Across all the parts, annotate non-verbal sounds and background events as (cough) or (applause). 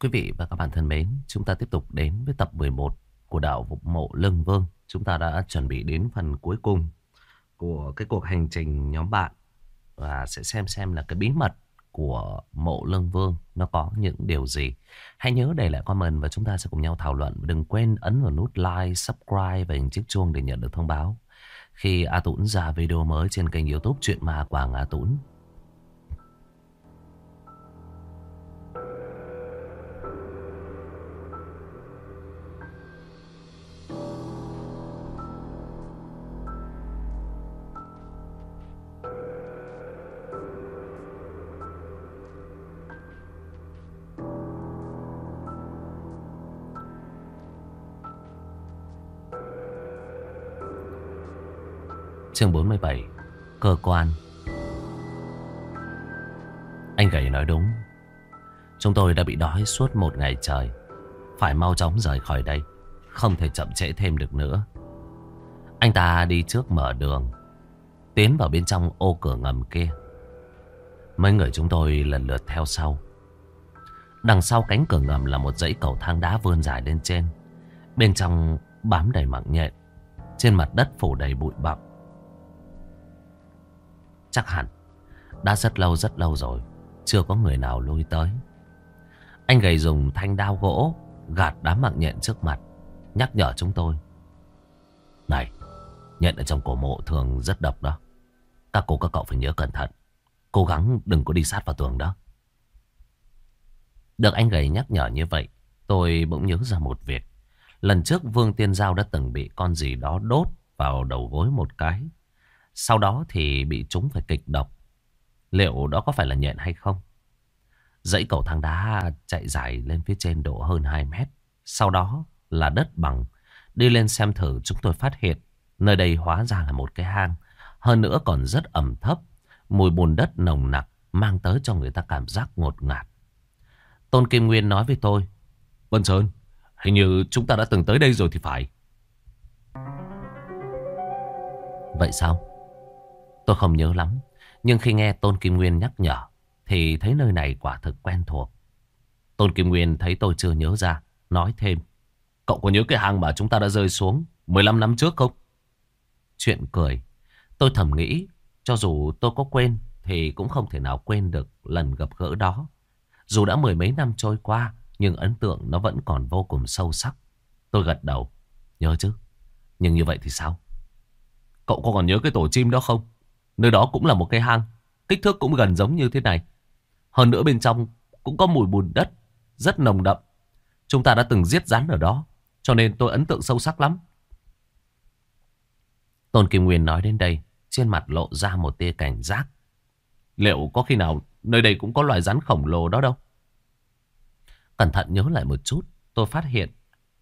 Quý vị và các bạn thân mến, chúng ta tiếp tục đến với tập 11 của đạo Mộ Lương Vương. Chúng ta đã chuẩn bị đến phần cuối cùng của cái cuộc hành trình nhóm bạn và sẽ xem xem là cái bí mật của mộ Lương Vương nó có những điều gì. Hãy nhớ để lại comment và chúng ta sẽ cùng nhau thảo luận. Đừng quên ấn vào nút like, subscribe và hình chiếc chuông để nhận được thông báo khi A Tũng ra video mới trên kênh youtube Chuyện Ma Quảng A Tũng. Chương 47 Cơ quan. Anh gầy nói đúng. Chúng tôi đã bị đói suốt một ngày trời. Phải mau chóng rời khỏi đây. Không thể chậm trễ thêm được nữa. Anh ta đi trước mở đường. Tiến vào bên trong ô cửa ngầm kia. Mấy người chúng tôi lần lượt theo sau. Đằng sau cánh cửa ngầm là một dãy cầu thang đá vươn dài lên trên. Bên trong bám đầy mạng nhện. Trên mặt đất phủ đầy bụi bặm. Chắc hẳn. Đã rất lâu rất lâu rồi, Chưa có người nào lui tới. Anh gầy dùng thanh đao gỗ, Gạt đám mạng nhện trước mặt, Nhắc nhở chúng tôi. Này, Nhện ở trong cổ mộ thường rất độc đó. Các cô, các cậu phải nhớ cẩn thận. Cố gắng đừng có đi sát vào tường đó. Được anh gầy nhắc nhở như vậy, Tôi bỗng nhớ ra một việc. Lần trước Vương Tiên Giao đã từng bị con gì đó đốt vào đầu gối một cái sau đó thì bị chúng phải kịch độc. Liệu đó có phải là nhện hay không? Dãy cầu thang đá chạy dài lên phía trên độ hơn 2 mét. Sau đó là đất bằng. Đi lên xem thử chúng tôi phát hiện. Nơi đây hóa ra là một cái hang. Hơn nữa còn rất ẩm thấp. Mùi bùn đất nồng nặc mang tới cho người ta cảm giác ngột ngạt. Tôn Kim Nguyên nói với tôi. Vân Sơn, hình như chúng ta đã từng tới đây rồi thì phải. Vậy sao? Tôi không nhớ lắm. Nhưng khi nghe Tôn Kim Nguyên nhắc nhở thì thấy nơi này quả thực quen thuộc. Tôn Kim Nguyên thấy tôi chưa nhớ ra. Nói thêm. Cậu có nhớ cái hang mà chúng ta đã rơi xuống 15 năm trước không? Chuyện cười. Tôi thầm nghĩ cho dù tôi có quên thì cũng không thể nào quên được lần gặp gỡ đó. Dù đã mười mấy năm trôi qua nhưng ấn tượng nó vẫn còn vô cùng sâu sắc. Tôi gật đầu. Nhớ chứ. Nhưng như vậy thì sao? Cậu có còn nhớ cái tổ chim đó không? Nơi đó cũng là một cái hang. Kích thước cũng gần giống như thế này. Hơn nữa bên trong cũng có mùi bùn đất. Rất nồng đậm. Chúng ta đã từng giết rắn ở đó. Cho nên tôi ấn tượng sâu sắc lắm. Tôn Kim Nguyên nói đến đây. Trên mặt lộ ra một tia cảnh giác. Liệu có khi nào nơi đây cũng có loài rắn khổng lồ đó đâu? Cẩn thận nhớ lại một chút. Tôi phát hiện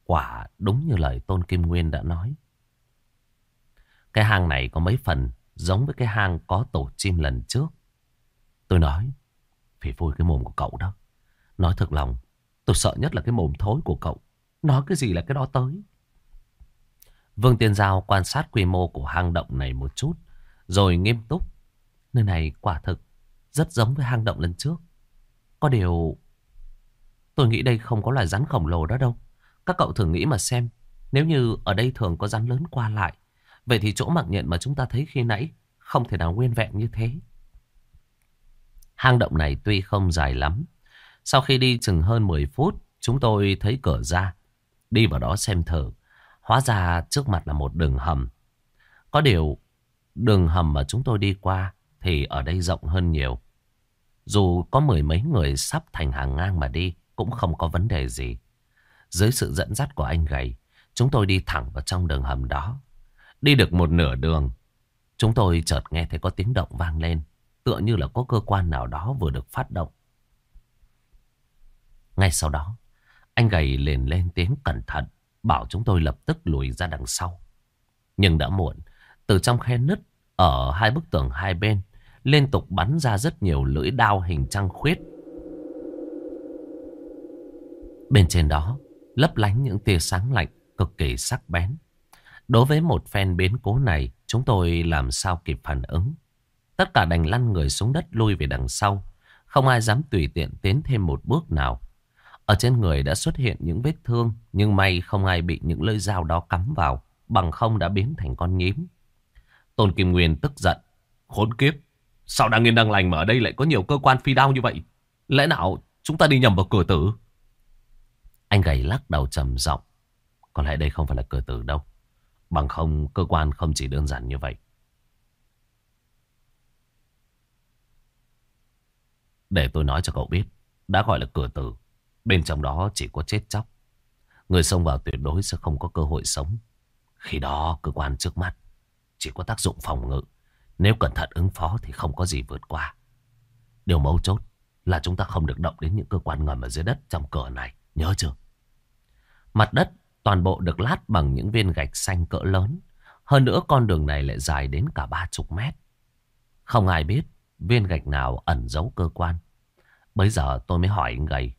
quả đúng như lời Tôn Kim Nguyên đã nói. Cái hang này có mấy phần Giống với cái hang có tổ chim lần trước. Tôi nói Phỉ phui cái mồm của cậu đó. Nói thật lòng, Tôi sợ nhất là cái mồm thối của cậu. Nói cái gì là cái đó tới? Vương Tiên Giao quan sát quy mô của hang động này một chút, Rồi nghiêm túc, Nơi này quả thực Rất giống với hang động lần trước. Có điều Tôi nghĩ đây không có loài rắn khổng lồ đó đâu. Các cậu thử nghĩ mà xem, Nếu như ở đây thường có rắn lớn qua lại Vậy thì chỗ mặc nhện mà chúng ta thấy khi nãy không thể nào nguyên vẹn như thế. Hang động này tuy không dài lắm. Sau khi đi chừng hơn 10 phút, chúng tôi thấy cửa ra. Đi vào đó xem thử. Hóa ra trước mặt là một đường hầm. Có điều, đường hầm mà chúng tôi đi qua thì ở đây rộng hơn nhiều. Dù có mười mấy người sắp thành hàng ngang mà đi, cũng không có vấn đề gì. Dưới sự dẫn dắt của anh gầy, chúng tôi đi thẳng vào trong đường hầm đó. Đi được một nửa đường, chúng tôi chợt nghe thấy có tiếng động vang lên, tựa như là có cơ quan nào đó vừa được phát động. Ngay sau đó, anh gầy liền lên tiếng cẩn thận, bảo chúng tôi lập tức lùi ra đằng sau. Nhưng đã muộn, từ trong khe nứt ở hai bức tường hai bên, liên tục bắn ra rất nhiều lưỡi đao hình trăng khuyết. Bên trên đó, lấp lánh những tia sáng lạnh cực kỳ sắc bén. Đối với một phen biến cố này, chúng tôi làm sao kịp phản ứng. Tất cả đành lăn người xuống đất lui về đằng sau. Không ai dám tùy tiện tiến thêm một bước nào. Ở trên người đã xuất hiện những vết thương, nhưng may không ai bị những lưỡi dao đó cắm vào, bằng không đã biến thành con nhím. Tôn Kim Nguyên tức giận. Khốn kiếp, sao đang yên đang lành mà ở đây lại có nhiều cơ quan phi đao như vậy? Lẽ nào chúng ta đi nhầm vào cửa tử? Anh gầy lắc đầu trầm giọng. Có lẽ đây không phải là cửa tử đâu. Bằng không, cơ quan không chỉ đơn giản như vậy. Để tôi nói cho cậu biết. Đã gọi là cửa tử. Bên trong đó chỉ có chết chóc. Người xông vào tuyệt đối sẽ không có cơ hội sống. Khi đó, cơ quan trước mắt chỉ có tác dụng phòng ngự. Nếu cẩn thận ứng phó thì không có gì vượt qua. Điều mấu chốt là chúng ta không được động đến những cơ quan ngầm ở dưới đất trong cửa này. Nhớ chưa? Mặt đất toàn bộ được lát bằng những viên gạch xanh cỡ lớn. Hơn nữa con đường này lại dài đến cả ba chục mét. Không ai biết viên gạch nào ẩn giấu cơ quan. Bây giờ tôi mới hỏi anh gầy.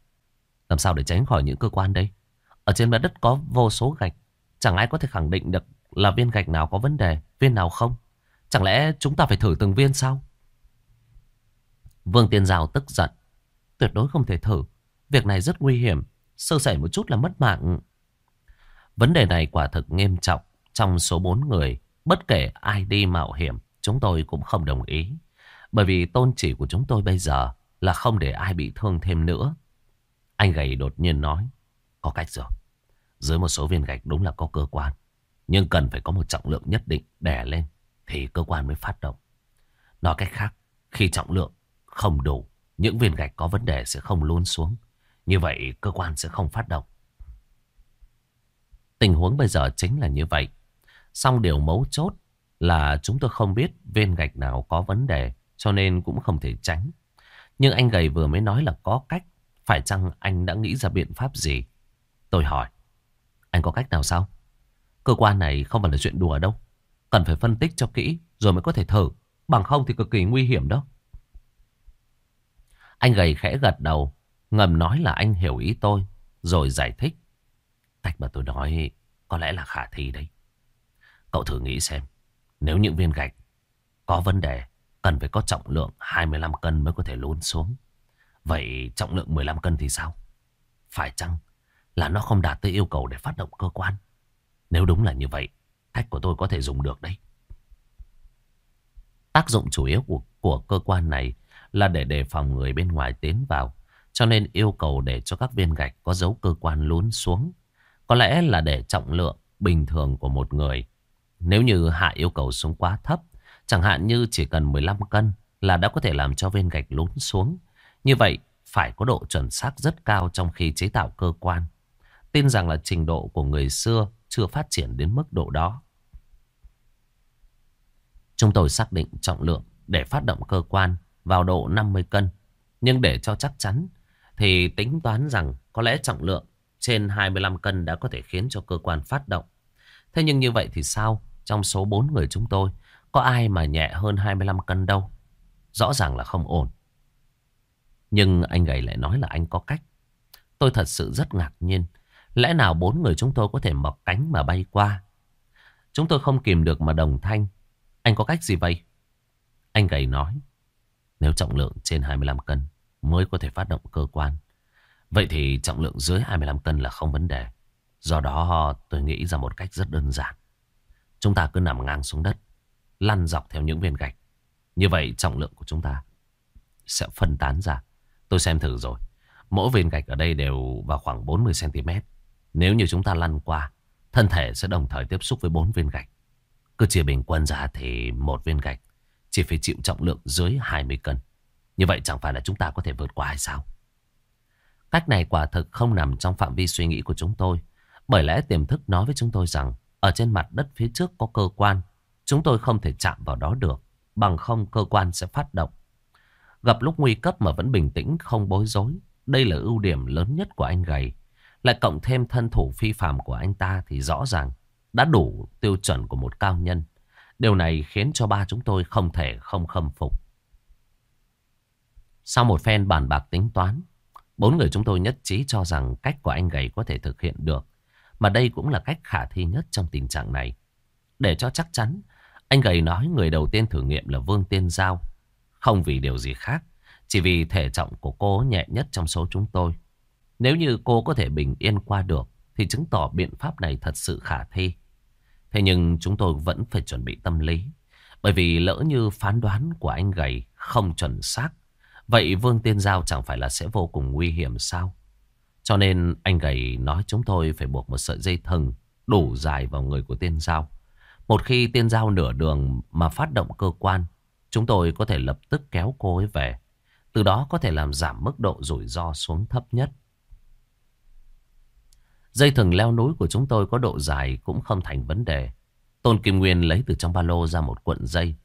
Làm sao để tránh khỏi những cơ quan đây? Ở trên mặt đất có vô số gạch. Chẳng ai có thể khẳng định được là viên gạch nào có vấn đề, viên nào không. Chẳng lẽ chúng ta phải thử từng viên sao? Vương Tiên Giao tức giận. Tuyệt đối không thể thử. Việc này rất nguy hiểm. Sơ sẩy một chút là mất mạng. Vấn đề này quả thực nghiêm trọng. Trong số 4 người, bất kể ai đi mạo hiểm, chúng tôi cũng không đồng ý. Bởi vì tôn chỉ của chúng tôi bây giờ là không để ai bị thương thêm nữa. Anh gầy đột nhiên nói, có cách rồi. Dưới một số viên gạch đúng là có cơ quan. Nhưng cần phải có một trọng lượng nhất định đè lên thì cơ quan mới phát động. Nói cách khác, khi trọng lượng không đủ, những viên gạch có vấn đề sẽ không luôn xuống. Như vậy cơ quan sẽ không phát động. Tình huống bây giờ chính là như vậy. Xong điều mấu chốt là chúng tôi không biết viên gạch nào có vấn đề, cho nên cũng không thể tránh. Nhưng anh gầy vừa mới nói là có cách. Phải chăng anh đã nghĩ ra biện pháp gì? Tôi hỏi. Anh có cách nào sao? Cơ quan này không phải là chuyện đùa đâu. Cần phải phân tích cho kỹ rồi mới có thể thử. Bằng không thì cực kỳ nguy hiểm đó. Anh gầy khẽ gật đầu. Ngầm nói là anh hiểu ý tôi. Rồi giải thích. Cách mà tôi nói có lẽ là khả thi đấy. Cậu thử nghĩ xem. Nếu những viên gạch có vấn đề cần phải có trọng lượng 25 cân mới có thể lún xuống. Vậy trọng lượng 15 cân thì sao? Phải chăng là nó không đạt tới yêu cầu để phát động cơ quan? Nếu đúng là như vậy, cách của tôi có thể dùng được đấy. Tác dụng chủ yếu của, của cơ quan này là để đề phòng người bên ngoài tiến vào. Cho nên yêu cầu để cho các viên gạch có dấu cơ quan lún xuống. Có lẽ là để trọng lượng bình thường của một người. Nếu như hạ yêu cầu xuống quá thấp, chẳng hạn như chỉ cần 15 cân là đã có thể làm cho viên gạch lún xuống. Như vậy, phải có độ chuẩn xác rất cao trong khi chế tạo cơ quan. Tin rằng là trình độ của người xưa chưa phát triển đến mức độ đó. Chúng tôi xác định trọng lượng để phát động cơ quan vào độ 50 cân. Nhưng để cho chắc chắn thì tính toán rằng có lẽ trọng lượng trên 25 cân đã có thể khiến cho cơ quan phát động. Thế nhưng như vậy thì sao? Trong số 4 người chúng tôi, có ai mà nhẹ hơn 25 cân đâu. Rõ ràng là không ổn. Nhưng anh gầy lại nói là anh có cách. Tôi thật sự rất ngạc nhiên. Lẽ nào bốn người chúng tôi có thể mọc cánh mà bay qua? Chúng tôi không kìm được mà đồng thanh. Anh có cách gì vậy? Anh gầy nói. Nếu trọng lượng trên 25 cân mới có thể phát động cơ quan. Vậy thì trọng lượng dưới 25 cân là không vấn đề. Do đó tôi nghĩ ra một cách rất đơn giản. Chúng ta cứ nằm ngang xuống đất, lăn dọc theo những viên gạch. Như vậy trọng lượng của chúng ta sẽ phân tán ra. Tôi xem thử rồi. Mỗi viên gạch ở đây đều vào khoảng 40cm. Nếu như chúng ta lăn qua, thân thể sẽ đồng thời tiếp xúc với bốn viên gạch. Cứ chia bình quân ra thì một viên gạch chỉ phải chịu trọng lượng dưới 20 cân. Như vậy chẳng phải là chúng ta có thể vượt qua hay sao? Cách này quả thực không nằm trong phạm vi suy nghĩ của chúng tôi. Bởi lẽ tiềm thức nói với chúng tôi rằng ở trên mặt đất phía trước có cơ quan. Chúng tôi không thể chạm vào đó được. Bằng không cơ quan sẽ phát động. Gặp lúc nguy cấp mà vẫn bình tĩnh không bối rối. Đây là ưu điểm lớn nhất của anh gầy. Lại cộng thêm thân thủ phi phàm của anh ta thì rõ ràng đã đủ tiêu chuẩn của một cao nhân. Điều này khiến cho ba chúng tôi không thể không khâm phục. Sau một phen bàn bạc tính toán, bốn người chúng tôi nhất trí cho rằng cách của anh gầy có thể thực hiện được. Mà đây cũng là cách khả thi nhất trong tình trạng này. Để cho chắc chắn, anh gầy nói người đầu tiên thử nghiệm là Vương Tiên Giao. Không vì điều gì khác, chỉ vì thể trọng của cô nhẹ nhất trong số chúng tôi. Nếu như cô có thể bình yên qua được thì chứng tỏ biện pháp này thật sự khả thi. Thế nhưng chúng tôi vẫn phải chuẩn bị tâm lý. Bởi vì lỡ như phán đoán của anh gầy không chuẩn xác. Vậy Vương Tiên Giao chẳng phải là sẽ vô cùng nguy hiểm sao? Cho nên anh gầy nói chúng tôi phải buộc một sợi dây thừng đủ dài vào người của Tiên Giao. Một khi Tiên Giao nửa đường mà phát động cơ quan, chúng tôi có thể lập tức kéo cô ấy về. Từ đó có thể làm giảm mức độ rủi ro xuống thấp nhất. Dây thừng leo núi của chúng tôi có độ dài cũng không thành vấn đề. Tôn Kim Nguyên lấy từ trong ba lô ra một cuộn dây.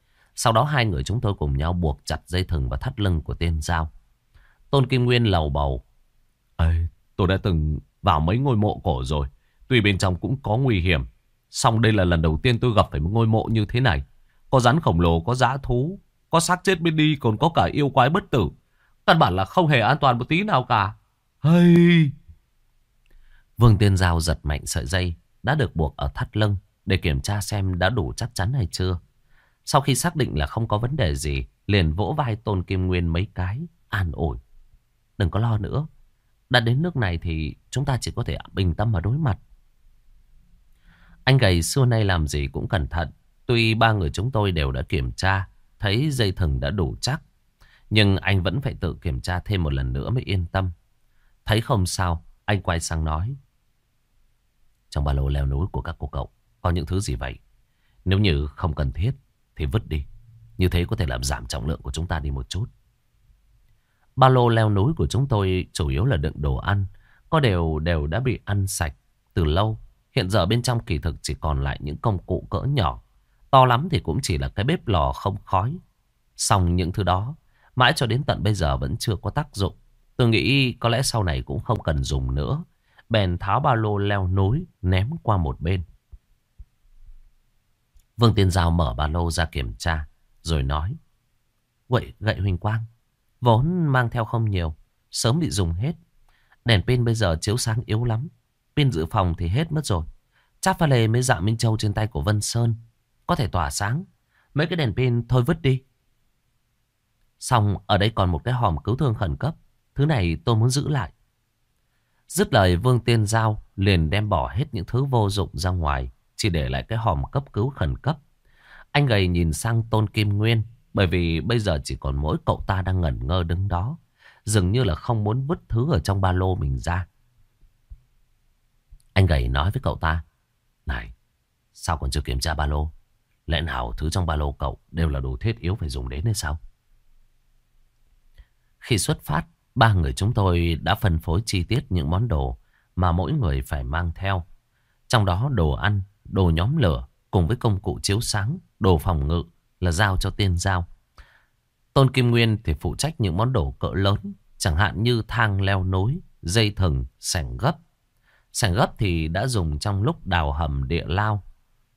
Sau đó hai người chúng tôi cùng nhau buộc chặt dây thừng vào thắt lưng của tên dao. Tôn Kim Nguyên lầu bầu. Ê, tôi đã từng vào mấy ngôi mộ cổ rồi. Tuy bên trong cũng có nguy hiểm. Xong đây là lần đầu tiên tôi gặp phải một ngôi mộ như thế này. Có rắn khổng lồ, có dã thú, có xác chết bên đi, còn có cả yêu quái bất tử. Căn bản là không hề an toàn một tí nào cả. Hey! Vương Tiên Giao giật mạnh sợi dây đã được buộc ở thắt lưng để kiểm tra xem đã đủ chắc chắn hay chưa. Sau khi xác định là không có vấn đề gì, liền vỗ vai Tôn Kim Nguyên mấy cái, an ủi. Đừng có lo nữa. Đã đến nước này thì chúng ta chỉ có thể bình tâm mà đối mặt. Anh gầy xưa nay làm gì cũng cẩn thận. Tuy ba người chúng tôi đều đã kiểm tra, thấy dây thừng đã đủ chắc. Nhưng anh vẫn phải tự kiểm tra thêm một lần nữa mới yên tâm. Thấy không sao, anh quay sang nói. Trong ba lô leo núi của các cô cậu có những thứ gì vậy? Nếu như không cần thiết thì vứt đi. Như thế có thể làm giảm trọng lượng của chúng ta đi một chút. Ba lô leo núi của chúng tôi chủ yếu là đựng đồ ăn. Có đều đều đã bị ăn sạch từ lâu. Hiện giờ bên trong kỳ thực chỉ còn lại những công cụ cỡ nhỏ. To lắm thì cũng chỉ là cái bếp lò không khói. Xong những thứ đó, mãi cho đến tận bây giờ vẫn chưa có tác dụng. Tôi nghĩ có lẽ sau này cũng không cần dùng nữa. Bèn tháo ba lô leo núi ném qua một bên. Vương Tiên Giao mở ba lô ra kiểm tra. Rồi nói. Vậy gậy Huỳnh Quang. Vốn mang theo không nhiều. Sớm bị dùng hết. Đèn pin bây giờ chiếu sáng yếu lắm. Pin dự phòng thì hết mất rồi. Chắc pha lê mới dạ Minh Châu trên tay của Vân Sơn. Có thể tỏa sáng. Mấy cái đèn pin thôi vứt đi. Xong, ở đây còn một cái hòm cứu thương khẩn cấp. Thứ này tôi muốn giữ lại. Dứt lời, Vương Tiên Giao liền đem bỏ hết những thứ vô dụng ra ngoài. Chỉ để lại cái hòm cấp cứu khẩn cấp. Anh gầy nhìn sang Tôn Kim Nguyên. Bởi vì bây giờ chỉ còn mỗi cậu ta đang ngẩn ngơ đứng đó. Dường như là không muốn vứt thứ ở trong ba lô mình ra. Anh gầy nói với cậu ta. Này, sao còn chưa kiểm tra ba lô? Lẽ nào thứ trong ba lô cậu đều là đồ thiết yếu phải dùng đến hay sao? Khi xuất phát, ba người chúng tôi đã phân phối chi tiết những món đồ mà mỗi người phải mang theo. Trong đó đồ ăn, đồ nhóm lửa cùng với công cụ chiếu sáng, đồ phòng ngự là giao cho tiên giao. Tôn Kim Nguyên thì phụ trách những món đồ cỡ lớn, chẳng hạn như thang leo núi, dây thừng, sảnh gấp. Sảnh gấp thì đã dùng trong lúc đào hầm địa lao.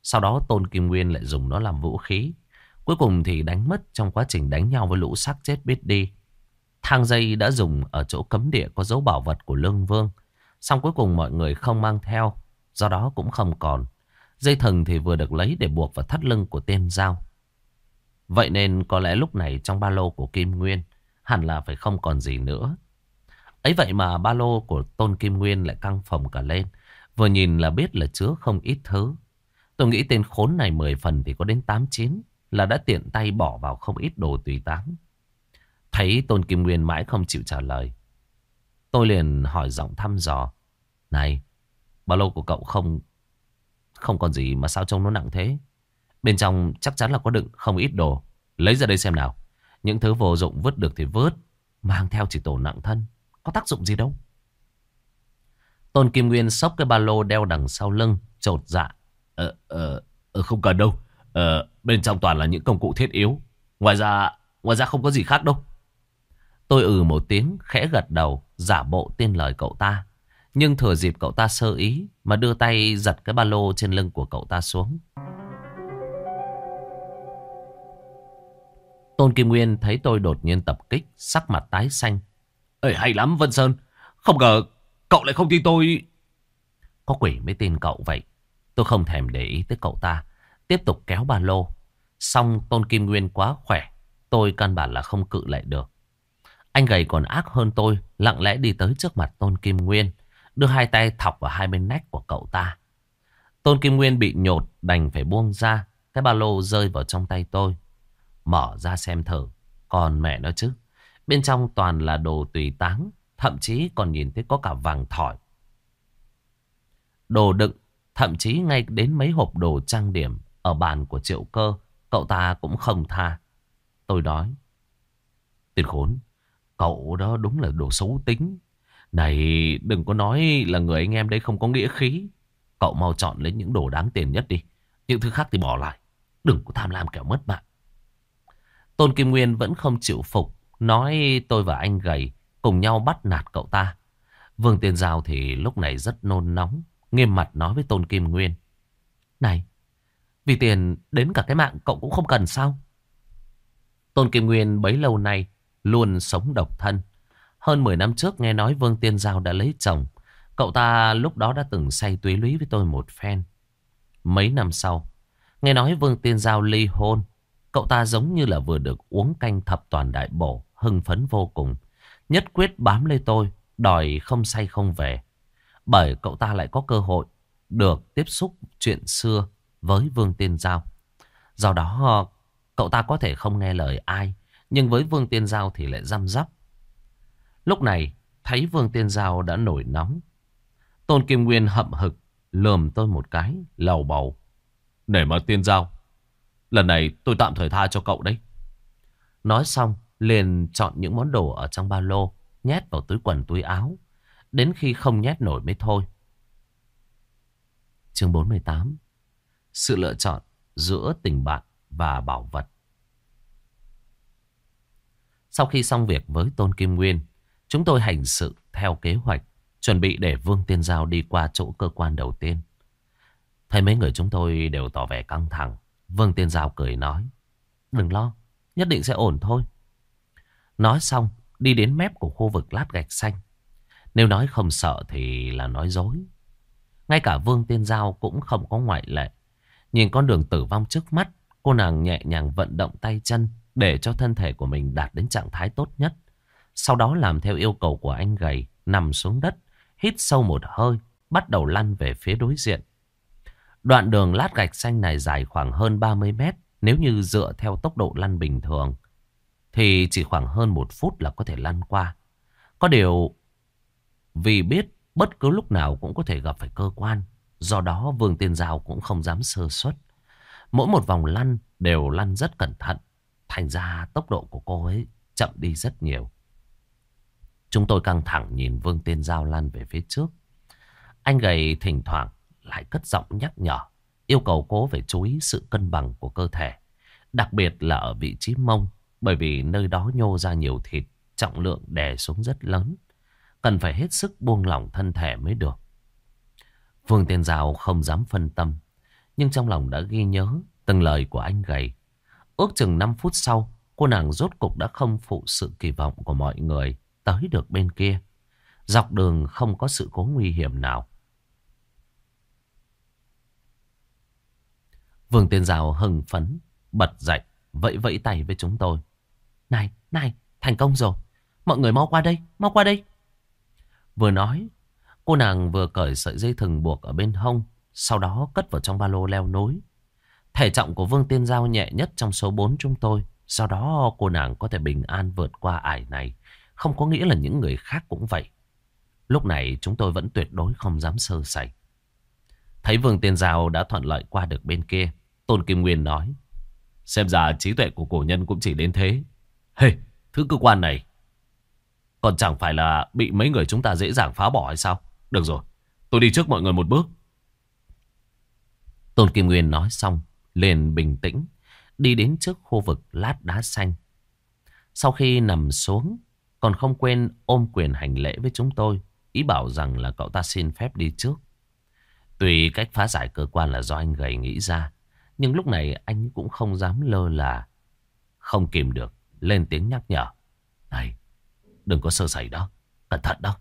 Sau đó Tôn Kim Nguyên lại dùng nó làm vũ khí. Cuối cùng thì đánh mất trong quá trình đánh nhau với lũ xác chết biết đi. Thang dây đã dùng ở chỗ cấm địa có dấu bảo vật của Lương Vương. Xong cuối cùng mọi người không mang theo, do đó cũng không còn. Dây thừng thì vừa được lấy để buộc vào thắt lưng của tên dao. Vậy nên có lẽ lúc này trong ba lô của Kim Nguyên hẳn là phải không còn gì nữa. Ấy vậy mà ba lô của Tôn Kim Nguyên lại căng phồng cả lên. Vừa nhìn là biết là chứa không ít thứ. Tôi nghĩ tên khốn này 10 phần thì có đến 8-9 là đã tiện tay bỏ vào không ít đồ tùy táng. Thấy Tôn Kim Nguyên mãi không chịu trả lời. Tôi liền hỏi giọng thăm dò. Này, ba lô của cậu không không còn gì mà sao trông nó nặng thế? Bên trong chắc chắn là có đựng không ít đồ. Lấy ra đây xem nào. Những thứ vô dụng vứt được thì vứt. Mang theo chỉ tổ nặng thân. Có tác dụng gì đâu. Tôn Kim Nguyên xốc cái ba lô đeo đằng sau lưng. Chột dạ. Ờ, ờ, ờ, không cần đâu. Ờ, bên trong toàn là những công cụ thiết yếu. Ngoài ra, ngoài ra không có gì khác đâu. Tôi ừ một tiếng, khẽ gật đầu, giả bộ tin lời cậu ta. Nhưng thừa dịp cậu ta sơ ý mà đưa tay giật cái ba lô trên lưng của cậu ta xuống. Tôn Kim Nguyên thấy tôi đột nhiên tập kích, sắc mặt tái xanh. Ê, hay lắm Vân Sơn, không ngờ cậu lại không tin tôi. Có quỷ mới tin cậu vậy. Tôi không thèm để ý tới cậu ta, tiếp tục kéo ba lô. Xong Tôn Kim Nguyên quá khỏe, tôi căn bản là không cự lại được. Anh gầy còn ác hơn tôi, lặng lẽ đi tới trước mặt Tôn Kim Nguyên, đưa hai tay thọc vào hai bên nách của cậu ta. Tôn Kim Nguyên bị nhột, đành phải buông ra, cái ba lô rơi vào trong tay tôi. Mở ra xem thử, còn mẹ nó chứ. Bên trong toàn là đồ tùy táng, thậm chí còn nhìn thấy có cả vàng thỏi. Đồ đựng, thậm chí ngay đến mấy hộp đồ trang điểm ở bàn của triệu cơ, cậu ta cũng không tha. Tôi nói, tiền khốn, cậu đó đúng là đồ xấu tính. Này, đừng có nói là người anh em đây không có nghĩa khí. Cậu mau chọn lấy những đồ đáng tiền nhất đi. Những thứ khác thì bỏ lại. Đừng có tham lam kẻo mất mạng. Tôn Kim Nguyên vẫn không chịu phục. Nói tôi và anh gầy cùng nhau bắt nạt cậu ta. Vương Tiên Giao thì lúc này rất nôn nóng. Nghiêm mặt nói với Tôn Kim Nguyên. Này, vì tiền đến cả cái mạng cậu cũng không cần sao? Tôn Kim Nguyên bấy lâu nay luôn sống độc thân. Hơn 10 năm trước nghe nói Vương Tiên Giao đã lấy chồng. Cậu ta lúc đó đã từng say túy lý với tôi một phen. Mấy năm sau, nghe nói Vương Tiên Giao ly hôn. Cậu ta giống như là vừa được uống canh thập toàn đại bổ, hưng phấn vô cùng. Nhất quyết bám lấy tôi, đòi không say không về. Bởi cậu ta lại có cơ hội được tiếp xúc chuyện xưa với Vương Tiên Giao. Do đó, cậu ta có thể không nghe lời ai, nhưng với Vương Tiên Giao thì lại răm rắp. Lúc này, thấy Vương Tiên Giao đã nổi nóng. Tôn Kim Nguyên hậm hực, lườm tôi một cái, lầu bầu. Để mà Tiên Giao, lần này tôi tạm thời tha cho cậu đấy. Nói xong, liền chọn những món đồ ở trong ba lô, nhét vào túi quần túi áo. Đến khi không nhét nổi mới thôi. Chương 48 Sự lựa chọn giữa tình bạn và bảo vật. Sau khi xong việc với Tôn Kim Nguyên, chúng tôi hành sự theo kế hoạch, chuẩn bị để Vương Tiên Giao đi qua chỗ cơ quan đầu tiên. Thấy mấy người chúng tôi đều tỏ vẻ căng thẳng, Vương Tiên Giao cười nói, đừng lo, nhất định sẽ ổn thôi. Nói xong, đi đến mép của khu vực lát gạch xanh. Nếu nói không sợ thì là nói dối. Ngay cả Vương Tiên Giao cũng không có ngoại lệ. Nhìn con đường tử vong trước mắt, cô nàng nhẹ nhàng vận động tay chân để cho thân thể của mình đạt đến trạng thái tốt nhất. Sau đó làm theo yêu cầu của anh gầy, nằm xuống đất, hít sâu một hơi, bắt đầu lăn về phía đối diện. Đoạn đường lát gạch xanh này dài khoảng hơn 30 mét, nếu như dựa theo tốc độ lăn bình thường, thì chỉ khoảng hơn một phút là có thể lăn qua. Có điều, vì biết bất cứ lúc nào cũng có thể gặp phải cơ quan, do đó Vương Tiên Giao cũng không dám sơ suất. Mỗi một vòng lăn đều lăn rất cẩn thận, thành ra tốc độ của cô ấy chậm đi rất nhiều. Chúng tôi căng thẳng nhìn Vương Tiên Giao lăn về phía trước. Anh gầy thỉnh thoảng lại cất giọng nhắc nhở, yêu cầu cố phải chú ý sự cân bằng của cơ thể. Đặc biệt là ở vị trí mông, bởi vì nơi đó nhô ra nhiều thịt, trọng lượng đè xuống rất lớn. Cần phải hết sức buông lỏng thân thể mới được. Vương Tiên Giao không dám phân tâm, nhưng trong lòng đã ghi nhớ từng lời của anh gầy. Ước chừng 5 phút sau, cô nàng rốt cục đã không phụ sự kỳ vọng của mọi người tới được bên kia. Dọc đường không có sự cố nguy hiểm nào. Vương Tiên Giao hừng phấn, bật dậy, vẫy vẫy tay với chúng tôi. Này, này, thành công rồi. Mọi người mau qua đây, mau qua đây. Vừa nói, cô nàng vừa cởi sợi dây thừng buộc ở bên hông, sau đó cất vào trong ba lô leo nối. Thể trọng của Vương Tiên Giao nhẹ nhất trong số 4 chúng tôi, sau đó cô nàng có thể bình an vượt qua ải này, không có nghĩa là những người khác cũng vậy. Lúc này chúng tôi vẫn tuyệt đối không dám sơ sẩy. Thấy Vương Tiên Giao đã thuận lợi qua được bên kia, Tôn Kim Nguyên nói. Xem ra trí tuệ của cổ nhân cũng chỉ đến thế. Hey, thứ cơ quan này. Còn chẳng phải là bị mấy người chúng ta dễ dàng phá bỏ hay sao? Được rồi, tôi đi trước mọi người một bước. Tôn Kim Nguyên nói xong, liền bình tĩnh, đi đến trước khu vực lát đá xanh. Sau khi nằm xuống, còn không quên ôm quyền hành lễ với chúng tôi, ý bảo rằng là cậu ta xin phép đi trước. Tùy cách phá giải cơ quan là do anh gầy nghĩ ra, nhưng lúc này anh cũng không dám lơ là. Không kìm được, lên tiếng nhắc nhở. Này, đừng có sơ sẩy đó, cẩn thận đó.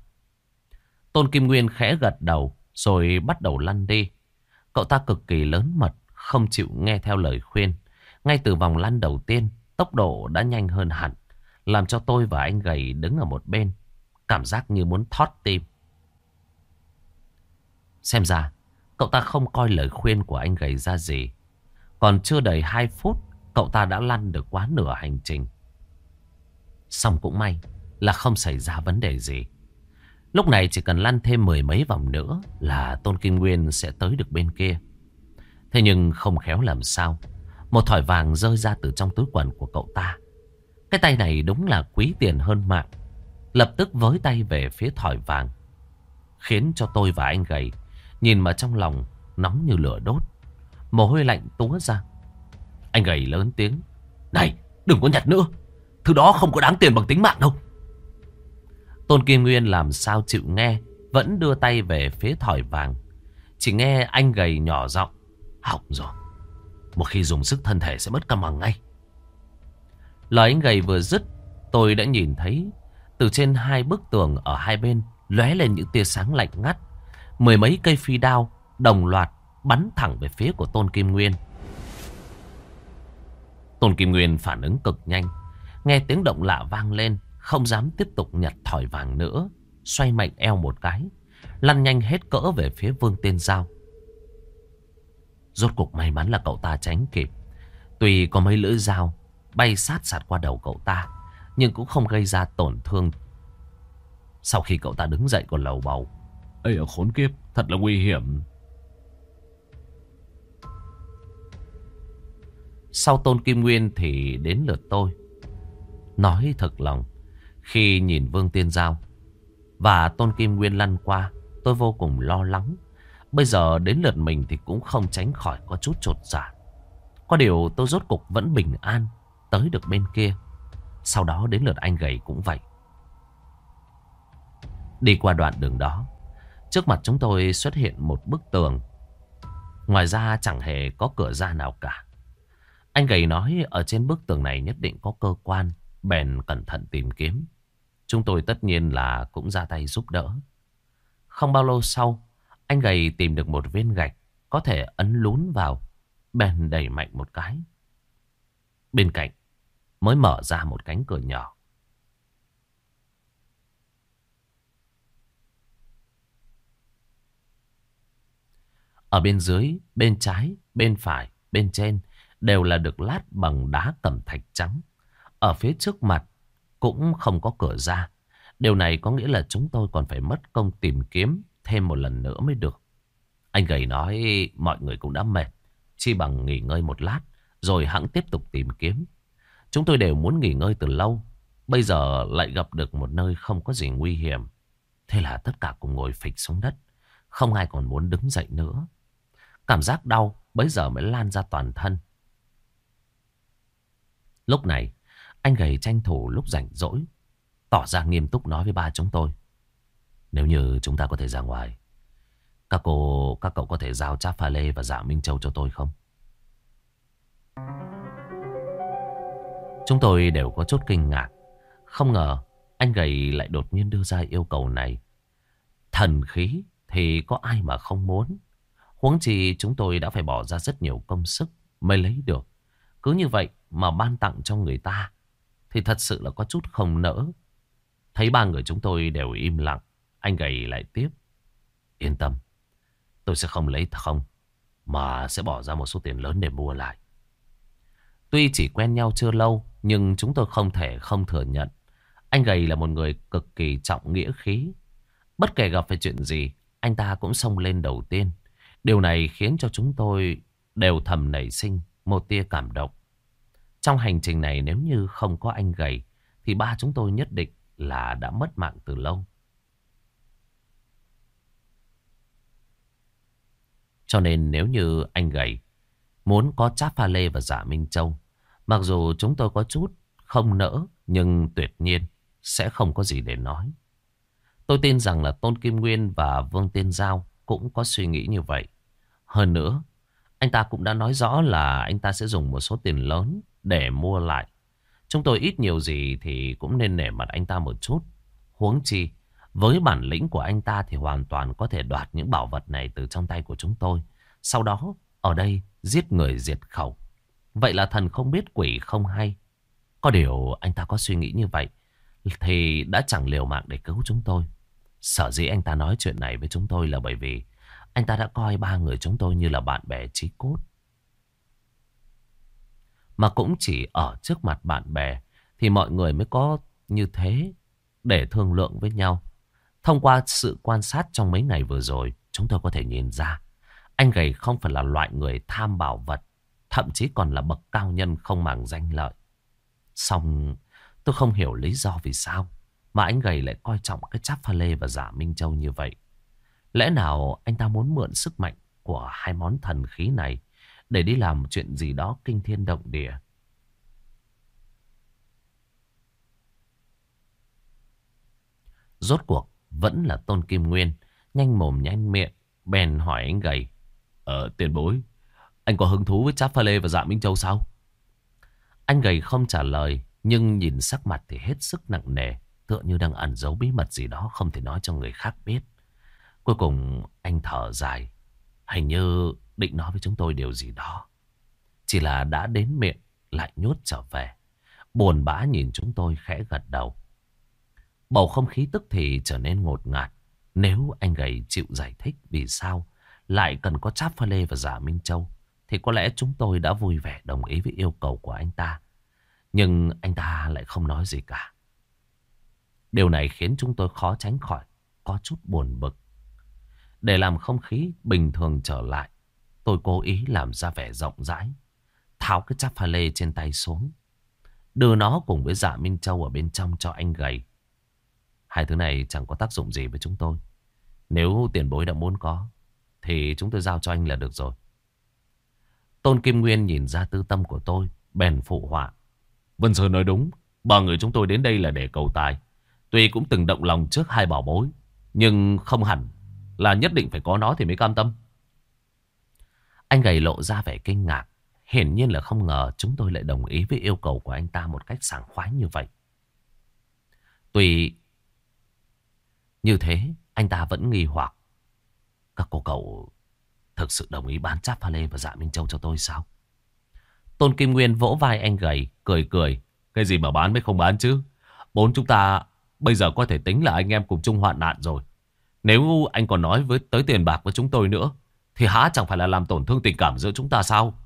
Tôn Kim Nguyên khẽ gật đầu, rồi bắt đầu lăn đi. Cậu ta cực kỳ lớn mật, không chịu nghe theo lời khuyên. Ngay từ vòng lăn đầu tiên, tốc độ đã nhanh hơn hẳn. Làm cho tôi và anh gầy đứng ở một bên. Cảm giác như muốn thót tim. Xem ra, cậu ta không coi lời khuyên của anh gầy ra gì. Còn chưa đầy 2 phút, cậu ta đã lăn được quá nửa hành trình. Xong cũng may là không xảy ra vấn đề gì. Lúc này chỉ cần lăn thêm mười mấy vòng nữa là Tôn Kim Nguyên sẽ tới được bên kia. Thế nhưng không khéo làm sao. Một thỏi vàng rơi ra từ trong túi quần của cậu ta. Cái tay này đúng là quý tiền hơn mạng. Lập tức với tay về phía thỏi vàng. Khiến cho tôi và anh gầy nhìn mà trong lòng nóng như lửa đốt. Mồ hôi lạnh túa ra. Anh gầy lớn tiếng. Này, đừng có nhặt nữa. Thứ đó không có đáng tiền bằng tính mạng đâu. Tôn Kim Nguyên làm sao chịu nghe. Vẫn đưa tay về phía thỏi vàng. Chỉ nghe anh gầy nhỏ giọng. học rồi. Một khi dùng sức thân thể sẽ mất cân bằng ngay. Lời anh gầy vừa dứt. Tôi đã nhìn thấy. Từ trên hai bức tường ở hai bên. lóe lên những tia sáng lạnh ngắt. Mười mấy cây phi đao. Đồng loạt bắn thẳng về phía của Tôn Kim Nguyên. Tôn Kim Nguyên phản ứng cực nhanh. Nghe tiếng động lạ vang lên. Không dám tiếp tục nhặt thỏi vàng nữa. Xoay mạnh eo một cái. Lăn nhanh hết cỡ về phía Vương Tiên Giao. Rốt cuộc may mắn là cậu ta tránh kịp. Tuy có mấy lưỡi dao bay sát sạt qua đầu cậu ta. Nhưng cũng không gây ra tổn thương. Sau khi cậu ta đứng dậy còn lầu bầu. Ây khốn kiếp, thật là nguy hiểm. Sau Tôn Kim Nguyên thì đến lượt tôi. Nói thật lòng, khi nhìn Vương Tiên Giao và Tôn Kim Nguyên lăn qua, tôi vô cùng lo lắng. Bây giờ đến lượt mình thì cũng không tránh khỏi có chút trột dạ. Có điều tôi rốt cục vẫn bình an tới được bên kia. Sau đó đến lượt anh gầy cũng vậy. Đi qua đoạn đường đó, trước mặt chúng tôi xuất hiện một bức tường. Ngoài ra chẳng hề có cửa ra nào cả. Anh gầy nói ở trên bức tường này nhất định có cơ quan, bèn cẩn thận tìm kiếm. Chúng tôi tất nhiên là cũng ra tay giúp đỡ. Không bao lâu sau, anh gầy tìm được một viên gạch có thể ấn lún vào, bèn đẩy mạnh một cái. Bên cạnh mới mở ra một cánh cửa nhỏ. Ở bên dưới, bên trái, bên phải, bên trên đều là được lát bằng đá cẩm thạch trắng. Ở phía trước mặt cũng không có cửa ra. Điều này có nghĩa là chúng tôi còn phải mất công tìm kiếm thêm một lần nữa mới được. Anh gầy nói mọi người cũng đã mệt. Chi bằng nghỉ ngơi một lát rồi hãng tiếp tục tìm kiếm. Chúng tôi đều muốn nghỉ ngơi từ lâu. Bây giờ lại gặp được một nơi không có gì nguy hiểm. Thế là tất cả cùng ngồi phịch xuống đất. Không ai còn muốn đứng dậy nữa. Cảm giác đau bây giờ mới lan ra toàn thân. Lúc này, anh gầy tranh thủ lúc rảnh rỗi, tỏ ra nghiêm túc nói với ba chúng tôi. Nếu như chúng ta có thể ra ngoài, các cô, các cậu có thể giao cháp pha lê và dạ Minh Châu cho tôi không? Chúng tôi đều có chút kinh ngạc. Không ngờ anh gầy lại đột nhiên đưa ra yêu cầu này. Thần khí thì có ai mà không muốn. Huống chi chúng tôi đã phải bỏ ra rất nhiều công sức mới lấy được. Cứ như vậy mà ban tặng cho người ta thì thật sự là có chút không nỡ. Thấy ba người chúng tôi đều im lặng, anh gầy lại tiếp. Yên tâm, tôi sẽ không lấy không, mà sẽ bỏ ra một số tiền lớn để mua lại. Tuy chỉ quen nhau chưa lâu, nhưng chúng tôi không thể không thừa nhận. Anh gầy là một người cực kỳ trọng nghĩa khí. Bất kể gặp phải chuyện gì, anh ta cũng xông lên đầu tiên. Điều này khiến cho chúng tôi đều thầm nảy sinh một tia cảm động. Trong hành trình này nếu như không có anh gầy thì ba chúng tôi nhất định là đã mất mạng từ lâu. Cho nên nếu như anh gầy muốn có cháp pha lê và giả Minh Châu, mặc dù chúng tôi có chút không nỡ nhưng tuyệt nhiên sẽ không có gì để nói. Tôi tin rằng là Tôn Kim Nguyên và Vương Tiên Giao cũng có suy nghĩ như vậy. Hơn nữa, anh ta cũng đã nói rõ là anh ta sẽ dùng một số tiền lớn để mua lại. Chúng tôi ít nhiều gì thì cũng nên nể mặt anh ta một chút. Huống chi, với bản lĩnh của anh ta thì hoàn toàn có thể đoạt những bảo vật này từ trong tay của chúng tôi. Sau đó, ở đây giết người diệt khẩu. Vậy là thần không biết quỷ không hay. Có điều anh ta có suy nghĩ như vậy thì đã chẳng liều mạng để cứu chúng tôi. Sở dĩ anh ta nói chuyện này với chúng tôi là bởi vì anh ta đã coi ba người chúng tôi như là bạn bè chí cốt. Mà cũng chỉ ở trước mặt bạn bè thì mọi người mới có như thế để thương lượng với nhau. Thông qua sự quan sát trong mấy ngày vừa rồi, chúng tôi có thể nhìn ra anh gầy không phải là loại người tham bảo vật, thậm chí còn là bậc cao nhân không màng danh lợi. Xong tôi không hiểu lý do vì sao mà anh gầy lại coi trọng cái cháp pha lê và giả Minh Châu như vậy. Lẽ nào anh ta muốn mượn sức mạnh của hai món thần khí này để đi làm chuyện gì đó kinh thiên động địa? Rốt cuộc vẫn là Tôn Kim Nguyên, nhanh mồm nhanh miệng, bèn hỏi anh gầy. Ờ, tiền bối, anh có hứng thú với cháp pha lê và dạ Minh Châu sao? Anh gầy không trả lời, nhưng nhìn sắc mặt thì hết sức nặng nề, tựa như đang ẩn giấu bí mật gì đó không thể nói cho người khác biết. Cuối cùng anh thở dài, hình như định nói với chúng tôi điều gì đó. Chỉ là đã đến miệng lại nhốt trở về. Buồn bã nhìn chúng tôi khẽ gật đầu. Bầu không khí tức thì trở nên ngột ngạt. Nếu anh gầy chịu giải thích vì sao lại cần có cháp pha lê và giả Minh Châu, thì có lẽ chúng tôi đã vui vẻ đồng ý với yêu cầu của anh ta. Nhưng anh ta lại không nói gì cả. Điều này khiến chúng tôi khó tránh khỏi, có chút buồn bực. Để làm không khí bình thường trở lại, tôi cố ý làm ra vẻ rộng rãi. Tháo cái chắp pha lê trên tay xuống. Đưa nó cùng với dạ Minh Châu ở bên trong cho anh gầy. Hai thứ này chẳng có tác dụng gì với chúng tôi. Nếu tiền bối đã muốn có, thì chúng tôi giao cho anh là được rồi. Tôn Kim Nguyên nhìn ra tư tâm của tôi, bèn phụ họa. Vân Sơn nói đúng, ba người chúng tôi đến đây là để cầu tài. Tuy cũng từng động lòng trước hai bảo bối, nhưng không hẳn là nhất định phải có nó thì mới cam tâm. Anh gầy lộ ra vẻ kinh ngạc. Hiển nhiên là không ngờ chúng tôi lại đồng ý với yêu cầu của anh ta một cách sảng khoái như vậy. Tuy như thế, anh ta vẫn nghi hoặc. Các cô cậu thực sự đồng ý bán cháp pha lê và dạ Minh Châu cho tôi sao? Tôn Kim Nguyên vỗ vai anh gầy, cười cười. Cái gì mà bán mới không bán chứ? Bốn chúng ta bây giờ có thể tính là anh em cùng chung hoạn nạn rồi. Nếu anh còn nói với tới tiền bạc với chúng tôi nữa, thì há chẳng phải là làm tổn thương tình cảm giữa chúng ta sao?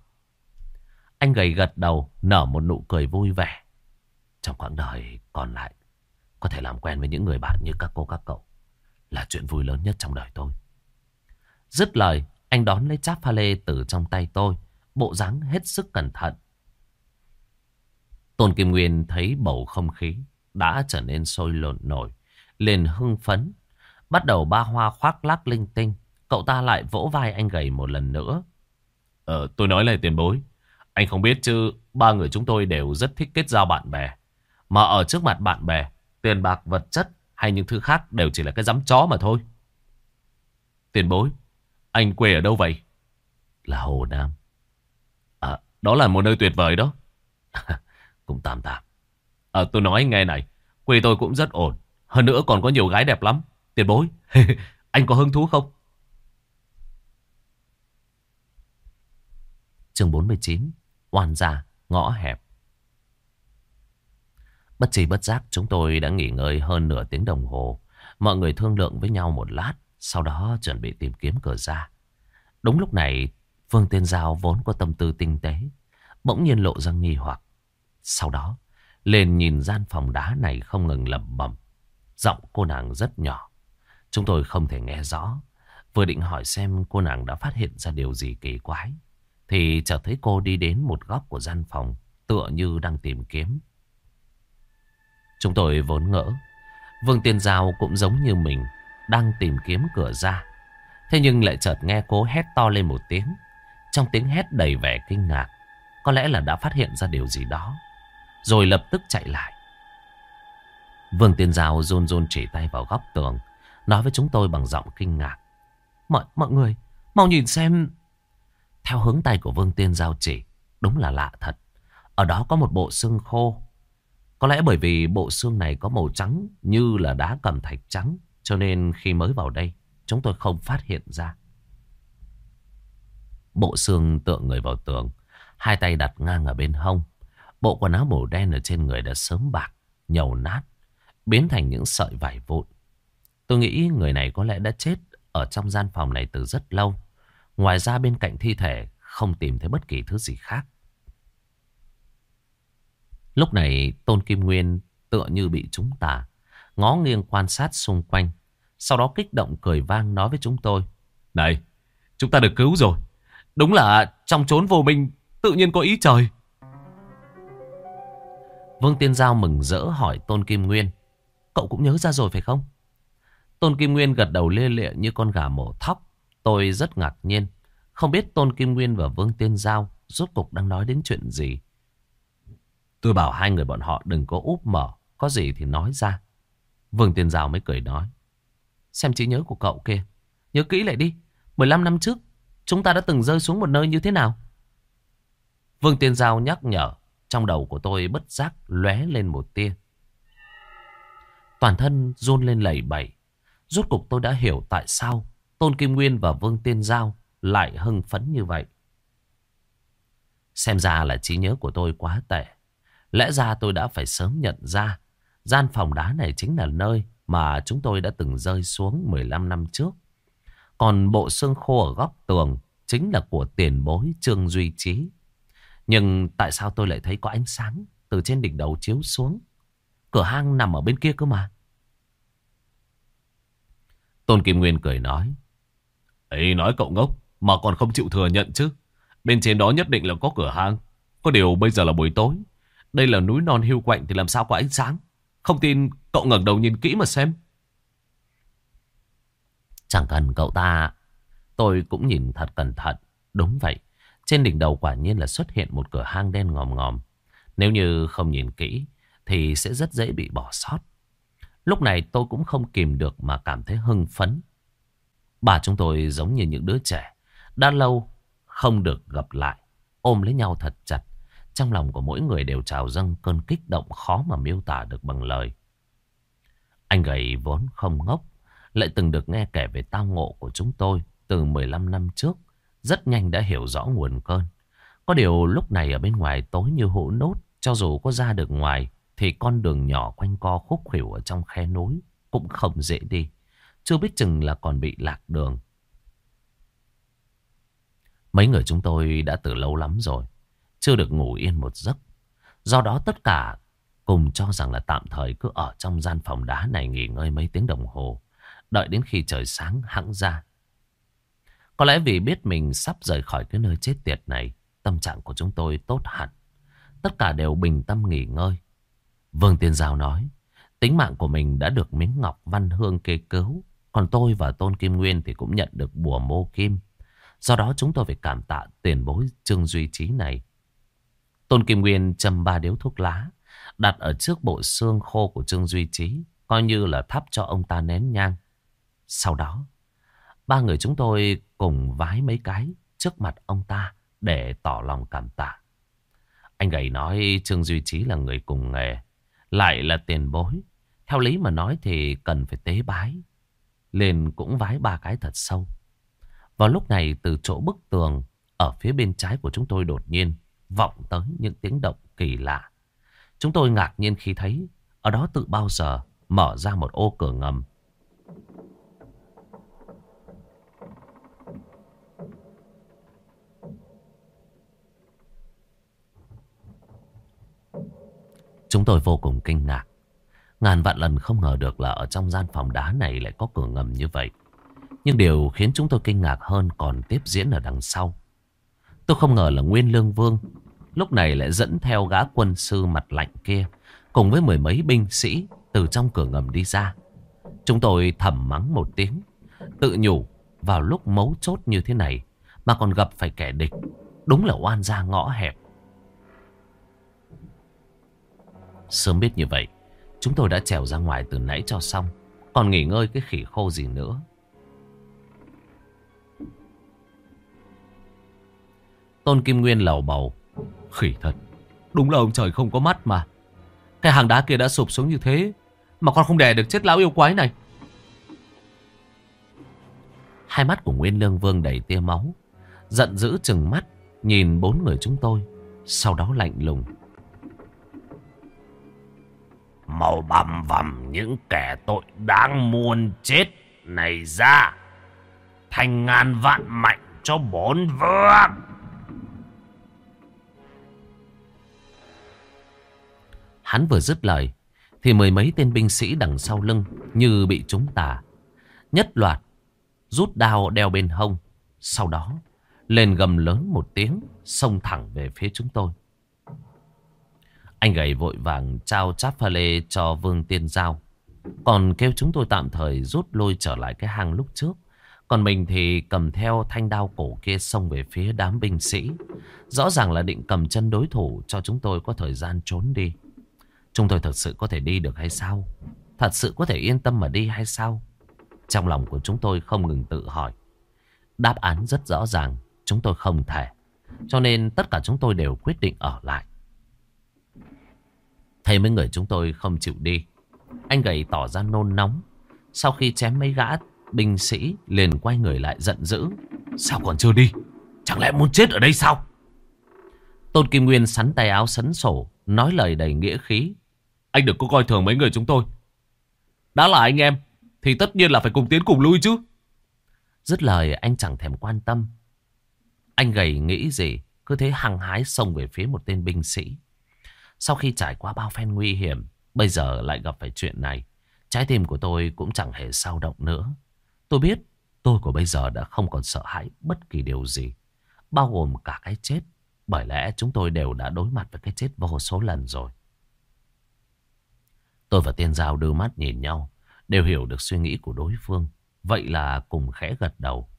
Anh gầy gật đầu, nở một nụ cười vui vẻ. Trong quãng đời còn lại, có thể làm quen với những người bạn như các cô các cậu là chuyện vui lớn nhất trong đời tôi. Dứt lời, anh đón lấy cháp pha lê từ trong tay tôi, bộ dáng hết sức cẩn thận. Tôn Kim Nguyên thấy bầu không khí đã trở nên sôi lộn nổi, liền hưng phấn, bắt đầu ba hoa khoác lác linh tinh. Cậu ta lại vỗ vai anh gầy một lần nữa. Ờ, tôi nói lại tiền bối. Anh không biết chứ, ba người chúng tôi đều rất thích kết giao bạn bè. Mà ở trước mặt bạn bè, tiền bạc, vật chất hay những thứ khác đều chỉ là cái dám chó mà thôi. Tiền bối, anh quê ở đâu vậy? Là Hồ Nam. À, đó là một nơi tuyệt vời đó. (laughs) cũng tạm tạm. À, tôi nói nghe này, quê tôi cũng rất ổn. Hơn nữa còn có nhiều gái đẹp lắm. Tiền bối, (laughs) anh có hứng thú không? chương 49, oan gia, ngõ hẹp. Bất trí bất giác chúng tôi đã nghỉ ngơi hơn nửa tiếng đồng hồ. Mọi người thương lượng với nhau một lát, sau đó chuẩn bị tìm kiếm cửa ra. Đúng lúc này, Vương Tiên Giao vốn có tâm tư tinh tế, bỗng nhiên lộ ra nghi hoặc. Sau đó, lên nhìn gian phòng đá này không ngừng lẩm bẩm. Giọng cô nàng rất nhỏ. Chúng tôi không thể nghe rõ. Vừa định hỏi xem cô nàng đã phát hiện ra điều gì kỳ quái. Thì chợt thấy cô đi đến một góc của gian phòng, tựa như đang tìm kiếm. Chúng tôi vốn ngỡ. Vương Tiên Giao cũng giống như mình, đang tìm kiếm cửa ra. Thế nhưng lại chợt nghe cô hét to lên một tiếng. Trong tiếng hét đầy vẻ kinh ngạc. Có lẽ là đã phát hiện ra điều gì đó. Rồi lập tức chạy lại. Vương Tiên Giao run run chỉ tay vào góc tường. Nói với chúng tôi bằng giọng kinh ngạc. Mọi, mọi người, mau nhìn xem. Theo hướng tay của Vương Tiên Giao chỉ. Đúng là lạ thật. Ở đó có một bộ xương khô có lẽ bởi vì bộ xương này có màu trắng như là đá cầm thạch trắng. Cho nên khi mới vào đây, chúng tôi không phát hiện ra. Bộ xương tựa người vào tường, hai tay đặt ngang ở bên hông. Bộ quần áo màu đen ở trên người đã sớm bạc, nhầu nát, biến thành những sợi vải vụn. Tôi nghĩ người này có lẽ đã chết ở trong gian phòng này từ rất lâu. Ngoài ra bên cạnh thi thể không tìm thấy bất kỳ thứ gì khác. Lúc này Tôn Kim Nguyên tựa như bị chúng tà, ngó nghiêng quan sát xung quanh. Sau đó kích động cười vang nói với chúng tôi. Này, chúng ta được cứu rồi. Đúng là trong chốn vô minh tự nhiên có ý trời. Vương Tiên Giao mừng rỡ hỏi Tôn Kim Nguyên. Cậu cũng nhớ ra rồi phải không? Tôn Kim Nguyên gật đầu lê lệ như con gà mổ thóc. Tôi rất ngạc nhiên. Không biết Tôn Kim Nguyên và Vương Tiên Giao rốt cục đang nói đến chuyện gì. Tôi bảo hai người bọn họ đừng có úp mở. Có gì thì nói ra. Vương Tiên Giao mới cười nói. Xem trí nhớ của cậu kia. Nhớ kỹ lại đi. 15 năm trước, chúng ta đã từng rơi xuống một nơi như thế nào? Vương Tiên Giao nhắc nhở. Trong đầu của tôi bất giác lóe lên một tia. Toàn thân run lên lẩy bẩy. Rốt cục tôi đã hiểu tại sao Tôn Kim Nguyên và Vương Tiên Giao lại hưng phấn như vậy. Xem ra là trí nhớ của tôi quá tệ. Lẽ ra tôi đã phải sớm nhận ra gian phòng đá này chính là nơi mà chúng tôi đã từng rơi xuống 15 năm trước. Còn bộ xương khô ở góc tường chính là của tiền bối Trương Duy Trí. Nhưng tại sao tôi lại thấy có ánh sáng từ trên đỉnh đầu chiếu xuống? Cửa hang nằm ở bên kia cơ mà. Tôn Kim Nguyên cười nói. Ấy nói cậu ngốc, mà còn không chịu thừa nhận chứ. Bên trên đó nhất định là có cửa hang. Có điều bây giờ là buổi tối. Đây là núi non hiu quạnh thì làm sao có ánh sáng. Không tin cậu ngẩng đầu nhìn kỹ mà xem. Chẳng cần cậu ta. Tôi cũng nhìn thật cẩn thận. Đúng vậy. Trên đỉnh đầu quả nhiên là xuất hiện một cửa hang đen ngòm ngòm. Nếu như không nhìn kỹ, thì sẽ rất dễ bị bỏ sót. Lúc này tôi cũng không kìm được mà cảm thấy hưng phấn. Bà chúng tôi giống như những đứa trẻ. Đã lâu không được gặp lại. Ôm lấy nhau thật chặt. Trong lòng của mỗi người đều trào dâng cơn kích động khó mà miêu tả được bằng lời. Anh gầy vốn không ngốc. Lại từng được nghe kể về tao ngộ của chúng tôi từ 15 năm trước. Rất nhanh đã hiểu rõ nguồn cơn. Có điều lúc này ở bên ngoài tối như hũ nốt. Cho dù có ra được ngoài, thì con đường nhỏ quanh co khúc khỉu ở trong khe núi cũng không dễ đi. Chưa biết chừng là còn bị lạc đường. Mấy người chúng tôi đã từ lâu lắm rồi. Chưa được ngủ yên một giấc. Do đó tất cả cùng cho rằng là tạm thời cứ ở trong gian phòng đá này nghỉ ngơi mấy tiếng đồng hồ. Đợi đến khi trời sáng hãng ra. Có lẽ vì biết mình sắp rời khỏi cái nơi chết tiệt này. Tâm trạng của chúng tôi tốt hẳn. Tất cả đều bình tâm nghỉ ngơi. Vương Tiên Giao nói, tính mạng của mình đã được miếng ngọc văn hương kê cứu. Còn tôi và Tôn Kim Nguyên thì cũng nhận được bùa mô kim. Do đó chúng tôi phải cảm tạ tiền bối Trương Duy Trí này. Tôn Kim Nguyên châm ba điếu thuốc lá, đặt ở trước bộ xương khô của Trương Duy Trí, coi như là thắp cho ông ta nén nhang. Sau đó, ba người chúng tôi cùng vái mấy cái trước mặt ông ta để tỏ lòng cảm tạ. Anh gầy nói Trương Duy Trí là người cùng nghề, lại là tiền bối. Theo lý mà nói thì cần phải tế bái. Lên cũng vái ba cái thật sâu. Vào lúc này từ chỗ bức tường ở phía bên trái của chúng tôi đột nhiên vọng tới những tiếng động kỳ lạ. Chúng tôi ngạc nhiên khi thấy, ở đó tự bao giờ mở ra một ô cửa ngầm. Chúng tôi vô cùng kinh ngạc. Ngàn vạn lần không ngờ được là ở trong gian phòng đá này lại có cửa ngầm như vậy. Nhưng điều khiến chúng tôi kinh ngạc hơn còn tiếp diễn ở đằng sau. Tôi không ngờ là Nguyên Lương Vương lúc này lại dẫn theo gã quân sư mặt lạnh kia cùng với mười mấy binh sĩ từ trong cửa ngầm đi ra. Chúng tôi thầm mắng một tiếng, tự nhủ vào lúc mấu chốt như thế này mà còn gặp phải kẻ địch. Đúng là oan gia ngõ hẹp. Sớm biết như vậy, chúng tôi đã trèo ra ngoài từ nãy cho xong. Còn nghỉ ngơi cái khỉ khô gì nữa. Tôn Kim Nguyên lầu bầu. Khỉ thật. Đúng là ông trời không có mắt mà. Cái hàng đá kia đã sụp xuống như thế. Mà con không đè được chết lão yêu quái này. Hai mắt của Nguyên Lương Vương đầy tia máu. Giận dữ chừng mắt. Nhìn bốn người chúng tôi. Sau đó lạnh lùng. màu bầm vầm những kẻ tội đáng muôn chết này ra. Thành ngàn vạn mạnh cho bốn vương. Hắn vừa dứt lời, thì mười mấy tên binh sĩ đằng sau lưng như bị trúng tà. Nhất loạt, rút đao đeo bên hông. Sau đó lên gầm lớn một tiếng, xông thẳng về phía chúng tôi. Anh gầy vội vàng trao cháp pha lê cho Vương Tiên Giao. Còn kêu chúng tôi tạm thời rút lôi trở lại cái hang lúc trước. Còn mình thì cầm theo thanh đao cổ kia xông về phía đám binh sĩ. Rõ ràng là định cầm chân đối thủ cho chúng tôi có thời gian trốn đi. Chúng tôi thật sự có thể đi được hay sao? Thật sự có thể yên tâm mà đi hay sao? Trong lòng của chúng tôi không ngừng tự hỏi. Đáp án rất rõ ràng, chúng tôi không thể. Cho nên tất cả chúng tôi đều quyết định ở lại. Thấy mấy người chúng tôi không chịu đi. Anh gầy tỏ ra nôn nóng. Sau khi chém mấy gã binh sĩ liền quay người lại giận dữ. Sao còn chưa đi? Chẳng lẽ muốn chết ở đây sao? Tôn Kim Nguyên sắn tay áo sấn sổ, nói lời đầy nghĩa khí. Anh đừng có coi thường mấy người chúng tôi. Đã là anh em, thì tất nhiên là phải cùng tiến cùng lui chứ. Dứt lời anh chẳng thèm quan tâm. Anh gầy nghĩ gì, cứ thế hăng hái xông về phía một tên binh sĩ. Sau khi trải qua bao phen nguy hiểm, bây giờ lại gặp phải chuyện này. Trái tim của tôi cũng chẳng hề sao động nữa. Tôi biết tôi của bây giờ đã không còn sợ hãi bất kỳ điều gì. Bao gồm cả cái chết. Bởi lẽ chúng tôi đều đã đối mặt với cái chết vô số lần rồi. Tôi và Tiên Giao đưa mắt nhìn nhau. Đều hiểu được suy nghĩ của đối phương. Vậy là cùng khẽ gật đầu.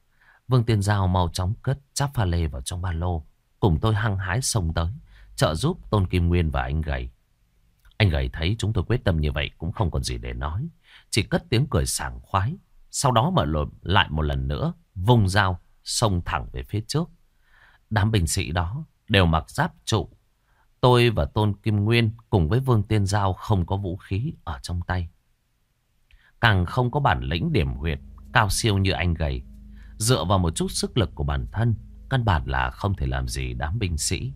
Vương Tiên Giao mau chóng cất chắp pha lê vào trong ba lô. Cùng tôi hăng hái xông tới trợ giúp Tôn Kim Nguyên và anh Gầy. Anh Gầy thấy chúng tôi quyết tâm như vậy cũng không còn gì để nói. Chỉ cất tiếng cười sảng khoái. Sau đó mở lộn lại một lần nữa, vùng dao, xông thẳng về phía trước. Đám binh sĩ đó đều mặc giáp trụ. Tôi và Tôn Kim Nguyên cùng với Vương Tiên Giao không có vũ khí ở trong tay. Càng không có bản lĩnh điểm huyệt cao siêu như anh gầy. Dựa vào một chút sức lực của bản thân, căn bản là không thể làm gì đám binh sĩ.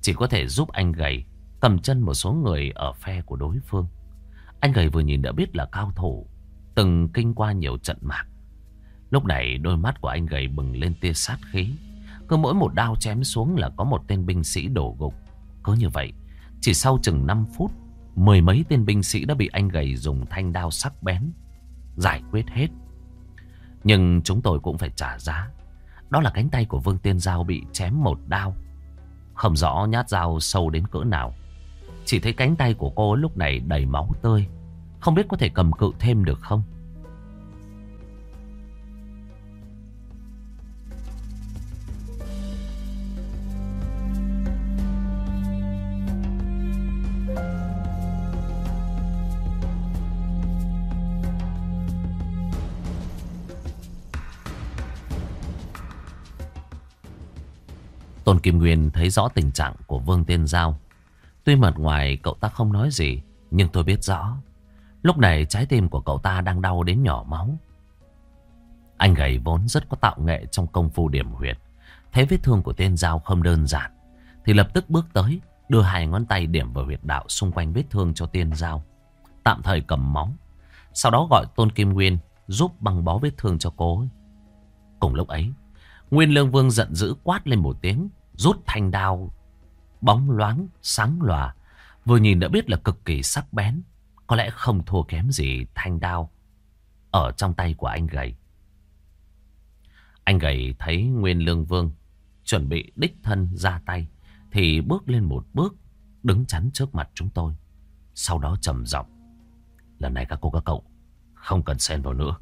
Chỉ có thể giúp anh gầy cầm chân một số người ở phe của đối phương. Anh gầy vừa nhìn đã biết là cao thủ, từng kinh qua nhiều trận mạc. Lúc này đôi mắt của anh gầy bừng lên tia sát khí. Cứ mỗi một đao chém xuống là có một tên binh sĩ đổ gục. Cứ như vậy, chỉ sau chừng 5 phút, mười mấy tên binh sĩ đã bị anh gầy dùng thanh đao sắc bén, giải quyết hết. Nhưng chúng tôi cũng phải trả giá. Đó là cánh tay của Vương Tiên Giao bị chém một đao. Không rõ nhát dao sâu đến cỡ nào Chỉ thấy cánh tay của cô lúc này đầy máu tươi Không biết có thể cầm cự thêm được không Tôn Kim Nguyên thấy rõ tình trạng của Vương Tiên Giao. Tuy mặt ngoài cậu ta không nói gì, nhưng tôi biết rõ. Lúc này trái tim của cậu ta đang đau đến nhỏ máu. Anh gầy vốn rất có tạo nghệ trong công phu điểm huyệt. Thấy vết thương của tên Giao không đơn giản, thì lập tức bước tới, đưa hai ngón tay điểm vào huyệt đạo xung quanh vết thương cho tiên Giao. Tạm thời cầm máu. Sau đó gọi Tôn Kim Nguyên giúp băng bó vết thương cho cô Cùng lúc ấy, Nguyên Lương Vương giận dữ quát lên một tiếng, rút thanh đao, bóng loáng, sáng lòa. Vừa nhìn đã biết là cực kỳ sắc bén, có lẽ không thua kém gì thanh đao ở trong tay của anh gầy. Anh gầy thấy Nguyên Lương Vương chuẩn bị đích thân ra tay, thì bước lên một bước, đứng chắn trước mặt chúng tôi. Sau đó trầm giọng Lần này các cô các cậu không cần xen vào nữa.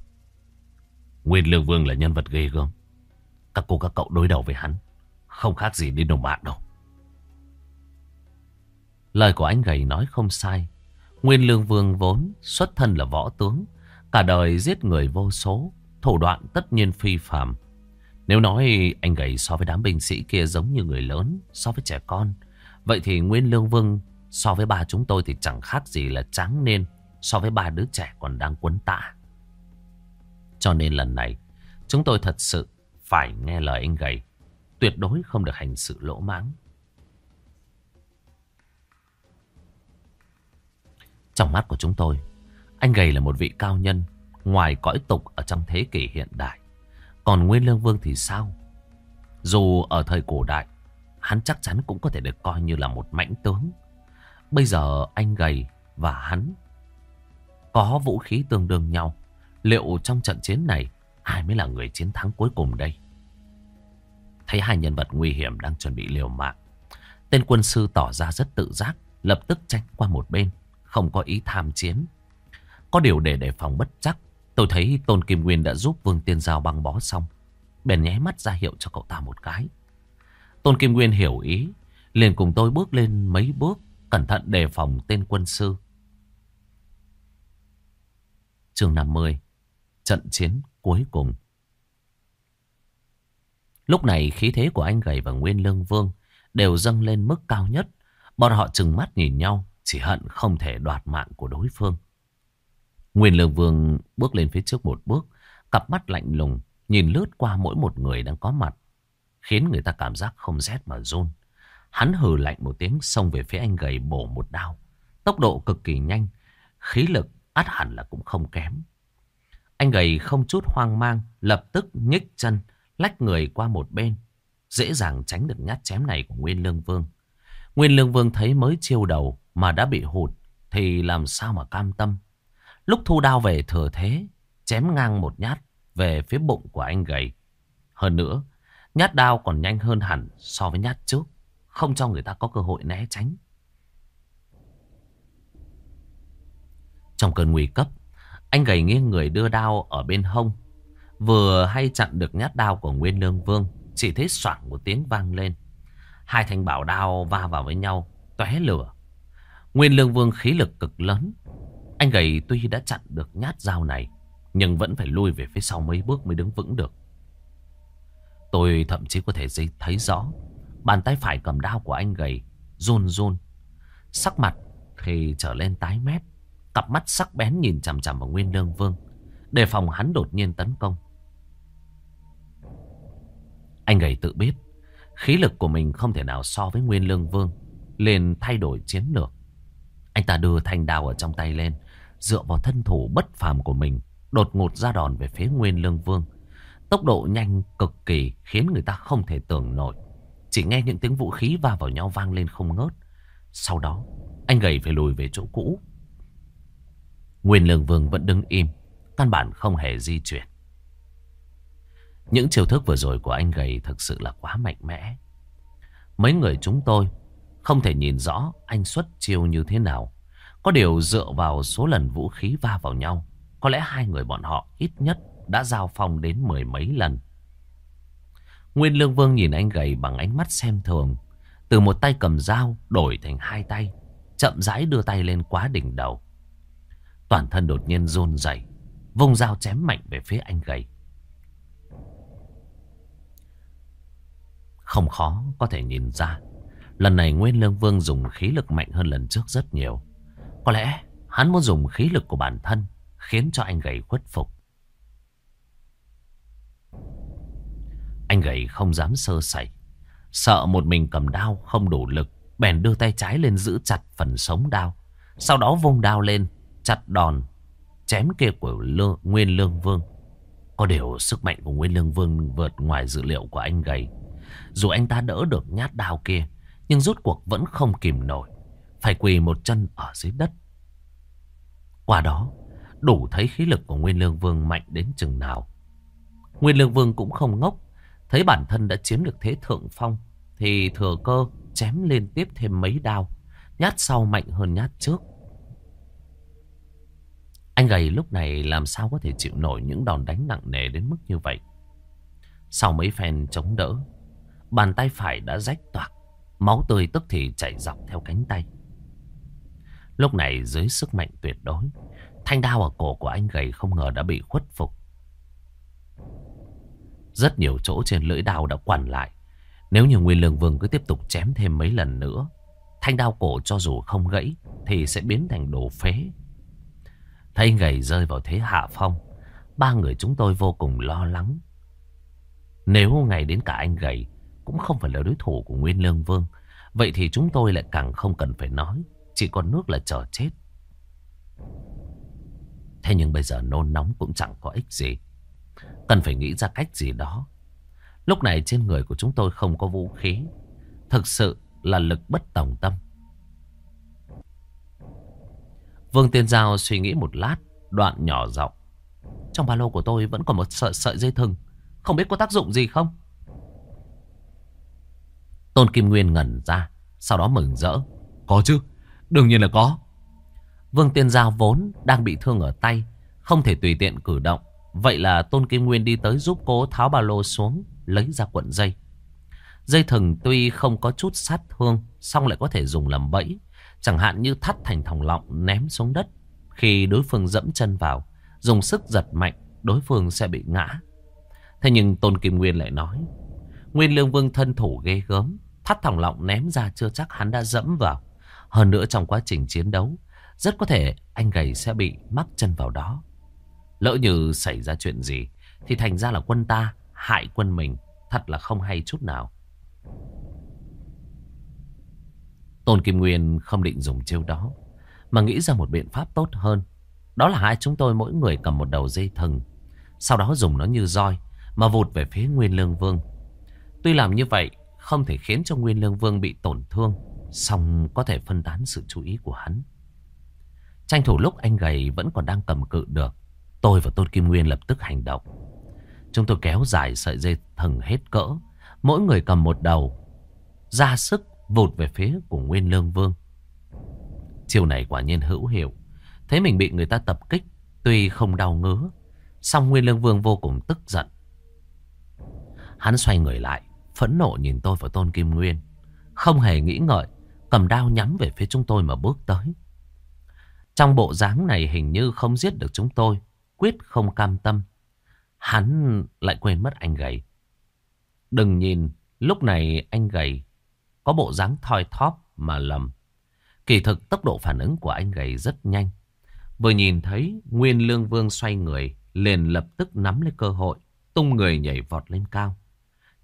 Nguyên Lương Vương là nhân vật ghê gớm. Các cô các cậu đối đầu với hắn không khác gì đi đồng bạn đâu Lời của anh gầy nói không sai Nguyên lương vương vốn xuất thân là võ tướng, Cả đời giết người vô số, Thủ đoạn tất nhiên phi phàm. Nếu nói anh gầy so với đám binh sĩ kia giống như người lớn, So với trẻ con, Vậy thì Nguyên Lương Vương so với ba chúng tôi thì chẳng khác gì là trắng nên So với ba đứa trẻ còn đang quấn tạ Cho nên lần này, Chúng tôi thật sự phải nghe lời anh gầy. Tuyệt đối không được hành sự lỗ mãng. Trong mắt của chúng tôi, anh gầy là một vị cao nhân ngoài cõi tục ở trong thế kỷ hiện đại. Còn Nguyên Lương Vương thì sao? Dù ở thời cổ đại, hắn chắc chắn cũng có thể được coi như là một mãnh tướng. Bây giờ anh gầy và hắn có vũ khí tương đương nhau. Liệu trong trận chiến này, ai mới là người chiến thắng cuối cùng đây? Thấy hai nhân vật nguy hiểm đang chuẩn bị liều mạng. Tên quân sư tỏ ra rất tự giác, lập tức tránh qua một bên, không có ý tham chiến. Có điều để đề phòng bất chắc, tôi thấy Tôn Kim Nguyên đã giúp Vương Tiên Giao băng bó xong. Bèn nháy mắt ra hiệu cho cậu ta một cái. Tôn Kim Nguyên hiểu ý, liền cùng tôi bước lên mấy bước, cẩn thận đề phòng tên quân sư. chương 50 Trận chiến cuối cùng Lúc này khí thế của anh gầy và Nguyên Lương Vương đều dâng lên mức cao nhất. Bọn họ chừng mắt nhìn nhau, chỉ hận không thể đoạt mạng của đối phương. Nguyên Lương Vương bước lên phía trước một bước, cặp mắt lạnh lùng, nhìn lướt qua mỗi một người đang có mặt, khiến người ta cảm giác không rét mà run. Hắn hừ lạnh một tiếng xông về phía anh gầy bổ một đao. Tốc độ cực kỳ nhanh, khí lực át hẳn là cũng không kém. Anh gầy không chút hoang mang, lập tức nhích chân, lách người qua một bên. Dễ dàng tránh được nhát chém này của Nguyên Lương Vương. Nguyên Lương Vương thấy mới chiêu đầu mà đã bị hụt, thì làm sao mà cam tâm. Lúc thu đao về thừa thế, chém ngang một nhát về phía bụng của anh gầy. Hơn nữa, nhát đao còn nhanh hơn hẳn so với nhát trước, không cho người ta có cơ hội né tránh. Trong cơn nguy cấp, anh gầy nghiêng người đưa đao ở bên hông. Vừa hay chặn được nhát đao của Nguyên Lương Vương, chỉ thấy soảng một tiếng vang lên. Hai thanh bảo đao va vào với nhau, tóe lửa. Nguyên Lương Vương khí lực cực lớn. Anh gầy tuy đã chặn được nhát dao này, nhưng vẫn phải lui về phía sau mấy bước mới đứng vững được. Tôi thậm chí có thể thấy rõ, bàn tay phải cầm đao của anh gầy, run run. Sắc mặt thì trở lên tái mét. Cặp mắt sắc bén nhìn chằm chằm vào Nguyên Lương Vương. Đề phòng hắn đột nhiên tấn công. Anh gầy tự biết. Khí lực của mình không thể nào so với Nguyên Lương Vương. Liền thay đổi chiến lược. Anh ta đưa thanh đao ở trong tay lên. Dựa vào thân thủ bất phàm của mình. Đột ngột ra đòn về phía Nguyên Lương Vương. Tốc độ nhanh cực kỳ khiến người ta không thể tưởng nổi. Chỉ nghe những tiếng vũ khí va vào nhau vang lên không ngớt. Sau đó, anh gầy phải lùi về chỗ cũ. Nguyên Lương Vương vẫn đứng im, căn bản không hề di chuyển. Những chiêu thức vừa rồi của anh gầy thực sự là quá mạnh mẽ. Mấy người chúng tôi không thể nhìn rõ anh xuất chiêu như thế nào. Có điều dựa vào số lần vũ khí va vào nhau, có lẽ hai người bọn họ ít nhất đã giao phong đến mười mấy lần. Nguyên Lương Vương nhìn anh gầy bằng ánh mắt xem thường. Từ một tay cầm dao đổi thành hai tay, chậm rãi đưa tay lên quá đỉnh đầu. Toàn thân đột nhiên rôn rẩy, vùng dao chém mạnh về phía anh gầy. Không khó có thể nhìn ra, lần này Nguyên Lương Vương dùng khí lực mạnh hơn lần trước rất nhiều. Có lẽ hắn muốn dùng khí lực của bản thân khiến cho anh gầy khuất phục. Anh gầy không dám sơ sẩy, sợ một mình cầm đao không đủ lực, bèn đưa tay trái lên giữ chặt phần sống đao, sau đó vung đao lên chặt đòn chém kia của lương, Nguyên Lương Vương. Có điều sức mạnh của Nguyên Lương Vương vượt ngoài dự liệu của anh gầy. Dù anh ta đỡ được nhát đao kia, nhưng rút cuộc vẫn không kìm nổi. Phải quỳ một chân ở dưới đất. Qua đó, đủ thấy khí lực của Nguyên Lương Vương mạnh đến chừng nào. Nguyên Lương Vương cũng không ngốc. Thấy bản thân đã chiếm được thế thượng phong, thì thừa cơ chém liên tiếp thêm mấy đao. Nhát sau mạnh hơn nhát trước. Anh gầy lúc này làm sao có thể chịu nổi những đòn đánh nặng nề đến mức như vậy. Sau mấy phen chống đỡ, bàn tay phải đã rách toạc, máu tươi tức thì chảy dọc theo cánh tay. Lúc này dưới sức mạnh tuyệt đối, thanh đao ở cổ của anh gầy không ngờ đã bị khuất phục. Rất nhiều chỗ trên lưỡi đao đã quằn lại. Nếu như Nguyên Lương Vương cứ tiếp tục chém thêm mấy lần nữa, thanh đao cổ cho dù không gãy thì sẽ biến thành đồ phế. Thấy gầy rơi vào thế hạ phong Ba người chúng tôi vô cùng lo lắng Nếu ngày đến cả anh gầy cũng không phải là đối thủ của Nguyên Lương Vương Vậy thì chúng tôi lại càng không cần phải nói Chỉ còn nước là chờ chết Thế nhưng bây giờ nôn nóng cũng chẳng có ích gì. Cần phải nghĩ ra cách gì đó. Lúc này trên người của chúng tôi không có vũ khí. Thực sự là lực bất tòng tâm. Vương Tiên Giao suy nghĩ một lát, đoạn nhỏ giọng. Trong ba lô của tôi vẫn còn một sợi sợi dây thừng. Không biết có tác dụng gì không? Tôn Kim Nguyên ngẩn ra, sau đó mừng rỡ. Có chứ, đương nhiên là có. Vương Tiên Giao vốn đang bị thương ở tay, không thể tùy tiện cử động. Vậy là Tôn Kim Nguyên đi tới giúp cô tháo ba lô xuống, lấy ra cuộn dây. Dây thừng tuy không có chút sát thương, song lại có thể dùng làm bẫy. Chẳng hạn như thắt thành thòng lọng ném xuống đất. Khi đối phương dẫm chân vào, dùng sức giật mạnh, đối phương sẽ bị ngã. Thế nhưng Tôn Kim Nguyên lại nói, Nguyên Lương Vương thân thủ ghê gớm, thắt thòng lọng ném ra chưa chắc hắn đã dẫm vào. Hơn nữa trong quá trình chiến đấu, rất có thể anh gầy sẽ bị mắc chân vào đó. Lỡ như xảy ra chuyện gì, thì thành ra là quân ta hại quân mình, thật là không hay chút nào. Tôn Kim Nguyên không định dùng chiêu đó, mà nghĩ ra một biện pháp tốt hơn. Đó là hai chúng tôi mỗi người cầm một đầu dây thừng, sau đó dùng nó như roi, mà vụt về phía Nguyên Lương Vương. Tuy làm như vậy, không thể khiến cho Nguyên Lương Vương bị tổn thương, song có thể phân tán sự chú ý của hắn. Tranh thủ lúc anh gầy vẫn còn đang cầm cự được, tôi và Tôn Kim Nguyên lập tức hành động. Chúng tôi kéo dài sợi dây thừng hết cỡ, mỗi người cầm một đầu, ra sức vụt về phía của Nguyên Lương Vương. Chiều này quả nhiên hữu hiệu. Thấy mình bị người ta tập kích, tuy không đau ngứa, song Nguyên Lương Vương vô cùng tức giận. Hắn xoay người lại, phẫn nộ nhìn tôi và Tôn Kim Nguyên. Không hề nghĩ ngợi, cầm đao nhắm về phía chúng tôi mà bước tới. Trong bộ dáng này hình như không giết được chúng tôi, quyết không cam tâm. Hắn lại quên mất anh gầy. Đừng nhìn, lúc này anh gầy có bộ dáng thoi thóp mà lầm. Kỳ thực tốc độ phản ứng của anh gầy rất nhanh. Vừa nhìn thấy Nguyên Lương Vương xoay người, liền lập tức nắm lấy cơ hội, tung người nhảy vọt lên cao.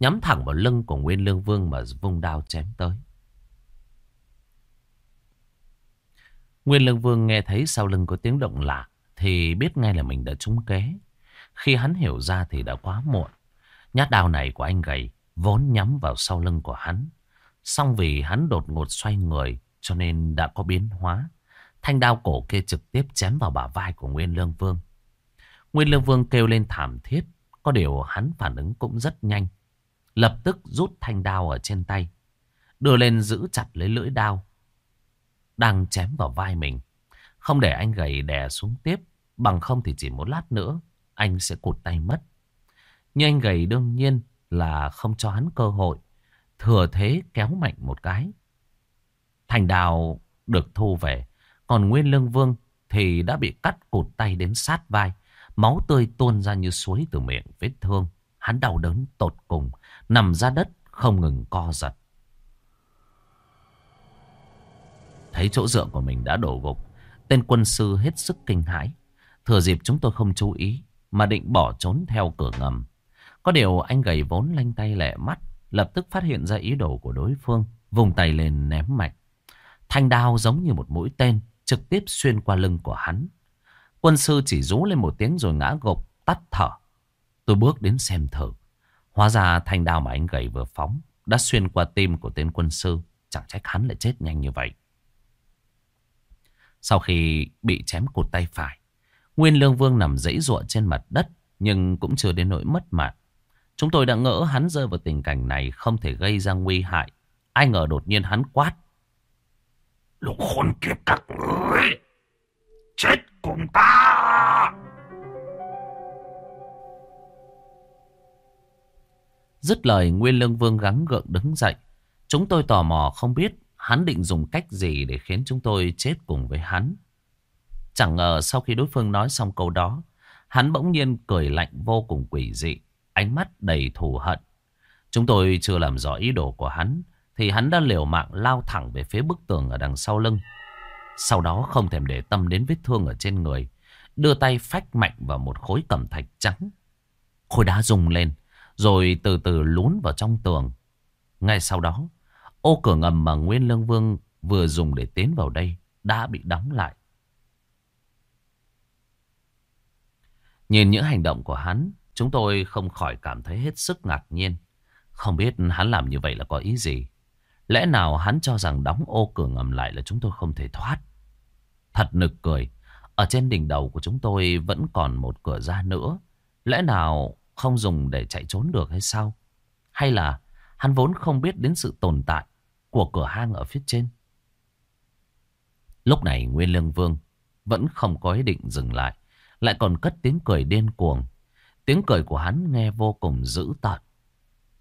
Nhắm thẳng vào lưng của Nguyên Lương Vương mà vung đao chém tới. Nguyên Lương Vương nghe thấy sau lưng có tiếng động lạ, thì biết ngay là mình đã trúng kế. Khi hắn hiểu ra thì đã quá muộn. Nhát đao này của anh gầy vốn nhắm vào sau lưng của hắn. Xong vì hắn đột ngột xoay người cho nên đã có biến hóa. Thanh đao cổ kia trực tiếp chém vào bả vai của Nguyên Lương Vương. Nguyên Lương Vương kêu lên thảm thiết. Có điều hắn phản ứng cũng rất nhanh. Lập tức rút thanh đao ở trên tay. Đưa lên giữ chặt lấy lưỡi đao. Đang chém vào vai mình. Không để anh gầy đè xuống tiếp. Bằng không thì chỉ một lát nữa. Anh sẽ cụt tay mất. Nhưng anh gầy đương nhiên là không cho hắn cơ hội. Thừa thế kéo mạnh một cái. Thành đào được thu về. Còn Nguyên Lương Vương thì đã bị cắt cụt tay đến sát vai. Máu tươi tuôn ra như suối từ miệng vết thương. Hắn đau đớn tột cùng. Nằm ra đất không ngừng co giật. Thấy chỗ dựa của mình đã đổ gục. Tên quân sư hết sức kinh hãi. Thừa dịp chúng tôi không chú ý. Mà định bỏ trốn theo cửa ngầm. Có điều anh gầy vốn lanh tay lẹ mắt. Lập tức phát hiện ra ý đồ của đối phương. Vùng tay lên ném mạch. Thanh đao giống như một mũi tên. Trực tiếp xuyên qua lưng của hắn. Quân sư chỉ rú lên một tiếng rồi ngã gục. Tắt thở. Tôi bước đến xem thử. Hóa ra thanh đao mà anh gầy vừa phóng. Đã xuyên qua tim của tên quân sư. Chẳng trách hắn lại chết nhanh như vậy. Sau khi bị chém cụt tay phải. Nguyên Lương Vương nằm dãy ruộng trên mặt đất. Nhưng cũng chưa đến nỗi mất mạng. Chúng tôi đã ngỡ hắn rơi vào tình cảnh này không thể gây ra nguy hại. Ai ngờ đột nhiên hắn quát. Lục khôn kiếp các người! Chết cùng ta! Dứt lời Nguyên Lương Vương gắng gượng đứng dậy. Chúng tôi tò mò không biết hắn định dùng cách gì để khiến chúng tôi chết cùng với hắn. Chẳng ngờ sau khi đối phương nói xong câu đó, hắn bỗng nhiên cười lạnh vô cùng quỷ dị ánh mắt đầy thù hận. Chúng tôi chưa làm rõ ý đồ của hắn, thì hắn đã liều mạng lao thẳng về phía bức tường ở đằng sau lưng. Sau đó không thèm để tâm đến vết thương ở trên người, đưa tay phách mạnh vào một khối cẩm thạch trắng. Khối đá rung lên, rồi từ từ lún vào trong tường. Ngay sau đó, ô cửa ngầm mà Nguyên Lương Vương vừa dùng để tiến vào đây đã bị đóng lại. Nhìn những hành động của hắn, chúng tôi không khỏi cảm thấy hết sức ngạc nhiên. Không biết hắn làm như vậy là có ý gì. Lẽ nào hắn cho rằng đóng ô cửa ngầm lại là chúng tôi không thể thoát. Thật nực cười. Ở trên đỉnh đầu của chúng tôi vẫn còn một cửa ra nữa. Lẽ nào không dùng để chạy trốn được hay sao? Hay là hắn vốn không biết đến sự tồn tại của cửa hang ở phía trên? Lúc này Nguyên Lương Vương vẫn không có ý định dừng lại. Lại còn cất tiếng cười điên cuồng. Tiếng cười của hắn nghe vô cùng dữ tợn.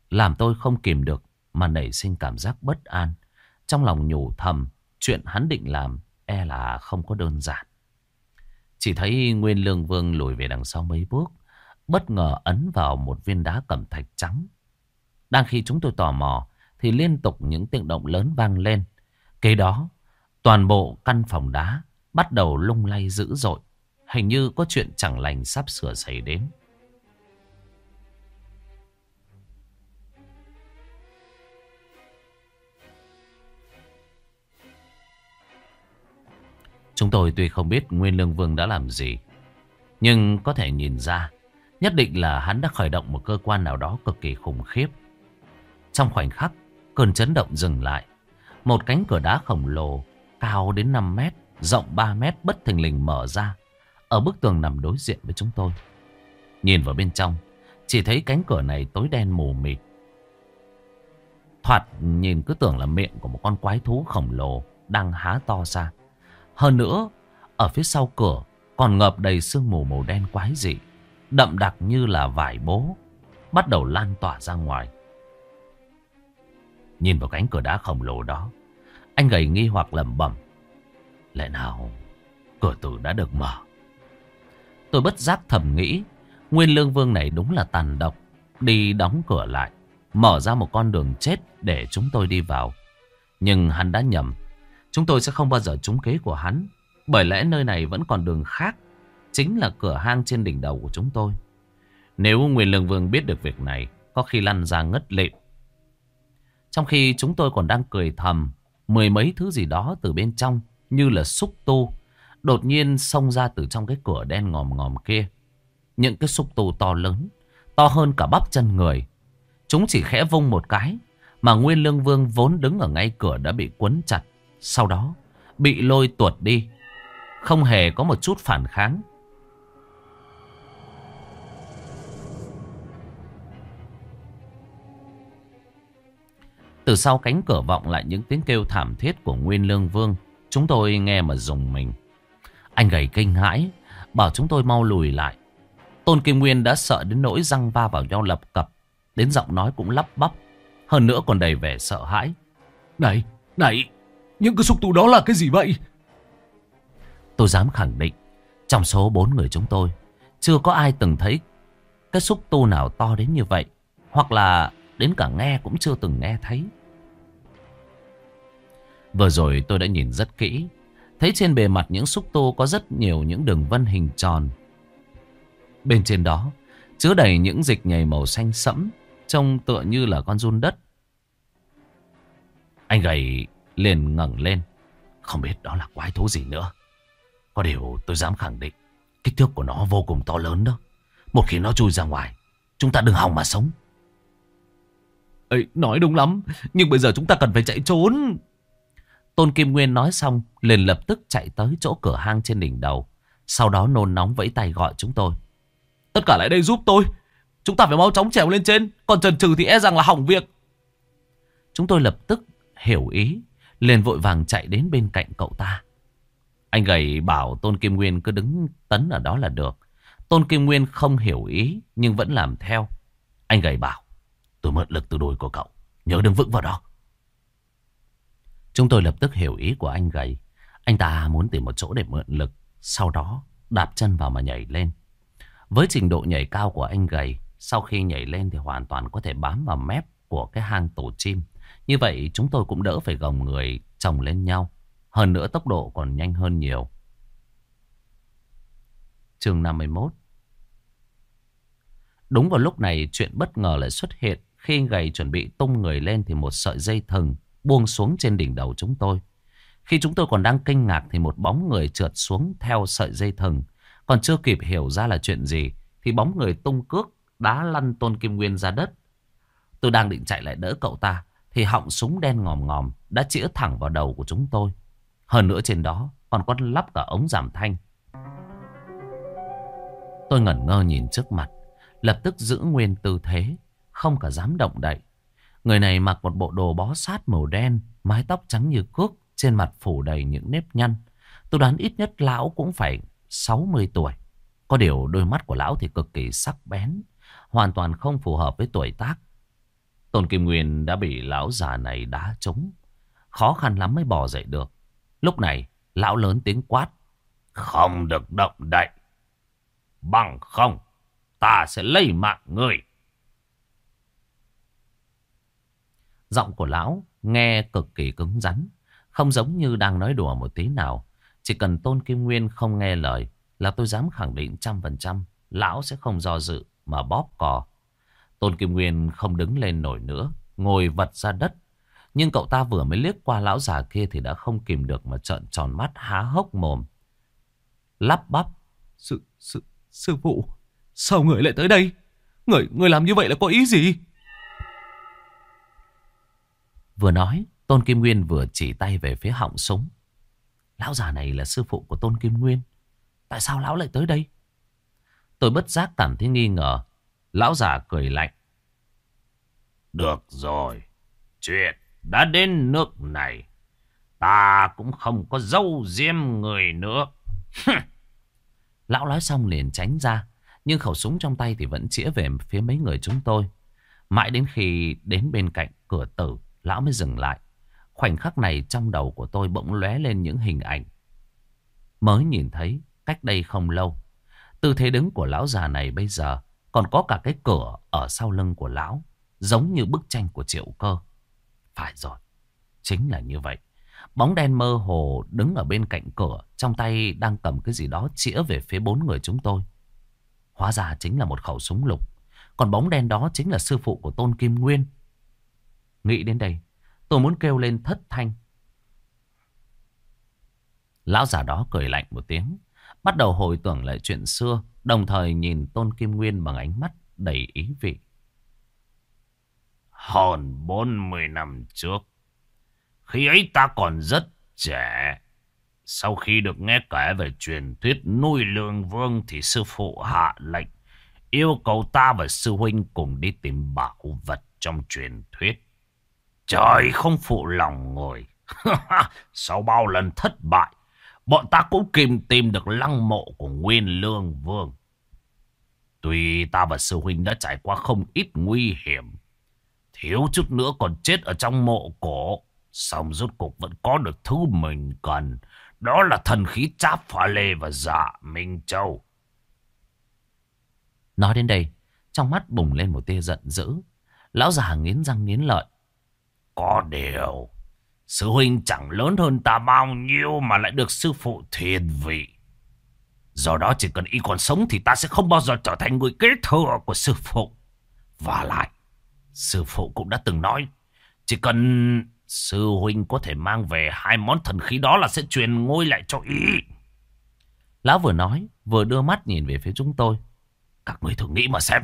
Làm tôi không kìm được mà nảy sinh cảm giác bất an. Trong lòng nhủ thầm, chuyện hắn định làm e là không có đơn giản. Chỉ thấy Nguyên Lương Vương lùi về đằng sau mấy bước, bất ngờ ấn vào một viên đá cẩm thạch trắng. Đang khi chúng tôi tò mò, thì liên tục những tiếng động lớn vang lên. Kế đó, toàn bộ căn phòng đá bắt đầu lung lay dữ dội. Hình như có chuyện chẳng lành sắp sửa xảy đến. Chúng tôi tuy không biết Nguyên Lương Vương đã làm gì, nhưng có thể nhìn ra, nhất định là hắn đã khởi động một cơ quan nào đó cực kỳ khủng khiếp. Trong khoảnh khắc, cơn chấn động dừng lại. Một cánh cửa đá khổng lồ, cao đến 5 mét, rộng 3 mét bất thình lình mở ra, ở bức tường nằm đối diện với chúng tôi. Nhìn vào bên trong, chỉ thấy cánh cửa này tối đen mù mịt. Thoạt nhìn cứ tưởng là miệng của một con quái thú khổng lồ đang há to ra. Hơn nữa, ở phía sau cửa còn ngập đầy sương mù màu đen quái dị, đậm đặc như là vải bố, bắt đầu lan tỏa ra ngoài. Nhìn vào cánh cửa đá khổng lồ đó, anh gầy nghi hoặc lẩm bẩm. Lẽ nào cửa tử đã được mở? Tôi bất giác thầm nghĩ, Nguyên Lương Vương này đúng là tàn độc, đi đóng cửa lại, mở ra một con đường chết để chúng tôi đi vào. Nhưng hắn đã nhầm, Chúng tôi sẽ không bao giờ trúng kế của hắn. Bởi lẽ nơi này vẫn còn đường khác. Chính là cửa hang trên đỉnh đầu của chúng tôi. Nếu Nguyên Lương Vương biết được việc này, có khi lăn ra ngất lịm. Trong khi chúng tôi còn đang cười thầm, mười mấy thứ gì đó từ bên trong, như là xúc tu, đột nhiên xông ra từ trong cái cửa đen ngòm ngòm kia. Những cái xúc tu to lớn, to hơn cả bắp chân người. Chúng chỉ khẽ vung một cái, mà Nguyên Lương Vương vốn đứng ở ngay cửa đã bị quấn chặt. Sau đó bị lôi tuột đi Không hề có một chút phản kháng Từ sau cánh cửa vọng lại những tiếng kêu thảm thiết của Nguyên Lương Vương Chúng tôi nghe mà dùng mình Anh gầy kinh hãi Bảo chúng tôi mau lùi lại Tôn Kim Nguyên đã sợ đến nỗi răng va vào nhau lập cập Đến giọng nói cũng lắp bắp Hơn nữa còn đầy vẻ sợ hãi Này, này những cái xúc tu đó là cái gì vậy? Tôi dám khẳng định, trong số bốn người chúng tôi, chưa có ai từng thấy cái xúc tu nào to đến như vậy. Hoặc là đến cả nghe cũng chưa từng nghe thấy. Vừa rồi tôi đã nhìn rất kỹ. Thấy trên bề mặt những xúc tu có rất nhiều những đường vân hình tròn. Bên trên đó, chứa đầy những dịch nhầy màu xanh sẫm, trông tựa như là con run đất. Anh gầy liền ngẩng lên. Không biết đó là quái thú gì nữa. Có điều tôi dám khẳng định. Kích thước của nó vô cùng to lớn đó. Một khi nó chui ra ngoài. Chúng ta đừng hòng mà sống. Ấy, nói đúng lắm. Nhưng bây giờ chúng ta cần phải chạy trốn. Tôn Kim Nguyên nói xong. Liền lập tức chạy tới chỗ cửa hang trên đỉnh đầu. Sau đó nôn nóng vẫy tay gọi chúng tôi. Tất cả lại đây giúp tôi. Chúng ta phải mau chóng trèo lên trên. Còn trần trừ thì e rằng là hỏng việc. Chúng tôi lập tức hiểu ý liền vội vàng chạy đến bên cạnh cậu ta. Anh gầy bảo Tôn Kim Nguyên cứ đứng tấn ở đó là được. Tôn Kim Nguyên không hiểu ý nhưng vẫn làm theo. Anh gầy bảo tôi mượn lực từ đùi của cậu. Nhớ đừng vững vào đó. Chúng tôi lập tức hiểu ý của anh gầy. Anh ta muốn tìm một chỗ để mượn lực. Sau đó đạp chân vào mà nhảy lên. Với trình độ nhảy cao của anh gầy, sau khi nhảy lên thì hoàn toàn có thể bám vào mép của cái hang tổ chim. Như vậy chúng tôi cũng đỡ phải gồng người chồng lên nhau. Hơn nữa tốc độ còn nhanh hơn nhiều. Chương 51 Đúng vào lúc này chuyện bất ngờ lại xuất hiện. Khi gầy chuẩn bị tung người lên thì một sợi dây thừng buông xuống trên đỉnh đầu chúng tôi. Khi chúng tôi còn đang kinh ngạc thì một bóng người trượt xuống theo sợi dây thừng. Còn chưa kịp hiểu ra là chuyện gì thì bóng người tung cước đá lăn Tôn Kim Nguyên ra đất. Tôi đang định chạy lại đỡ cậu ta thì họng súng đen ngòm ngòm đã chĩa thẳng vào đầu của chúng tôi. Hơn nữa trên đó còn có lắp cả ống giảm thanh. Tôi ngẩn ngơ nhìn trước mặt, lập tức giữ nguyên tư thế, không cả dám động đậy. Người này mặc một bộ đồ bó sát màu đen, mái tóc trắng như cước, trên mặt phủ đầy những nếp nhăn. Tôi đoán ít nhất lão cũng phải 60 tuổi. Có điều đôi mắt của lão thì cực kỳ sắc bén, hoàn toàn không phù hợp với tuổi tác. Tôn Kim Nguyên đã bị lão già này đá trúng. Khó khăn lắm mới bò dậy được. Lúc này, lão lớn tiếng quát. Không được động đậy. Bằng không, ta sẽ lấy mạng người. Giọng của lão nghe cực kỳ cứng rắn. Không giống như đang nói đùa một tí nào. Chỉ cần Tôn Kim Nguyên không nghe lời là tôi dám khẳng định trăm phần trăm lão sẽ không do dự mà bóp cò. Tôn Kim Nguyên không đứng lên nổi nữa, ngồi vật ra đất. Nhưng cậu ta vừa mới liếc qua lão già kia thì đã không kìm được mà trợn tròn mắt há hốc mồm. Lắp bắp. Sư, sư, sư phụ, sao người lại tới đây? Người, người làm như vậy là có ý gì? Vừa nói, Tôn Kim Nguyên vừa chỉ tay về phía họng súng. Lão già này là sư phụ của Tôn Kim Nguyên. Tại sao lão lại tới đây? Tôi bất giác cảm thấy nghi ngờ. Lão già cười lạnh. Được rồi. Chuyện đã đến nước này. Ta cũng không có dâu diêm người nữa. (laughs) Lão nói xong liền tránh ra. Nhưng khẩu súng trong tay thì vẫn chĩa về phía mấy người chúng tôi. Mãi đến khi đến bên cạnh cửa tử, lão mới dừng lại. Khoảnh khắc này trong đầu của tôi bỗng lóe lên những hình ảnh. Mới nhìn thấy, cách đây không lâu. Tư thế đứng của lão già này bây giờ còn có cả cái cửa ở sau lưng của lão. Giống như bức tranh của triệu cơ. Phải rồi. Chính là như vậy. Bóng đen mơ hồ đứng ở bên cạnh cửa. Trong tay đang cầm cái gì đó chĩa về phía bốn người chúng tôi. Hóa ra chính là một khẩu súng lục. Còn bóng đen đó chính là sư phụ của Tôn Kim Nguyên. Nghĩ đến đây. Tôi muốn kêu lên thất thanh. Lão già đó cười lạnh một tiếng. Bắt đầu hồi tưởng lại chuyện xưa. Đồng thời nhìn Tôn Kim Nguyên bằng ánh mắt đầy ý vị. Hòn 40 năm trước, khi ấy ta còn rất trẻ. Sau khi được nghe kể về truyền thuyết nuôi lương vương thì sư phụ hạ lệnh yêu cầu ta và sư huynh cùng đi tìm bảo vật trong truyền thuyết. Trời không phụ lòng người. (laughs) Sau bao lần thất bại, bọn ta cũng kìm tìm được lăng mộ của Nguyên Lương Vương. Tuy ta và sư huynh đã trải qua không ít nguy hiểm, thiếu chút nữa còn chết ở trong mộ cổ, xong rốt cục vẫn có được thứ mình cần. Đó là thần khí cháp pha lê và dạ Minh Châu. Nói đến đây, trong mắt bùng lên một tia giận dữ. Lão già nghiến răng nghiến lợi. Có điều, sư huynh chẳng lớn hơn ta bao nhiêu mà lại được sư phụ thiền vị. Do đó chỉ cần y còn sống thì ta sẽ không bao giờ trở thành người kế thừa của sư phụ. Và lại, sư phụ cũng đã từng nói, chỉ cần sư huynh có thể mang về hai món thần khí đó là sẽ truyền ngôi lại cho y. Lão vừa nói, vừa đưa mắt nhìn về phía chúng tôi. Các người thử nghĩ mà xem,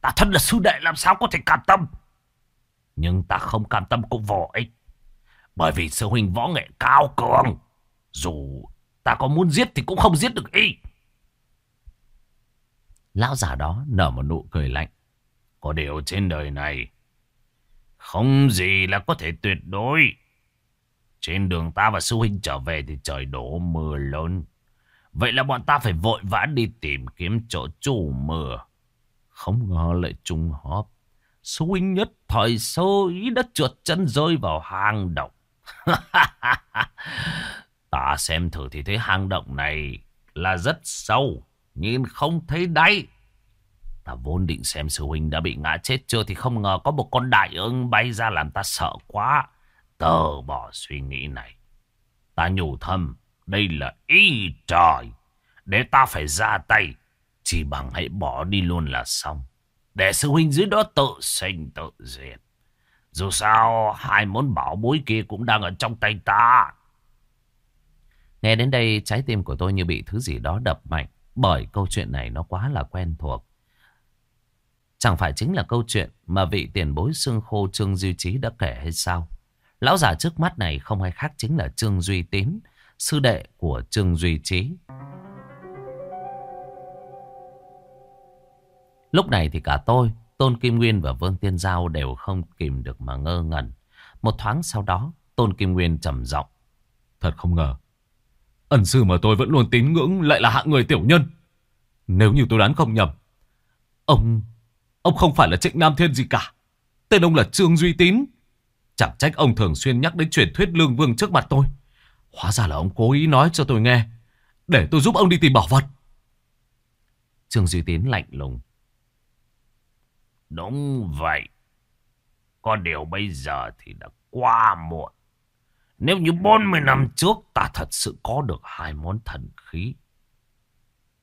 ta thân là sư đệ làm sao có thể cảm tâm. Nhưng ta không cam tâm cũng vô ích. Bởi vì sư huynh võ nghệ cao cường. Dù ta có muốn giết thì cũng không giết được y. Lão già đó nở một nụ cười lạnh. Có điều trên đời này, không gì là có thể tuyệt đối. Trên đường ta và sư huynh trở về thì trời đổ mưa lớn. Vậy là bọn ta phải vội vã đi tìm kiếm chỗ chủ mưa. Không ngờ lại trùng hợp. Sư huynh nhất thời sơ ý đã trượt chân rơi vào hang động. (laughs) ta xem thử thì thấy hang động này là rất sâu. Nhìn không thấy đáy. Ta vốn định xem sư huynh đã bị ngã chết chưa thì không ngờ có một con đại ưng bay ra làm ta sợ quá. Tờ bỏ suy nghĩ này. Ta nhủ thầm, đây là ý trời. Để ta phải ra tay, chỉ bằng hãy bỏ đi luôn là xong. Để sư huynh dưới đó tự sinh tự diệt. Dù sao, hai món bảo bối kia cũng đang ở trong tay ta. Nghe đến đây, trái tim của tôi như bị thứ gì đó đập mạnh. Bởi câu chuyện này nó quá là quen thuộc. Chẳng phải chính là câu chuyện mà vị tiền bối xương khô Trương Duy Trí đã kể hay sao? Lão già trước mắt này không ai khác chính là Trương Duy Tín, sư đệ của Trương Duy Trí. Lúc này thì cả tôi, Tôn Kim Nguyên và Vương Tiên Giao đều không kìm được mà ngơ ngẩn. Một thoáng sau đó, Tôn Kim Nguyên trầm giọng. Thật không ngờ. Ẩn sư mà tôi vẫn luôn tín ngưỡng lại là hạng người tiểu nhân. Nếu như tôi đoán không nhầm. Ông... Ông không phải là trịnh Nam Thiên gì cả. Tên ông là Trương Duy Tín. Chẳng trách ông thường xuyên nhắc đến truyền thuyết lương vương trước mặt tôi. Hóa ra là ông cố ý nói cho tôi nghe. Để tôi giúp ông đi tìm bảo vật. Trương Duy Tín lạnh lùng. Đúng vậy. Có điều bây giờ thì đã quá muộn. Nếu như 40 năm trước ta thật sự có được hai món thần khí.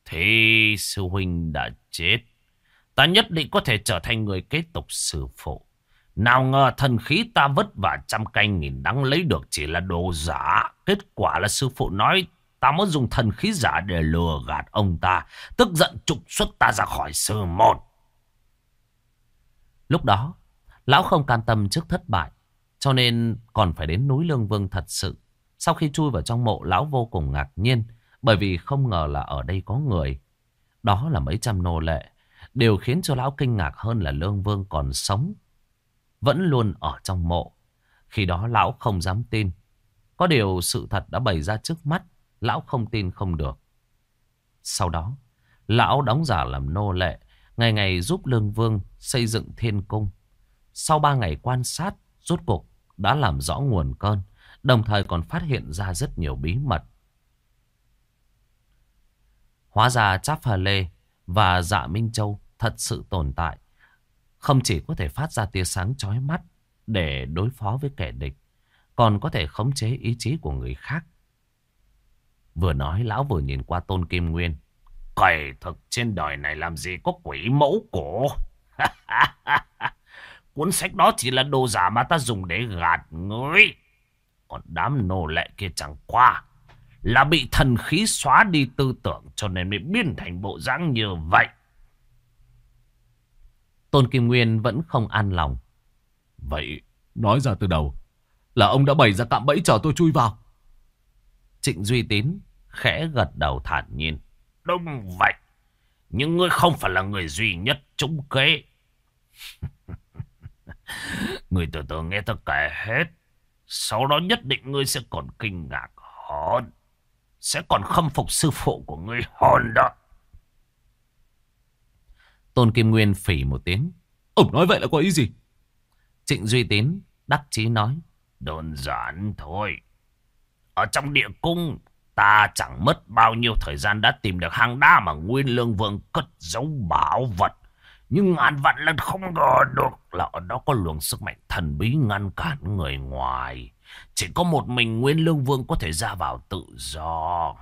Thì sư huynh đã chết. Ta nhất định có thể trở thành người kế tục sư phụ. Nào ngờ thần khí ta vất vả trăm canh nghìn đắng lấy được chỉ là đồ giả. Kết quả là sư phụ nói ta muốn dùng thần khí giả để lừa gạt ông ta. Tức giận trục xuất ta ra khỏi sư môn. Lúc đó, lão không can tâm trước thất bại. Cho nên còn phải đến núi Lương Vương thật sự. Sau khi chui vào trong mộ, lão vô cùng ngạc nhiên. Bởi vì không ngờ là ở đây có người. Đó là mấy trăm nô lệ. Điều khiến cho lão kinh ngạc hơn là Lương Vương còn sống. Vẫn luôn ở trong mộ. Khi đó lão không dám tin. Có điều sự thật đã bày ra trước mắt. Lão không tin không được. Sau đó, lão đóng giả làm nô lệ. Ngày ngày giúp Lương Vương xây dựng thiên cung. Sau ba ngày quan sát, rốt cuộc đã làm rõ nguồn cơn. Đồng thời còn phát hiện ra rất nhiều bí mật. Hóa ra Cháp Phà Lê và Dạ Minh Châu thật sự tồn tại. Không chỉ có thể phát ra tia sáng chói mắt để đối phó với kẻ địch, còn có thể khống chế ý chí của người khác. Vừa nói lão vừa nhìn qua Tôn Kim Nguyên. Cày thực trên đời này làm gì có quỷ mẫu cổ. (laughs) Cuốn sách đó chỉ là đồ giả mà ta dùng để gạt người. Còn đám nô lệ kia chẳng qua là bị thần khí xóa đi tư tưởng cho nên mới biến thành bộ dáng như vậy. Tôn Kim Nguyên vẫn không an lòng. Vậy nói ra từ đầu là ông đã bày ra cạm bẫy chờ tôi chui vào. Trịnh Duy Tín khẽ gật đầu thản nhiên. Đúng vậy. Nhưng ngươi không phải là người duy nhất trúng kế. (laughs) người từ từ nghe ta kể hết. Sau đó nhất định ngươi sẽ còn kinh ngạc hơn. Sẽ còn khâm phục sư phụ của ngươi hơn đó. Tôn Kim Nguyên phỉ một tiếng. Ông nói vậy là có ý gì? Trịnh Duy Tín đắc chí nói. Đơn giản thôi. Ở trong địa cung, ta chẳng mất bao nhiêu thời gian đã tìm được hang đá mà Nguyên Lương Vương cất giấu bảo vật. Nhưng ngàn vạn lần không ngờ được là ở đó có luồng sức mạnh thần bí ngăn cản người ngoài. Chỉ có một mình Nguyên Lương Vương có thể ra vào tự do.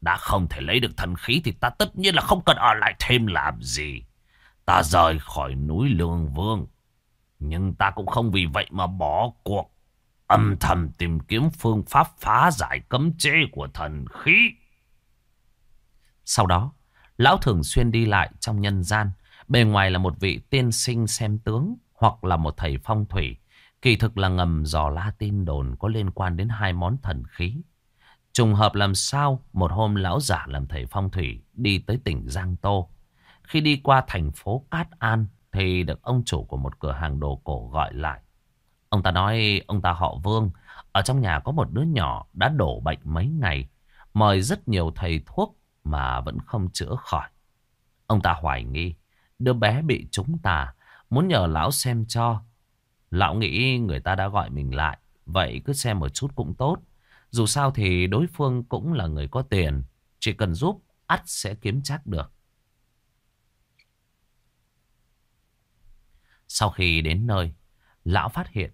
Đã không thể lấy được thần khí thì ta tất nhiên là không cần ở lại thêm làm gì. Ta rời khỏi núi Lương Vương. Nhưng ta cũng không vì vậy mà bỏ cuộc. Âm thầm tìm kiếm phương pháp phá giải cấm chế của thần khí. Sau đó, lão thường xuyên đi lại trong nhân gian. Bề ngoài là một vị tiên sinh xem tướng hoặc là một thầy phong thủy. Kỳ thực là ngầm dò la tin đồn có liên quan đến hai món thần khí. Trùng hợp làm sao một hôm lão giả làm thầy phong thủy đi tới tỉnh Giang Tô. Khi đi qua thành phố Cát An thì được ông chủ của một cửa hàng đồ cổ gọi lại. Ông ta nói ông ta họ Vương, ở trong nhà có một đứa nhỏ đã đổ bệnh mấy ngày, mời rất nhiều thầy thuốc mà vẫn không chữa khỏi. Ông ta hoài nghi, đứa bé bị trúng tà, muốn nhờ lão xem cho. Lão nghĩ người ta đã gọi mình lại, vậy cứ xem một chút cũng tốt. Dù sao thì đối phương cũng là người có tiền, chỉ cần giúp, ắt sẽ kiếm chắc được. Sau khi đến nơi, lão phát hiện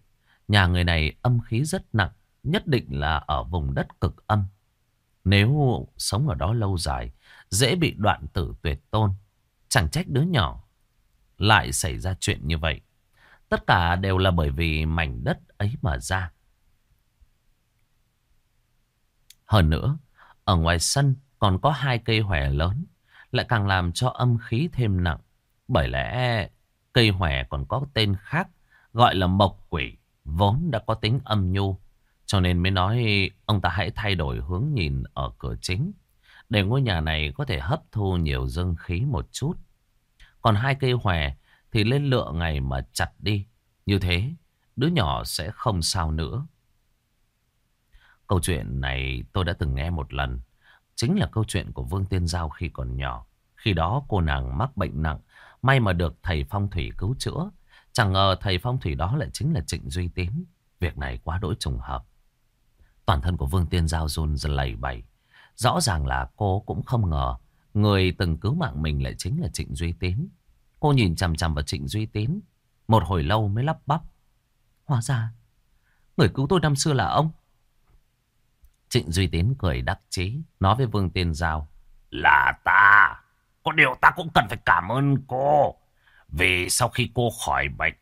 nhà người này âm khí rất nặng, nhất định là ở vùng đất cực âm. Nếu sống ở đó lâu dài, dễ bị đoạn tử tuyệt tôn. Chẳng trách đứa nhỏ lại xảy ra chuyện như vậy. Tất cả đều là bởi vì mảnh đất ấy mà ra. Hơn nữa, ở ngoài sân còn có hai cây hòe lớn. lại càng làm cho âm khí thêm nặng. Bởi lẽ cây hòe còn có tên khác gọi là mộc quỷ, vốn đã có tính âm nhu. Cho nên mới nói ông ta hãy thay đổi hướng nhìn ở cửa chính, để ngôi nhà này có thể hấp thu nhiều dương khí một chút. Còn hai cây hòe thì lên lựa ngày mà chặt đi. Như thế, đứa nhỏ sẽ không sao nữa. Câu chuyện này tôi đã từng nghe một lần. Chính là câu chuyện của Vương Tiên Giao khi còn nhỏ. Khi đó cô nàng mắc bệnh nặng. May mà được thầy phong thủy cứu chữa. Chẳng ngờ thầy phong thủy đó lại chính là Trịnh Duy Tín. Việc này quá đỗi trùng hợp. Toàn thân của Vương Tiên Giao run lẩy bẩy. Rõ ràng là cô cũng không ngờ. Người từng cứu mạng mình lại chính là Trịnh Duy Tín. Cô nhìn chằm chằm vào Trịnh Duy Tín. Một hồi lâu mới lắp bắp. Hóa ra, người cứu tôi năm xưa là ông. Trịnh Duy Tín cười đắc chí, nói với Vương Tiên Giao. Là ta, có điều ta cũng cần phải cảm ơn cô. Vì sau khi cô khỏi bệnh,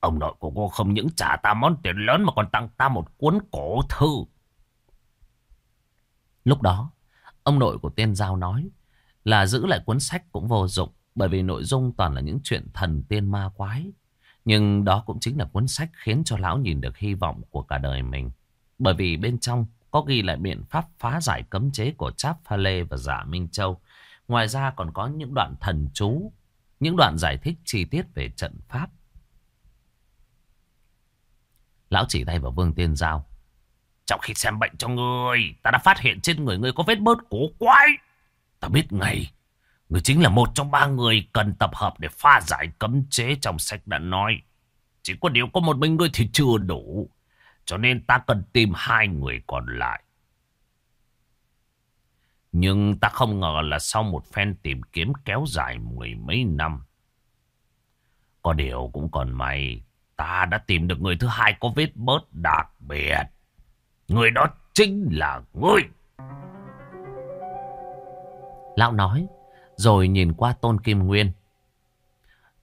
ông nội của cô không những trả ta món tiền lớn mà còn tặng ta một cuốn cổ thư. Lúc đó, ông nội của Tiên Giao nói là giữ lại cuốn sách cũng vô dụng bởi vì nội dung toàn là những chuyện thần tiên ma quái. Nhưng đó cũng chính là cuốn sách khiến cho lão nhìn được hy vọng của cả đời mình. Bởi vì bên trong có ghi lại biện pháp phá giải cấm chế của Cháp Pha Lê và Giả Minh Châu. Ngoài ra còn có những đoạn thần chú, những đoạn giải thích chi tiết về trận pháp. Lão chỉ tay vào Vương Tiên Giao. Trong khi xem bệnh cho ngươi, ta đã phát hiện trên người ngươi có vết bớt cổ quái. Ta biết ngay, ngươi chính là một trong ba người cần tập hợp để pha giải cấm chế trong sách đã nói. Chỉ có điều có một mình ngươi thì chưa đủ. Cho nên ta cần tìm hai người còn lại. Nhưng ta không ngờ là sau một phen tìm kiếm kéo dài mười mấy năm. Có điều cũng còn may, ta đã tìm được người thứ hai có vết bớt đặc biệt. Người đó chính là ngươi. Lão nói, rồi nhìn qua Tôn Kim Nguyên.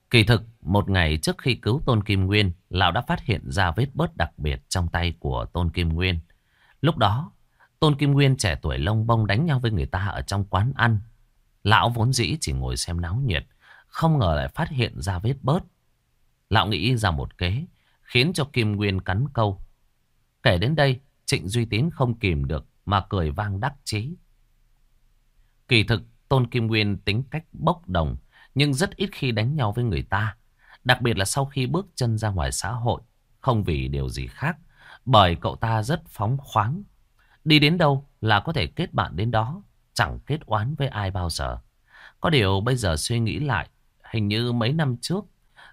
Kỳ thực, một ngày trước khi cứu Tôn Kim Nguyên, Lão đã phát hiện ra vết bớt đặc biệt trong tay của Tôn Kim Nguyên. Lúc đó, Tôn Kim Nguyên trẻ tuổi lông bông đánh nhau với người ta ở trong quán ăn. Lão vốn dĩ chỉ ngồi xem náo nhiệt, không ngờ lại phát hiện ra vết bớt. Lão nghĩ ra một kế, khiến cho Kim Nguyên cắn câu. Kể đến đây, Trịnh Duy Tín không kìm được mà cười vang đắc chí. Kỳ thực, Tôn Kim Nguyên tính cách bốc đồng, nhưng rất ít khi đánh nhau với người ta. Đặc biệt là sau khi bước chân ra ngoài xã hội, không vì điều gì khác, bởi cậu ta rất phóng khoáng. Đi đến đâu là có thể kết bạn đến đó, chẳng kết oán với ai bao giờ. Có điều bây giờ suy nghĩ lại, hình như mấy năm trước,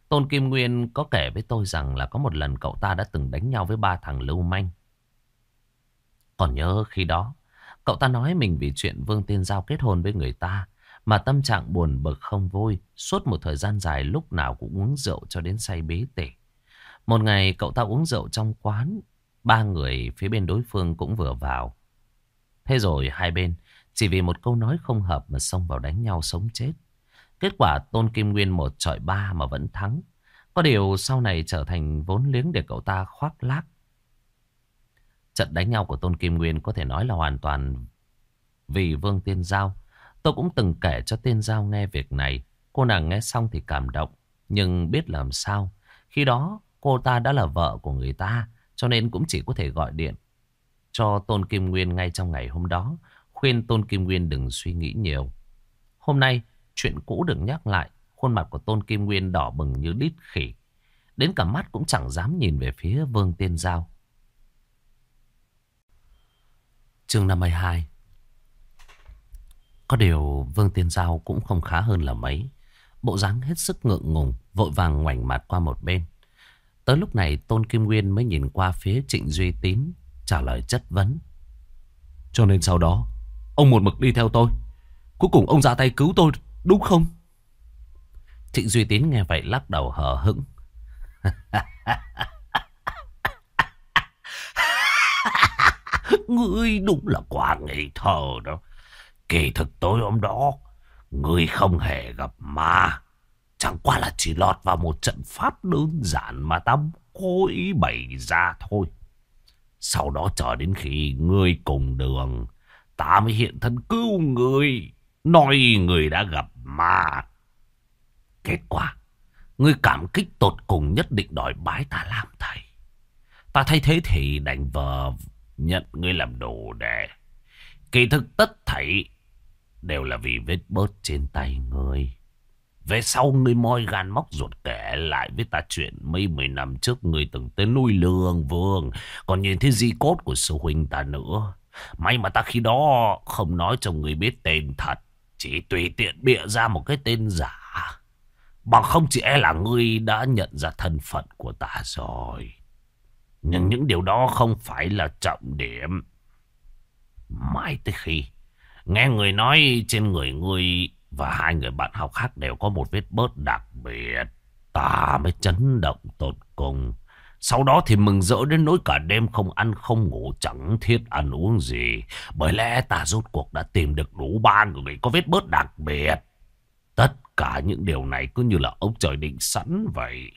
Tôn Kim Nguyên có kể với tôi rằng là có một lần cậu ta đã từng đánh nhau với ba thằng lưu manh. Còn nhớ khi đó, cậu ta nói mình vì chuyện Vương Tiên Giao kết hôn với người ta, mà tâm trạng buồn bực không vui, suốt một thời gian dài lúc nào cũng uống rượu cho đến say bế tể. Một ngày cậu ta uống rượu trong quán, ba người phía bên đối phương cũng vừa vào. Thế rồi hai bên chỉ vì một câu nói không hợp mà xông vào đánh nhau sống chết. Kết quả Tôn Kim Nguyên một trọi ba mà vẫn thắng. Có điều sau này trở thành vốn liếng để cậu ta khoác lác. Trận đánh nhau của Tôn Kim Nguyên có thể nói là hoàn toàn vì Vương Tiên Giao. Tôi cũng từng kể cho Tiên Giao nghe việc này. Cô nàng nghe xong thì cảm động. Nhưng biết làm sao. Khi đó cô ta đã là vợ của người ta. Cho nên cũng chỉ có thể gọi điện cho Tôn Kim Nguyên ngay trong ngày hôm đó. Khuyên Tôn Kim Nguyên đừng suy nghĩ nhiều. Hôm nay chuyện cũ được nhắc lại. Khuôn mặt của Tôn Kim Nguyên đỏ bừng như đít khỉ. Đến cả mắt cũng chẳng dám nhìn về phía Vương Tiên Giao. Chương 52 Có điều Vương Tiên Giao cũng không khá hơn là mấy. Bộ dáng hết sức ngượng ngùng, vội vàng ngoảnh mặt qua một bên. Tới lúc này Tôn Kim Nguyên mới nhìn qua phía Trịnh Duy Tín, trả lời chất vấn. Cho nên sau đó, ông một mực đi theo tôi. Cuối cùng ông ra tay cứu tôi, đúng không? Trịnh Duy Tín nghe vậy lắc đầu hờ hững. (laughs) Ngươi đúng là quá ngây thơ đó. Kỳ thực tối hôm đó, ngươi không hề gặp ma. Chẳng qua là chỉ lọt vào một trận pháp đơn giản mà ta cố ý bày ra thôi. Sau đó chờ đến khi ngươi cùng đường, ta mới hiện thân cứu ngươi. Nói người đã gặp ma. Kết quả, người cảm kích tột cùng nhất định đòi bái ta làm thầy. Ta thay thế thì đành vờ nhận ngươi làm đồ đệ. Kỳ thực tất thảy đều là vì vết bớt trên tay ngươi. Về sau ngươi moi gan móc ruột kể lại với ta chuyện mấy mười năm trước ngươi từng tới nuôi lương vương. Còn nhìn thấy di cốt của sư huynh ta nữa. May mà ta khi đó không nói cho người biết tên thật. Chỉ tùy tiện bịa ra một cái tên giả. Bằng không chỉ e là ngươi đã nhận ra thân phận của ta rồi. Nhưng những điều đó không phải là trọng điểm. Mãi tới khi nghe người nói trên người ngươi và hai người bạn học khác đều có một vết bớt đặc biệt. Ta mới chấn động tột cùng. Sau đó thì mừng rỡ đến nỗi cả đêm không ăn không ngủ, chẳng thiết ăn uống gì. Bởi lẽ ta rốt cuộc đã tìm được đủ ba người có vết bớt đặc biệt. Tất cả những điều này cứ như là ông trời định sẵn vậy.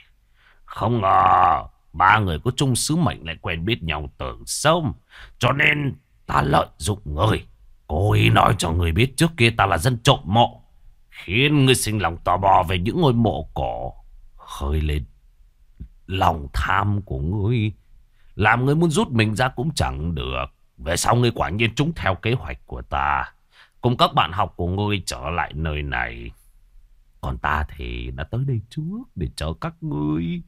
Không ngờ, ba người có chung sứ mệnh lại quen biết nhau từ sông. Cho nên ta lợi dụng người. Cố ý nói cho người biết trước kia ta là dân trộm mộ. Khiến người sinh lòng tò mò về những ngôi mộ cổ. Khơi lên lòng tham của ngươi. Làm ngươi muốn rút mình ra cũng chẳng được. Về sau ngươi quả nhiên trúng theo kế hoạch của ta. Cùng các bạn học của ngươi trở lại nơi này. Còn ta thì đã tới đây trước để chờ các ngươi.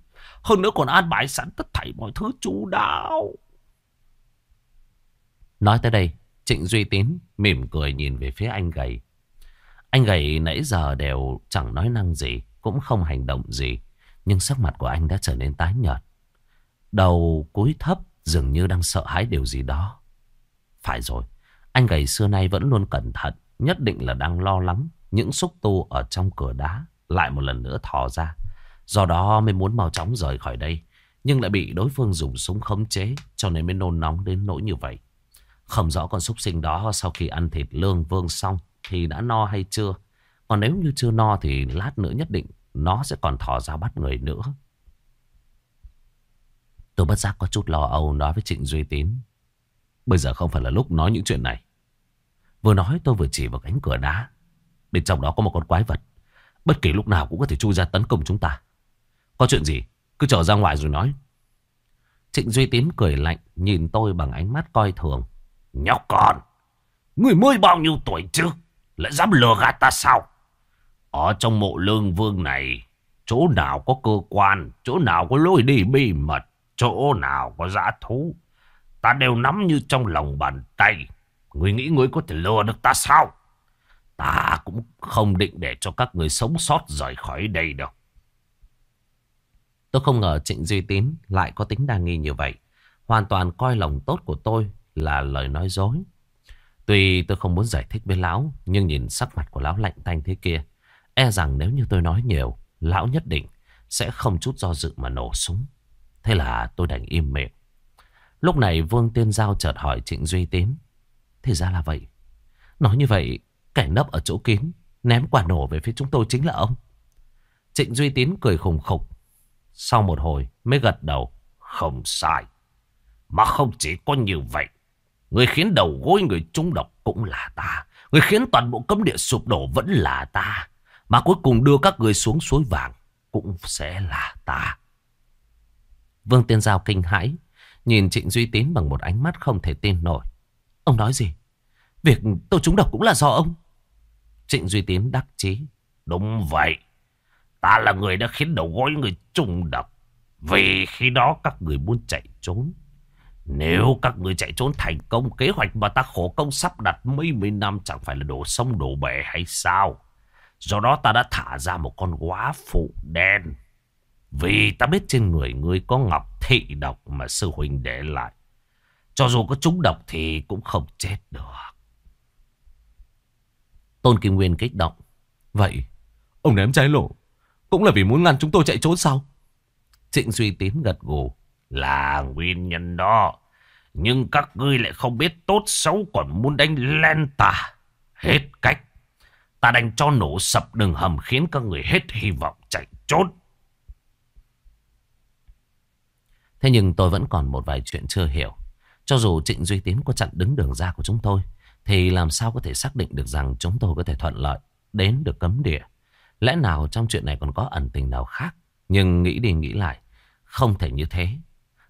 Hơn nữa còn an bài sẵn tất thảy mọi thứ chú đáo. Nói tới đây, Trịnh Duy Tín mỉm cười nhìn về phía anh gầy. Anh gầy nãy giờ đều chẳng nói năng gì, cũng không hành động gì. Nhưng sắc mặt của anh đã trở nên tái nhợt. Đầu cúi thấp dường như đang sợ hãi điều gì đó. Phải rồi, anh gầy xưa nay vẫn luôn cẩn thận, nhất định là đang lo lắng những xúc tu ở trong cửa đá lại một lần nữa thò ra. Do đó mới muốn mau chóng rời khỏi đây, nhưng lại bị đối phương dùng súng khống chế cho nên mới nôn nóng đến nỗi như vậy. Không rõ con súc sinh đó sau khi ăn thịt lương vương xong thì đã no hay chưa. Còn nếu như chưa no thì lát nữa nhất định nó sẽ còn thò ra bắt người nữa. Tôi bất giác có chút lo âu nói với Trịnh Duy Tín. Bây giờ không phải là lúc nói những chuyện này. Vừa nói tôi vừa chỉ vào cánh cửa đá. Bên trong đó có một con quái vật. Bất kỳ lúc nào cũng có thể chui ra tấn công chúng ta. Có chuyện gì? Cứ trở ra ngoài rồi nói. Trịnh Duy Tín cười lạnh nhìn tôi bằng ánh mắt coi thường. Nhóc con, người mới bao nhiêu tuổi chứ? Lại dám lừa gạt ta sao? Ở trong mộ lương vương này, chỗ nào có cơ quan, chỗ nào có lối đi bí mật, chỗ nào có dã thú. Ta đều nắm như trong lòng bàn tay. Người nghĩ người có thể lừa được ta sao? Ta cũng không định để cho các người sống sót rời khỏi đây đâu. Tôi không ngờ Trịnh Duy Tín lại có tính đa nghi như vậy. Hoàn toàn coi lòng tốt của tôi là lời nói dối. Tuy tôi không muốn giải thích với lão, nhưng nhìn sắc mặt của lão lạnh tanh thế kia, e rằng nếu như tôi nói nhiều, lão nhất định sẽ không chút do dự mà nổ súng. Thế là tôi đành im miệng. Lúc này Vương Tiên Giao chợt hỏi Trịnh Duy Tín. Thì ra là vậy. Nói như vậy, kẻ nấp ở chỗ kín, ném quả nổ về phía chúng tôi chính là ông. Trịnh Duy Tín cười khùng khục. Sau một hồi mới gật đầu. Không sai. Mà không chỉ có như vậy. Người khiến đầu gối người trung độc cũng là ta. Người khiến toàn bộ cấm địa sụp đổ vẫn là ta. Mà cuối cùng đưa các người xuống suối vàng cũng sẽ là ta. Vương Tiên Giao kinh hãi. Nhìn Trịnh Duy Tín bằng một ánh mắt không thể tin nổi. Ông nói gì? Việc tôi trúng độc cũng là do ông. Trịnh Duy Tín đắc chí. Đúng vậy. Ta là người đã khiến đầu gối người trùng độc. Vì khi đó các người muốn chạy trốn. Nếu các người chạy trốn thành công, kế hoạch mà ta khổ công sắp đặt mấy mươi năm chẳng phải là đổ sông đổ bể hay sao? Do đó ta đã thả ra một con quá phụ đen. Vì ta biết trên người ngươi có ngọc thị độc mà sư huynh để lại. Cho dù có trúng độc thì cũng không chết được. Tôn Kim Nguyên kích động. Vậy, ông ném trái lỗ cũng là vì muốn ngăn chúng tôi chạy trốn sao? Trịnh Duy Tín gật gù. Là nguyên nhân đó. Nhưng các ngươi lại không biết tốt xấu còn muốn đánh len ta. Hết cách. Ta đành cho nổ sập đường hầm khiến các người hết hy vọng chạy trốn. Thế nhưng tôi vẫn còn một vài chuyện chưa hiểu. Cho dù Trịnh Duy Tiến có chặn đứng đường ra của chúng tôi, Thì làm sao có thể xác định được rằng chúng tôi có thể thuận lợi đến được cấm địa. Lẽ nào trong chuyện này còn có ẩn tình nào khác? Nhưng nghĩ đi nghĩ lại, không thể như thế.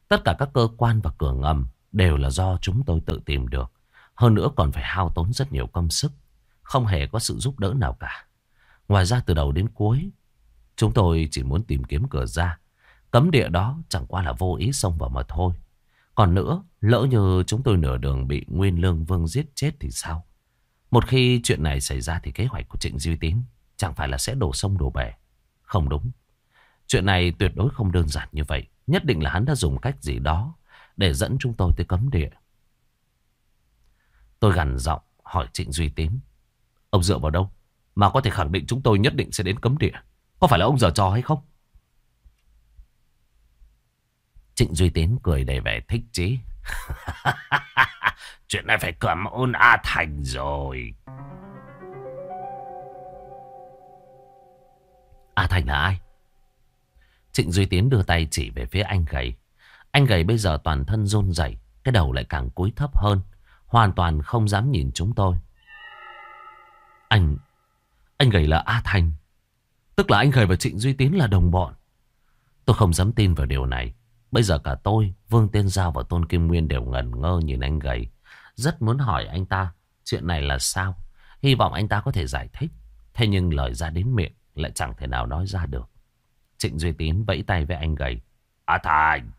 Tất cả các cơ quan và cửa ngầm đều là do chúng tôi tự tìm được. Hơn nữa còn phải hao tốn rất nhiều công sức. Không hề có sự giúp đỡ nào cả. Ngoài ra từ đầu đến cuối, chúng tôi chỉ muốn tìm kiếm cửa ra. Cấm địa đó chẳng qua là vô ý xông vào mà thôi. Còn nữa, lỡ như chúng tôi nửa đường bị Nguyên Lương Vương giết chết thì sao? Một khi chuyện này xảy ra thì kế hoạch của Trịnh Duy Tín chẳng phải là sẽ đổ sông đổ bể. Không đúng. Chuyện này tuyệt đối không đơn giản như vậy. Nhất định là hắn đã dùng cách gì đó để dẫn chúng tôi tới cấm địa. Tôi gằn giọng hỏi Trịnh Duy Tín. Ông dựa vào đâu mà có thể khẳng định chúng tôi nhất định sẽ đến cấm địa? Có phải là ông giờ trò hay không? Trịnh Duy Tín cười đầy vẻ thích chí. (laughs) Chuyện này phải cầm ôn A Thành rồi. A Thành là ai? Trịnh Duy Tiến đưa tay chỉ về phía anh gầy. Anh gầy bây giờ toàn thân run rẩy, cái đầu lại càng cúi thấp hơn, hoàn toàn không dám nhìn chúng tôi. Anh, anh gầy là A Thành. Tức là anh gầy và Trịnh Duy Tiến là đồng bọn. Tôi không dám tin vào điều này. Bây giờ cả tôi, Vương Tiên Giao và Tôn Kim Nguyên đều ngẩn ngơ nhìn anh gầy. Rất muốn hỏi anh ta chuyện này là sao. Hy vọng anh ta có thể giải thích. Thế nhưng lời ra đến miệng lại chẳng thể nào nói ra được. Trịnh Duy Tín vẫy tay với anh gầy. À Thành,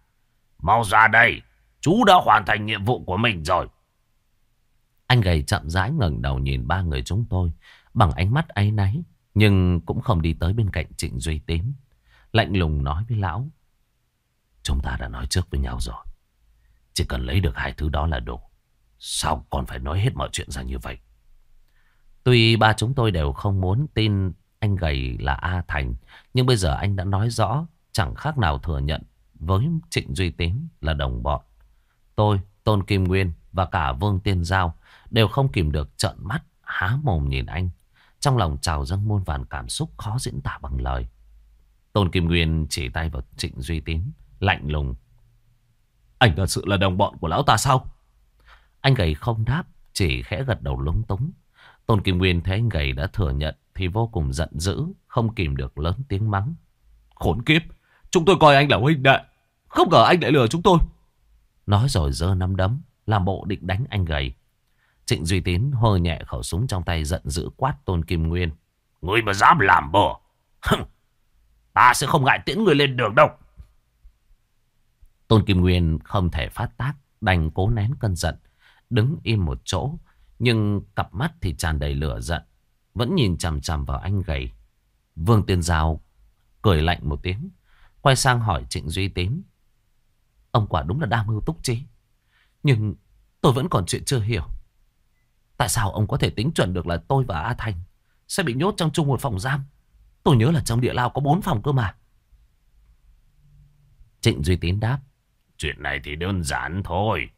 mau ra đây. Chú đã hoàn thành nhiệm vụ của mình rồi. Anh gầy chậm rãi ngẩng đầu nhìn ba người chúng tôi bằng ánh mắt áy náy. Nhưng cũng không đi tới bên cạnh Trịnh Duy Tín. Lạnh lùng nói với lão. Chúng ta đã nói trước với nhau rồi. Chỉ cần lấy được hai thứ đó là đủ. Sao còn phải nói hết mọi chuyện ra như vậy? Tuy ba chúng tôi đều không muốn tin anh gầy là A Thành. Nhưng bây giờ anh đã nói rõ chẳng khác nào thừa nhận với Trịnh Duy Tín là đồng bọn. Tôi, Tôn Kim Nguyên và cả Vương Tiên Giao đều không kìm được trợn mắt há mồm nhìn anh. Trong lòng trào dâng muôn vàn cảm xúc khó diễn tả bằng lời. Tôn Kim Nguyên chỉ tay vào Trịnh Duy Tín, lạnh lùng. Anh thật sự là đồng bọn của lão ta sao? Anh gầy không đáp, chỉ khẽ gật đầu lúng túng. Tôn Kim Nguyên thấy anh gầy đã thừa nhận thì vô cùng giận dữ, không kìm được lớn tiếng mắng. Khốn kiếp, chúng tôi coi anh là huynh đệ, không ngờ anh lại lừa chúng tôi. Nói rồi giơ nắm đấm, làm bộ định đánh anh gầy. Trịnh Duy Tín hơ nhẹ khẩu súng trong tay giận dữ quát Tôn Kim Nguyên. Ngươi mà dám làm bừa, ta sẽ không ngại tiễn người lên đường đâu. Tôn Kim Nguyên không thể phát tác, đành cố nén cơn giận, đứng im một chỗ, nhưng cặp mắt thì tràn đầy lửa giận. Vẫn nhìn chằm chằm vào anh gầy. Vương Tiên Giao cười lạnh một tiếng, Quay sang hỏi Trịnh Duy Tín Ông quả đúng là đa mưu túc trí, Nhưng tôi vẫn còn chuyện chưa hiểu. Tại sao ông có thể tính chuẩn được là tôi và A Thành Sẽ bị nhốt trong chung một phòng giam? Tôi nhớ là trong địa lao có bốn phòng cơ mà. Trịnh Duy Tín đáp. Chuyện này thì đơn giản thôi.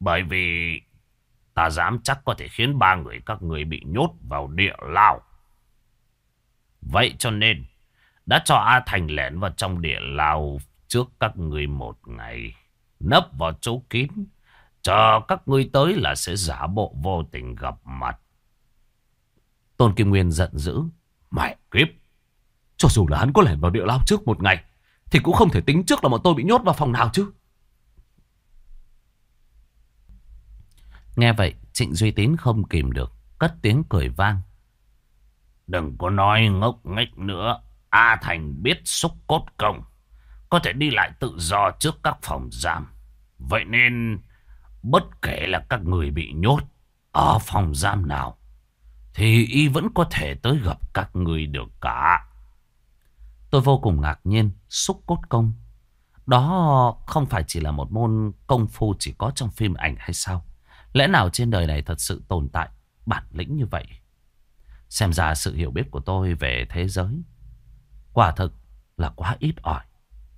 Bởi vì Ta dám chắc có thể khiến ba người các người bị nhốt vào địa lao. Vậy cho nên, đã cho A Thành lẻn vào trong địa lao trước các người một ngày. Nấp vào chỗ kín, chờ các người tới là sẽ giả bộ vô tình gặp mặt. Tôn Kim Nguyên giận dữ. Mẹ kiếp! Cho dù là hắn có lẻn vào địa lao trước một ngày, thì cũng không thể tính trước là bọn tôi bị nhốt vào phòng nào chứ. Nghe vậy, Trịnh Duy Tín không kìm được, cất tiếng cười vang. Đừng có nói ngốc nghếch nữa. A Thành biết xúc cốt công. Có thể đi lại tự do trước các phòng giam. Vậy nên, bất kể là các người bị nhốt ở phòng giam nào, thì y vẫn có thể tới gặp các người được cả. Tôi vô cùng ngạc nhiên, xúc cốt công. Đó không phải chỉ là một môn công phu chỉ có trong phim ảnh hay sao? Lẽ nào trên đời này thật sự tồn tại bản lĩnh như vậy? Xem ra sự hiểu biết của tôi về thế giới quả thực là quá ít ỏi.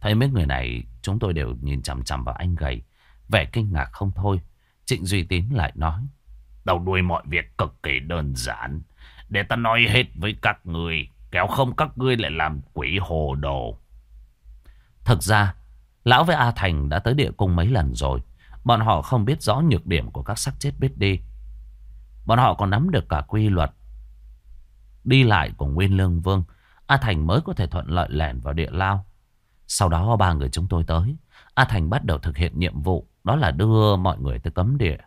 Thấy mấy người này chúng tôi đều nhìn chằm chằm vào anh gầy. Vẻ kinh ngạc không thôi. Trịnh Duy Tín lại nói. Đầu đuôi mọi việc cực kỳ đơn giản. Để ta nói hết với các người. Kéo không các ngươi lại làm quỷ hồ đồ. Thực ra, Lão với A Thành đã tới địa cung mấy lần rồi. Bọn họ không biết rõ nhược điểm của các xác chết biết đi. Bọn họ còn nắm được cả quy luật. Đi lại của Nguyên Lương Vương. A Thành mới có thể thuận lợi lẻn vào địa lao. Sau đó ba người chúng tôi tới. A Thành bắt đầu thực hiện nhiệm vụ. Đó là đưa mọi người tới cấm địa.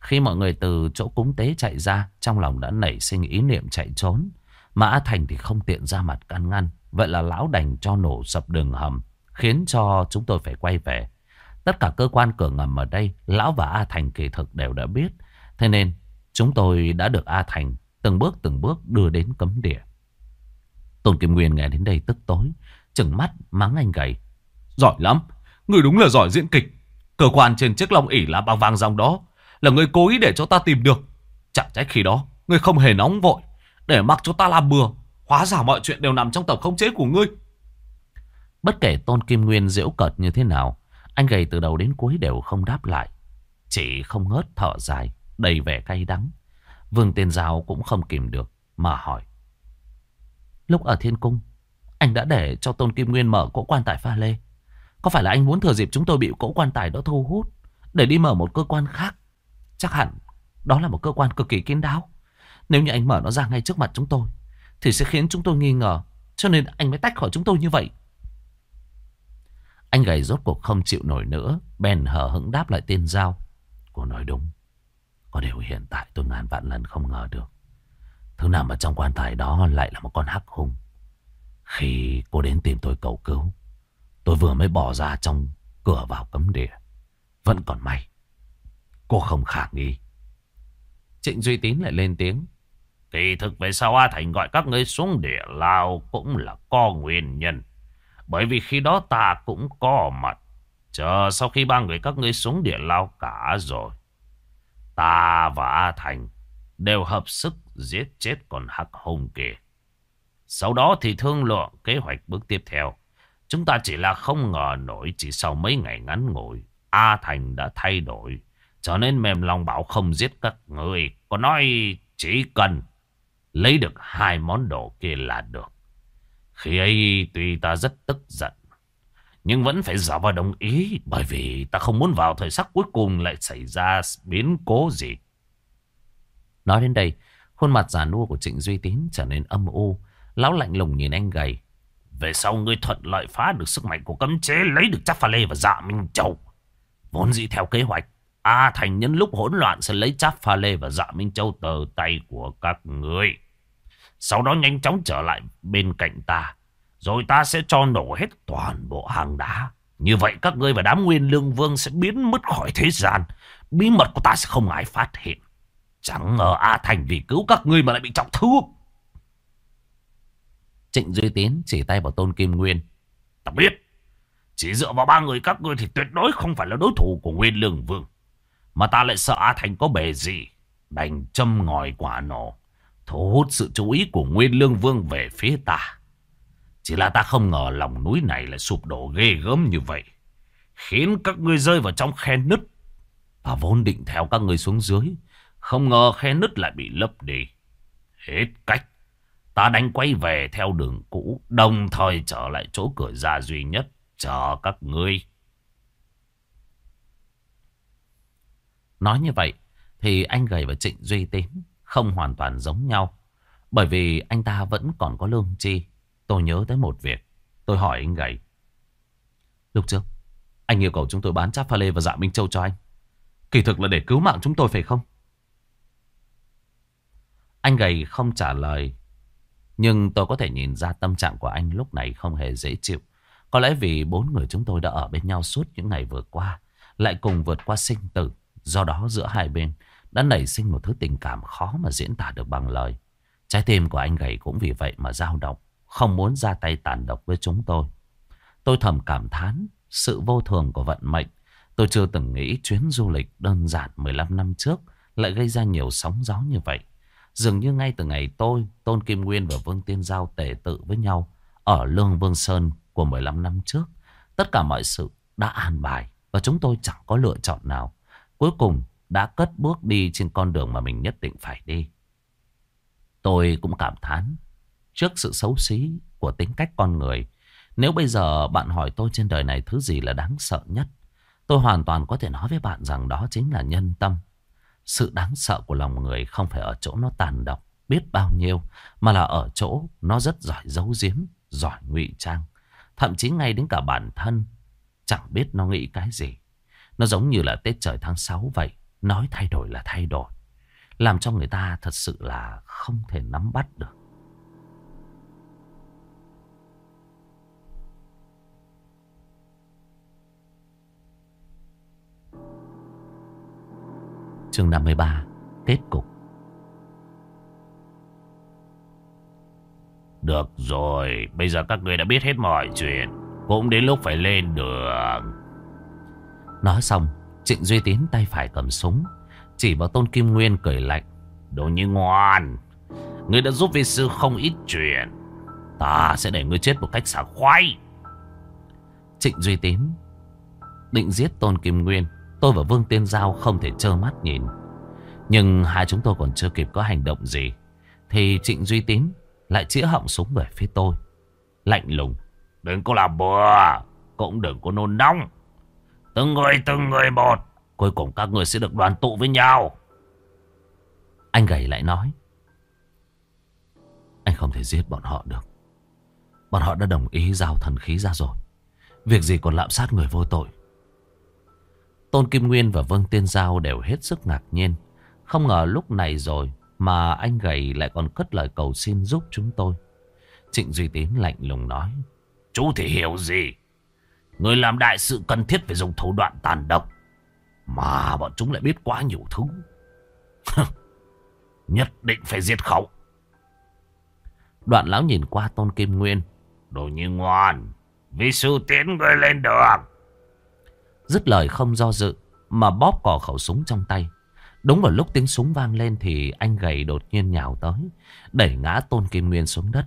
Khi mọi người từ chỗ cúng tế chạy ra, trong lòng đã nảy sinh ý niệm chạy trốn. Mà A Thành thì không tiện ra mặt can ngăn. Vậy là lão đành cho nổ sập đường hầm, khiến cho chúng tôi phải quay về. Tất cả cơ quan cửa ngầm ở đây, lão và A Thành kỳ thực đều đã biết. Thế nên, chúng tôi đã được A Thành từng bước từng bước đưa đến cấm địa. Tôn Kim Nguyên nghe đến đây tức tối, chừng mắt mắng anh gầy. Giỏi lắm, người đúng là giỏi diễn kịch. Cơ quan trên chiếc lông ỉ là bằng vàng dòng đó, là người cố ý để cho ta tìm được. Chẳng trách khi đó, người không hề nóng vội, để mặc cho ta làm bừa. Hóa ra mọi chuyện đều nằm trong tầm khống chế của ngươi. Bất kể Tôn Kim Nguyên diễu cợt như thế nào, anh gầy từ đầu đến cuối đều không đáp lại. Chỉ không ngớt thở dài, đầy vẻ cay đắng. Vương Tiên Giao cũng không kìm được, mà hỏi. Lúc ở Thiên Cung, anh đã để cho Tôn Kim Nguyên mở cỗ quan tài pha lê. Có phải là anh muốn thừa dịp chúng tôi bị cỗ quan tài đó thu hút, để đi mở một cơ quan khác? Chắc hẳn đó là một cơ quan cực kỳ kín đáo. Nếu như anh mở nó ra ngay trước mặt chúng tôi, thì sẽ khiến chúng tôi nghi ngờ. Cho nên anh mới tách khỏi chúng tôi như vậy. Anh gầy rốt cuộc không chịu nổi nữa. Bèn hờ hững đáp lại tên giao. Cô nói đúng. Có điều hiện tại tôi ngàn vạn lần không ngờ được. Thứ nằm ở trong quan tài đó lại là một con hắc hung. Khi cô đến tìm tôi cầu cứu. Tôi vừa mới bỏ ra trong cửa vào cấm địa. Vẫn còn may. Cô không khả nghi. Trịnh Duy Tín lại lên tiếng. Kỳ thực về sau A Thành gọi các ngươi xuống địa lao cũng là có nguyên nhân. Bởi vì khi đó ta cũng có mặt. Chờ sau khi ba người các ngươi xuống địa lao cả rồi. Ta và A Thành đều hợp sức giết chết con hắc hùng kia. Sau đó thì thương lượng kế hoạch bước tiếp theo. Chúng ta chỉ là không ngờ nổi chỉ sau mấy ngày ngắn ngủi. A Thành đã thay đổi. Cho nên mềm lòng bảo không giết các người. Có nói chỉ cần lấy được hai món đồ kia là được. Khi ấy tuy ta rất tức giận. Nhưng vẫn phải giả vào đồng ý. Bởi vì ta không muốn vào thời sắc cuối cùng lại xảy ra biến cố gì. Nói đến đây, khuôn mặt già nua của Trịnh Duy Tín trở nên âm u. Lão lạnh lùng nhìn anh gầy. Về sau ngươi thuận lợi phá được sức mạnh của cấm chế lấy được chắc pha lê và dạ Minh Châu. Vốn dĩ theo kế hoạch, A Thành nhân lúc hỗn loạn sẽ lấy cháp pha lê và dạ Minh Châu tờ tay của các người. Sau đó nhanh chóng trở lại bên cạnh ta. Rồi ta sẽ cho nổ hết toàn bộ hàng đá. Như vậy các ngươi và đám nguyên lương vương sẽ biến mất khỏi thế gian. Bí mật của ta sẽ không ai phát hiện. Chẳng ngờ A Thành vì cứu các ngươi mà lại bị trọng thương. Trịnh Duy Tiến chỉ tay vào Tôn Kim Nguyên. Ta biết. Chỉ dựa vào ba người các ngươi thì tuyệt đối không phải là đối thủ của Nguyên Lương Vương. Mà ta lại sợ A Thành có bề gì. Đành châm ngòi quả nổ. Thu hút sự chú ý của Nguyên Lương Vương về phía ta. Chỉ là ta không ngờ lòng núi này lại sụp đổ ghê gớm như vậy. Khiến các ngươi rơi vào trong khe nứt. Ta vốn định theo các ngươi xuống dưới. Không ngờ khe nứt lại bị lấp đi. Hết cách. Ta đánh quay về theo đường cũ. Đồng thời trở lại chỗ cửa ra duy nhất. Chờ các ngươi. Nói như vậy thì anh gầy và Trịnh Duy tính không hoàn toàn giống nhau. Bởi vì anh ta vẫn còn có lương chi. Tôi nhớ tới một việc. Tôi hỏi anh gầy. Lúc trước, anh yêu cầu chúng tôi bán cháp pha lê và dạ Minh Châu cho anh. Kỳ thực là để cứu mạng chúng tôi phải không? Anh gầy không trả lời. Nhưng tôi có thể nhìn ra tâm trạng của anh lúc này không hề dễ chịu. Có lẽ vì bốn người chúng tôi đã ở bên nhau suốt những ngày vừa qua. Lại cùng vượt qua sinh tử. Do đó giữa hai bên đã nảy sinh một thứ tình cảm khó mà diễn tả được bằng lời. Trái tim của anh gầy cũng vì vậy mà dao động. Không muốn ra tay tàn độc với chúng tôi. Tôi thầm cảm thán sự vô thường của vận mệnh. Tôi chưa từng nghĩ chuyến du lịch đơn giản 15 năm trước lại gây ra nhiều sóng gió như vậy. Dường như ngay từ ngày tôi, Tôn Kim Nguyên và Vương Tiên Giao tề tự với nhau ở Lương Vương Sơn của 15 năm trước. Tất cả mọi sự đã an bài và chúng tôi chẳng có lựa chọn nào. Cuối cùng đã cất bước đi trên con đường mà mình nhất định phải đi. Tôi cũng cảm thán trước sự xấu xí của tính cách con người. Nếu bây giờ bạn hỏi tôi trên đời này thứ gì là đáng sợ nhất, tôi hoàn toàn có thể nói với bạn rằng đó chính là nhân tâm. Sự đáng sợ của lòng người không phải ở chỗ nó tàn độc biết bao nhiêu, mà là ở chỗ nó rất giỏi giấu giếm, giỏi ngụy trang. Thậm chí ngay đến cả bản thân, chẳng biết nó nghĩ cái gì. Nó giống như là Tết trời tháng 6 vậy, nói thay đổi là thay đổi. Làm cho người ta thật sự là không thể nắm bắt được. Chương 53 Kết cục Được rồi, bây giờ các người đã biết hết mọi chuyện. Cũng đến lúc phải lên đường. Nói xong, Trịnh Duy Tín tay phải cầm súng. Chỉ vào Tôn Kim Nguyên cười lạnh. Đồ như ngoan. Ngươi đã giúp vi sư không ít chuyện. Ta sẽ để ngươi chết một cách xả khoai. Trịnh Duy Tín định giết Tôn Kim Nguyên. Tôi và Vương Tiên Giao không thể trơ mắt nhìn. Nhưng hai chúng tôi còn chưa kịp có hành động gì. Thì Trịnh Duy Tín lại chĩa họng súng về phía tôi. Lạnh lùng. Đừng có làm bừa. Cũng đừng có nôn nóng. Từng người từng người một. Cuối cùng các người sẽ được đoàn tụ với nhau. Anh gầy lại nói. Anh không thể giết bọn họ được. Bọn họ đã đồng ý giao thần khí ra rồi. Việc gì còn lạm sát người vô tội. Tôn Kim Nguyên và Vương Tiên Giao đều hết sức ngạc nhiên. Không ngờ lúc này rồi mà anh gầy lại còn cất lời cầu xin giúp chúng tôi. Trịnh Duy Tín lạnh lùng nói. Chú thì hiểu gì? Người làm đại sự cần thiết phải dùng thủ đoạn tàn độc. Mà bọn chúng lại biết quá nhiều thứ. (laughs) Nhất định phải diệt khẩu. Đoạn lão nhìn qua Tôn Kim Nguyên. Đồ như ngoan. Vì sư tiến người lên đường. Dứt lời không do dự. Mà bóp cò khẩu súng trong tay. Đúng vào lúc tiếng súng vang lên thì anh gầy đột nhiên nhào tới. Đẩy ngã Tôn Kim Nguyên xuống đất.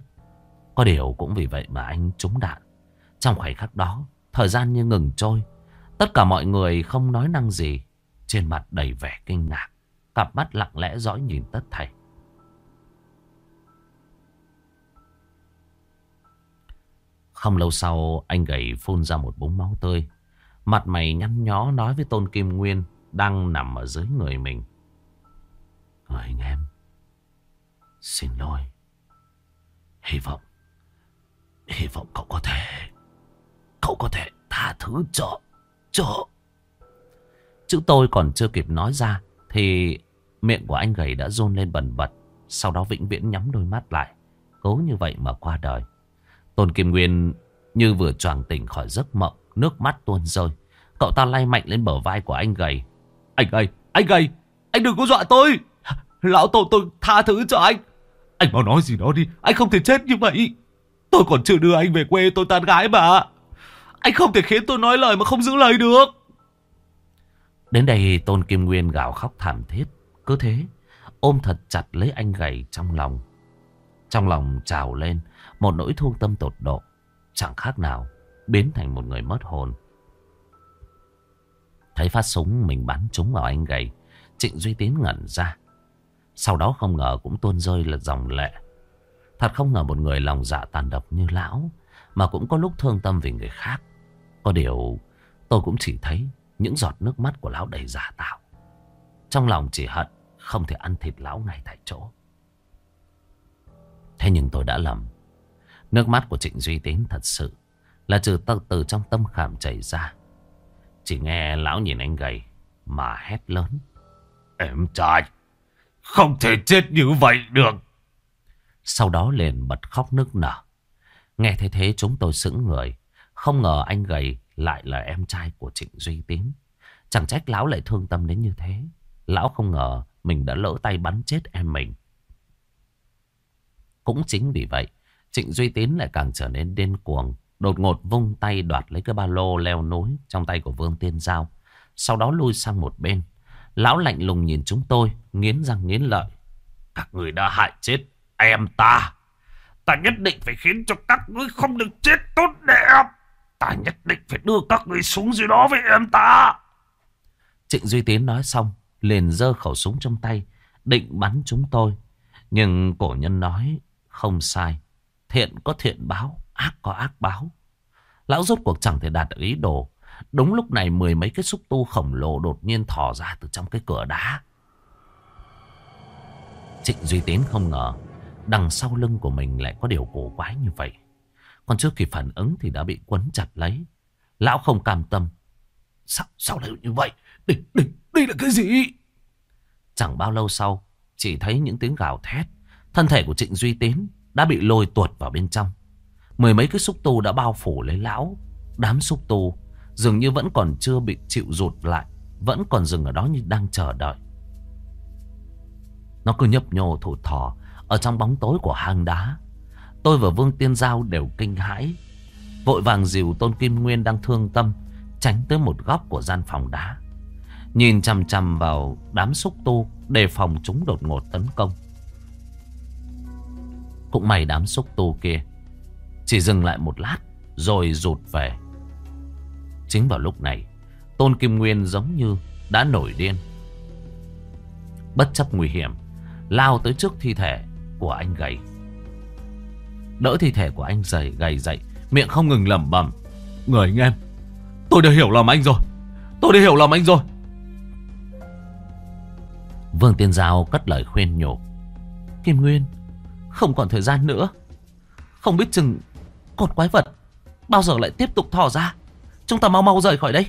Có điều cũng vì vậy mà anh trúng đạn. Trong khoảnh khắc đó, thời gian như ngừng trôi. Tất cả mọi người không nói năng gì. Trên mặt đầy vẻ kinh ngạc. Cặp mắt lặng lẽ dõi nhìn tất thảy. Không lâu sau, anh gầy phun ra một búng máu tươi. Mặt mày nhăn nhó nói với Tôn Kim Nguyên đang nằm ở dưới người mình. Người anh em, xin lỗi. Hy vọng, hy vọng cậu có thể, cậu có thể tha thứ cho, cho. Chữ tôi còn chưa kịp nói ra thì miệng của anh gầy đã rôn lên bần bật. Sau đó vĩnh viễn nhắm đôi mắt lại. Cố như vậy mà qua đời. Tôn Kim Nguyên như vừa choàng tỉnh khỏi giấc mộng. Nước mắt tuôn rơi. Cậu ta lay mạnh lên bờ vai của anh gầy. Anh gầy, anh gầy, anh đừng có dọa tôi. Lão tổ tôi tha thứ cho anh. Anh mau nói gì đó đi, anh không thể chết như vậy. Tôi còn chưa đưa anh về quê tôi tan gái mà. Anh không thể khiến tôi nói lời mà không giữ lời được. Đến đây Tôn Kim Nguyên gào khóc thảm thiết. Cứ thế, ôm thật chặt lấy anh gầy trong lòng. Trong lòng trào lên một nỗi thương tâm tột độ. Chẳng khác nào biến thành một người mất hồn. Thấy phát súng mình bắn trúng vào anh gầy. Trịnh Duy Tín ngẩn ra. Sau đó không ngờ cũng tuôn rơi là dòng lệ. Thật không ngờ một người lòng dạ tàn độc như lão. Mà cũng có lúc thương tâm vì người khác. Có điều tôi cũng chỉ thấy những giọt nước mắt của lão đầy giả tạo. Trong lòng chỉ hận không thể ăn thịt lão ngay tại chỗ. Thế nhưng tôi đã lầm. Nước mắt của Trịnh Duy Tín thật sự là từ, từ, từ trong tâm khảm chảy ra. Chỉ nghe lão nhìn anh gầy mà hét lớn. Em trai, không thể chết như vậy được. Sau đó liền bật khóc nức nở. Nghe thấy thế chúng tôi sững người. Không ngờ anh gầy lại là em trai của Trịnh Duy Tín. Chẳng trách lão lại thương tâm đến như thế. Lão không ngờ mình đã lỡ tay bắn chết em mình. Cũng chính vì vậy, Trịnh Duy Tín lại càng trở nên điên cuồng. Đột ngột vung tay đoạt lấy cái ba lô leo núi trong tay của Vương Tiên Giao. Sau đó lui sang một bên. Lão lạnh lùng nhìn chúng tôi, nghiến răng nghiến lợi. Các người đã hại chết em ta. Ta nhất định phải khiến cho các ngươi không được chết tốt đẹp. Ta nhất định phải đưa các người xuống dưới đó với em ta. Trịnh Duy Tiến nói xong, liền giơ khẩu súng trong tay, định bắn chúng tôi. Nhưng cổ nhân nói không sai. Thiện có thiện báo, ác có ác báo. Lão rốt cuộc chẳng thể đạt được ý đồ. Đúng lúc này mười mấy cái xúc tu khổng lồ đột nhiên thò ra từ trong cái cửa đá. Trịnh Duy Tiến không ngờ đằng sau lưng của mình lại có điều cổ quái như vậy. Còn trước khi phản ứng thì đã bị quấn chặt lấy. Lão không cam tâm. Sao, sao lại như vậy? Đây, đây, đây là cái gì? Chẳng bao lâu sau, chỉ thấy những tiếng gào thét. Thân thể của Trịnh Duy tín đã bị lôi tuột vào bên trong. Mười mấy cái xúc tu đã bao phủ lấy lão. Đám xúc tu dường như vẫn còn chưa bị chịu rụt lại. Vẫn còn dừng ở đó như đang chờ đợi. Nó cứ nhấp nhô thụt thò ở trong bóng tối của hang đá. Tôi và Vương Tiên Giao đều kinh hãi. Vội vàng dìu Tôn Kim Nguyên đang thương tâm tránh tới một góc của gian phòng đá. Nhìn chằm chằm vào đám xúc tu đề phòng chúng đột ngột tấn công. Cũng may đám xúc tu kia chỉ dừng lại một lát rồi rụt về. Chính vào lúc này, Tôn Kim Nguyên giống như đã nổi điên. Bất chấp nguy hiểm, lao tới trước thi thể của anh gầy. Đỡ thi thể của anh dày gầy dậy, miệng không ngừng lẩm bẩm. Người anh em, tôi đã hiểu lầm anh rồi. Tôi đã hiểu lầm anh rồi. Vương Tiên Giao cất lời khuyên nhủ. Kim Nguyên, không còn thời gian nữa. Không biết chừng cột quái vật bao giờ lại tiếp tục thò ra. Chúng ta mau mau rời khỏi đây.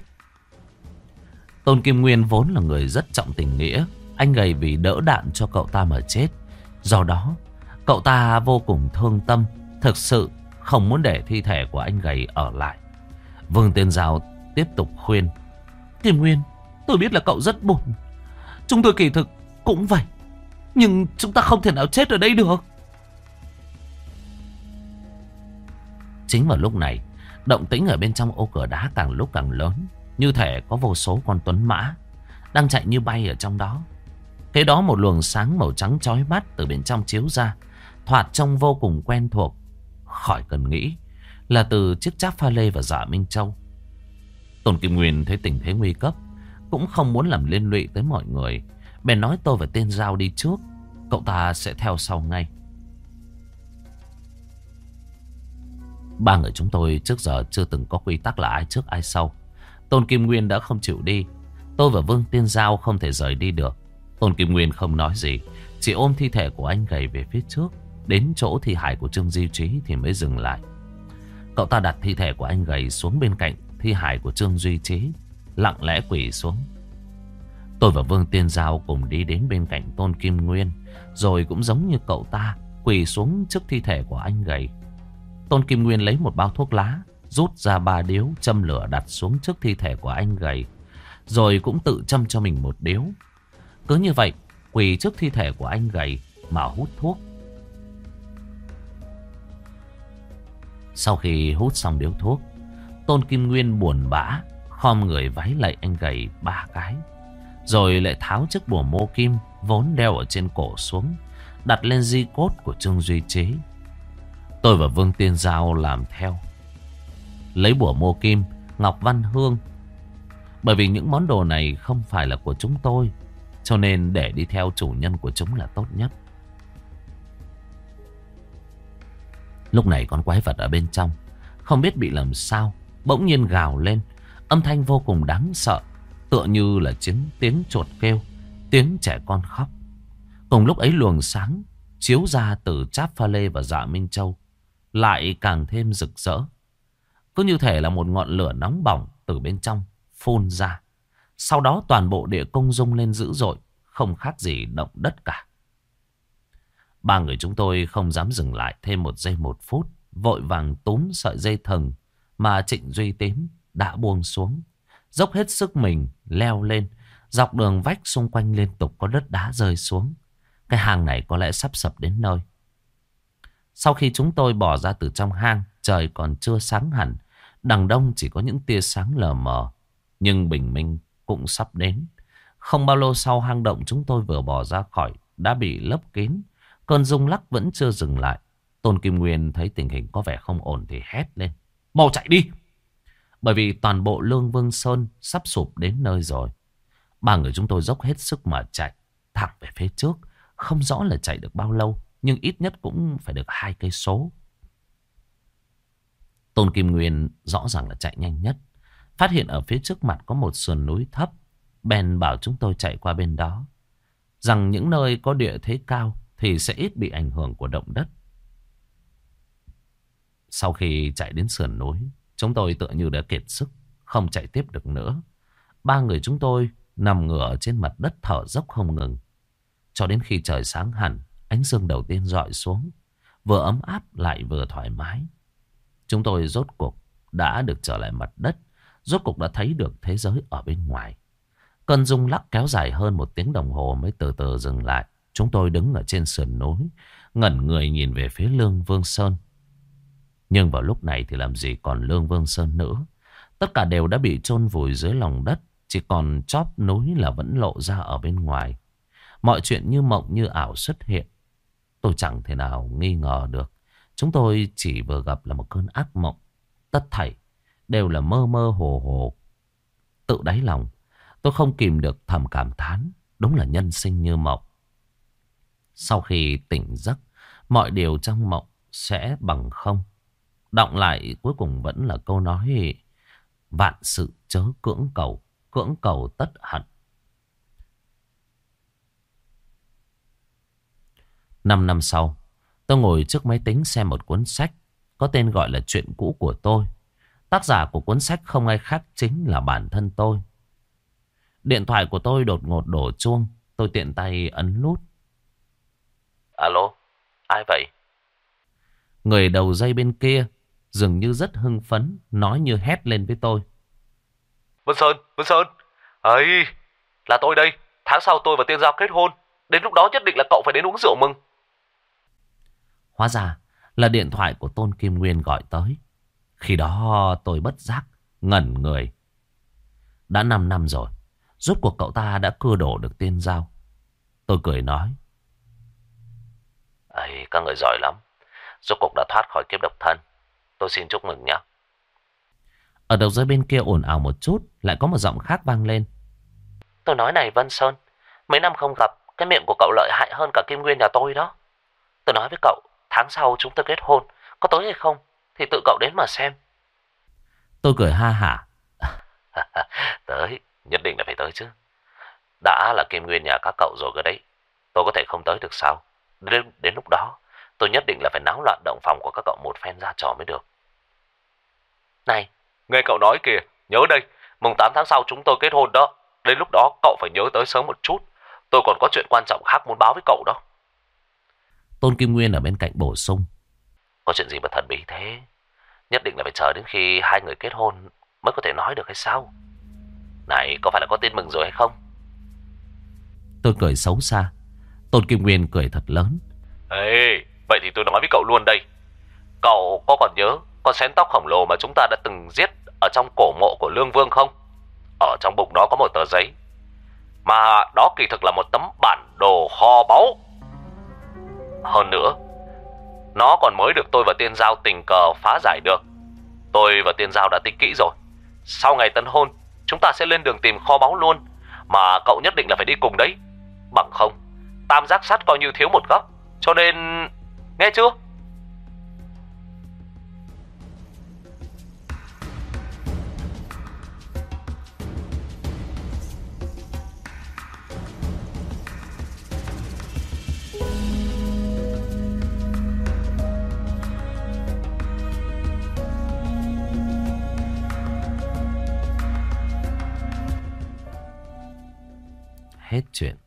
Tôn Kim Nguyên vốn là người rất trọng tình nghĩa. Anh gầy vì đỡ đạn cho cậu ta mà chết. Do đó, cậu ta vô cùng thương tâm. Thực sự không muốn để thi thể của anh gầy ở lại. Vương Tiên Giao tiếp tục khuyên. Kim Nguyên, tôi biết là cậu rất buồn. Chúng tôi kỳ thực cũng vậy. Nhưng chúng ta không thể nào chết ở đây được. Chính vào lúc này, động tĩnh ở bên trong ô cửa đá càng lúc càng lớn. Như thể có vô số con tuấn mã đang chạy như bay ở trong đó. Thế đó một luồng sáng màu trắng chói mắt từ bên trong chiếu ra. Thoạt trông vô cùng quen thuộc. Khỏi cần nghĩ, là từ chiếc cháp pha lê và dạ Minh Châu. Tôn Kim Nguyên thấy tình thế nguy cấp. Cũng không muốn làm liên lụy tới mọi người. Bèn nói tôi và tên Giao đi trước. Cậu ta sẽ theo sau ngay. Ba người chúng tôi trước giờ chưa từng có quy tắc là ai trước ai sau. Tôn Kim Nguyên đã không chịu đi. Tôi và Vương Tiên Giao không thể rời đi được. Tôn Kim Nguyên không nói gì. Chỉ ôm thi thể của anh gầy về phía trước. Đến chỗ thi hài của Trương Di Trí thì mới dừng lại. Cậu ta đặt thi thể của anh gầy xuống bên cạnh thi hài của Trương Duy Trí. Lặng lẽ quỳ xuống. Tôi và Vương Tiên Giao cùng đi đến bên cạnh Tôn Kim Nguyên. Rồi cũng giống như cậu ta quỳ xuống trước thi thể của anh gầy. Tôn Kim Nguyên lấy một bao thuốc lá, rút ra ba điếu, châm lửa đặt xuống trước thi thể của anh gầy. Rồi cũng tự châm cho mình một điếu. Cứ như vậy, quỳ trước thi thể của anh gầy mà hút thuốc. Sau khi hút xong điếu thuốc, Tôn Kim Nguyên buồn bã, khom người vái lạy anh gầy ba cái. Rồi lại tháo chiếc bùa mô kim vốn đeo ở trên cổ xuống, đặt lên di cốt của Trương Duy Chế. Tôi và Vương Tiên Giao làm theo. Lấy bùa mô kim, Ngọc Văn Hương. Bởi vì những món đồ này không phải là của chúng tôi. Cho nên để đi theo chủ nhân của chúng là tốt nhất. Lúc này con quái vật ở bên trong. Không biết bị làm sao. Bỗng nhiên gào lên. Âm thanh vô cùng đáng sợ. Tựa như là tiếng, tiếng chuột kêu. Tiếng trẻ con khóc. Cùng lúc ấy luồng sáng chiếu ra từ cháp pha lê và dạ Minh Châu lại càng thêm rực rỡ. Cứ như thể là một ngọn lửa nóng bỏng từ bên trong phun ra. Sau đó toàn bộ địa cung rung lên dữ dội, không khác gì động đất cả. Ba người chúng tôi không dám dừng lại thêm một giây một phút, vội vàng túm sợi dây thừng mà Trịnh Duy Tím đã buông xuống. Dốc hết sức mình leo lên, dọc đường vách xung quanh liên tục có đất đá rơi xuống. Cái hang này có lẽ sắp sập đến nơi. Sau khi chúng tôi bỏ ra từ trong hang, trời còn chưa sáng hẳn. Đằng đông chỉ có những tia sáng lờ mờ. Nhưng bình minh cũng sắp đến. Không bao lâu sau hang động chúng tôi vừa bỏ ra khỏi đã bị lấp kín. Cơn rung lắc vẫn chưa dừng lại. Tôn Kim Nguyên thấy tình hình có vẻ không ổn thì hét lên. Mau chạy đi! Bởi vì toàn bộ Lương Vương Sơn sắp sụp đến nơi rồi. Ba người chúng tôi dốc hết sức mà chạy. Thẳng về phía trước. Không rõ là chạy được bao lâu. Nhưng ít nhất cũng phải được hai cây số. Tôn Kim Nguyên rõ ràng là chạy nhanh nhất. Phát hiện ở phía trước mặt có một sườn núi thấp. bèn bảo chúng tôi chạy qua bên đó. Rằng những nơi có địa thế cao thì sẽ ít bị ảnh hưởng của động đất. Sau khi chạy đến sườn núi, chúng tôi tựa như đã kiệt sức, không chạy tiếp được nữa. Ba người chúng tôi nằm ngửa trên mặt đất thở dốc không ngừng. Cho đến khi trời sáng hẳn, ánh dương đầu tiên dọi xuống, vừa ấm áp lại vừa thoải mái. Chúng tôi rốt cuộc đã được trở lại mặt đất, rốt cuộc đã thấy được thế giới ở bên ngoài. Cơn rung lắc kéo dài hơn một tiếng đồng hồ mới từ từ dừng lại. Chúng tôi đứng ở trên sườn núi, ngẩn người nhìn về phía Lương Vương Sơn. Nhưng vào lúc này thì làm gì còn Lương Vương Sơn nữa. Tất cả đều đã bị chôn vùi dưới lòng đất. Chỉ còn chóp núi là vẫn lộ ra ở bên ngoài. Mọi chuyện như mộng như ảo xuất hiện. Tôi chẳng thể nào nghi ngờ được. Chúng tôi chỉ vừa gặp là một cơn ác mộng. Tất thảy đều là mơ mơ hồ hồ. Tự đáy lòng, tôi không kìm được thầm cảm thán. Đúng là nhân sinh như mộng. Sau khi tỉnh giấc, mọi điều trong mộng sẽ bằng không. Động lại cuối cùng vẫn là câu nói vạn sự chớ cưỡng cầu, cưỡng cầu tất hận. Năm năm sau, tôi ngồi trước máy tính xem một cuốn sách có tên gọi là Chuyện cũ của tôi. Tác giả của cuốn sách không ai khác chính là bản thân tôi. Điện thoại của tôi đột ngột đổ chuông, tôi tiện tay ấn nút. Alo, ai vậy? Người đầu dây bên kia dường như rất hưng phấn, nói như hét lên với tôi. Vân Sơn, Vân Sơn, ấy, là tôi đây, tháng sau tôi và Tiên Giao kết hôn, đến lúc đó nhất định là cậu phải đến uống rượu mừng. Hóa ra là điện thoại của Tôn Kim Nguyên gọi tới. Khi đó tôi bất giác, ngẩn người. Đã 5 năm rồi, rốt cuộc cậu ta đã cưa đổ được Tiên Giao. Tôi cười nói. Ấy, các người giỏi lắm, rốt cuộc đã thoát khỏi kiếp độc thân. Tôi xin chúc mừng nhé. Ở đầu dây bên kia ồn ào một chút, lại có một giọng khác vang lên. Tôi nói này Vân Sơn, mấy năm không gặp, cái miệng của cậu lợi hại hơn cả Kim Nguyên nhà tôi đó. Tôi nói với cậu, tháng sau chúng tôi kết hôn, có tới hay không, thì tự cậu đến mà xem. Tôi cười ha hả. (laughs) tới, nhất định là phải tới chứ. Đã là Kim Nguyên nhà các cậu rồi cơ đấy, tôi có thể không tới được sao? Đến, đến lúc đó, tôi nhất định là phải náo loạn động phòng của các cậu một phen ra trò mới được. Này, nghe cậu nói kìa, nhớ đây, mùng 8 tháng sau chúng tôi kết hôn đó. Đến lúc đó cậu phải nhớ tới sớm một chút. Tôi còn có chuyện quan trọng khác muốn báo với cậu đó. Tôn Kim Nguyên ở bên cạnh bổ sung. Có chuyện gì mà thần bí thế? Nhất định là phải chờ đến khi hai người kết hôn mới có thể nói được hay sao? Này, có phải là có tin mừng rồi hay không? Tôi cười xấu xa. Tôn Kim Nguyên cười thật lớn. Ê, vậy thì tôi nói với cậu luôn đây. Cậu có còn nhớ con xén tóc khổng lồ mà chúng ta đã từng giết ở trong cổ mộ của Lương Vương không? Ở trong bụng nó có một tờ giấy. Mà đó kỳ thực là một tấm bản đồ kho báu. Hơn nữa, nó còn mới được tôi và Tiên Giao tình cờ phá giải được. Tôi và Tiên Giao đã tính kỹ rồi. Sau ngày tân hôn, chúng ta sẽ lên đường tìm kho báu luôn. Mà cậu nhất định là phải đi cùng đấy. Bằng không, tam giác sắt coi như thiếu một góc. Cho nên... Nghe chưa? Hết chuyện.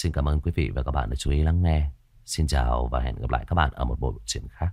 Xin cảm ơn quý vị và các bạn đã chú ý lắng nghe. Xin chào và hẹn gặp lại các bạn ở một bộ truyện khác.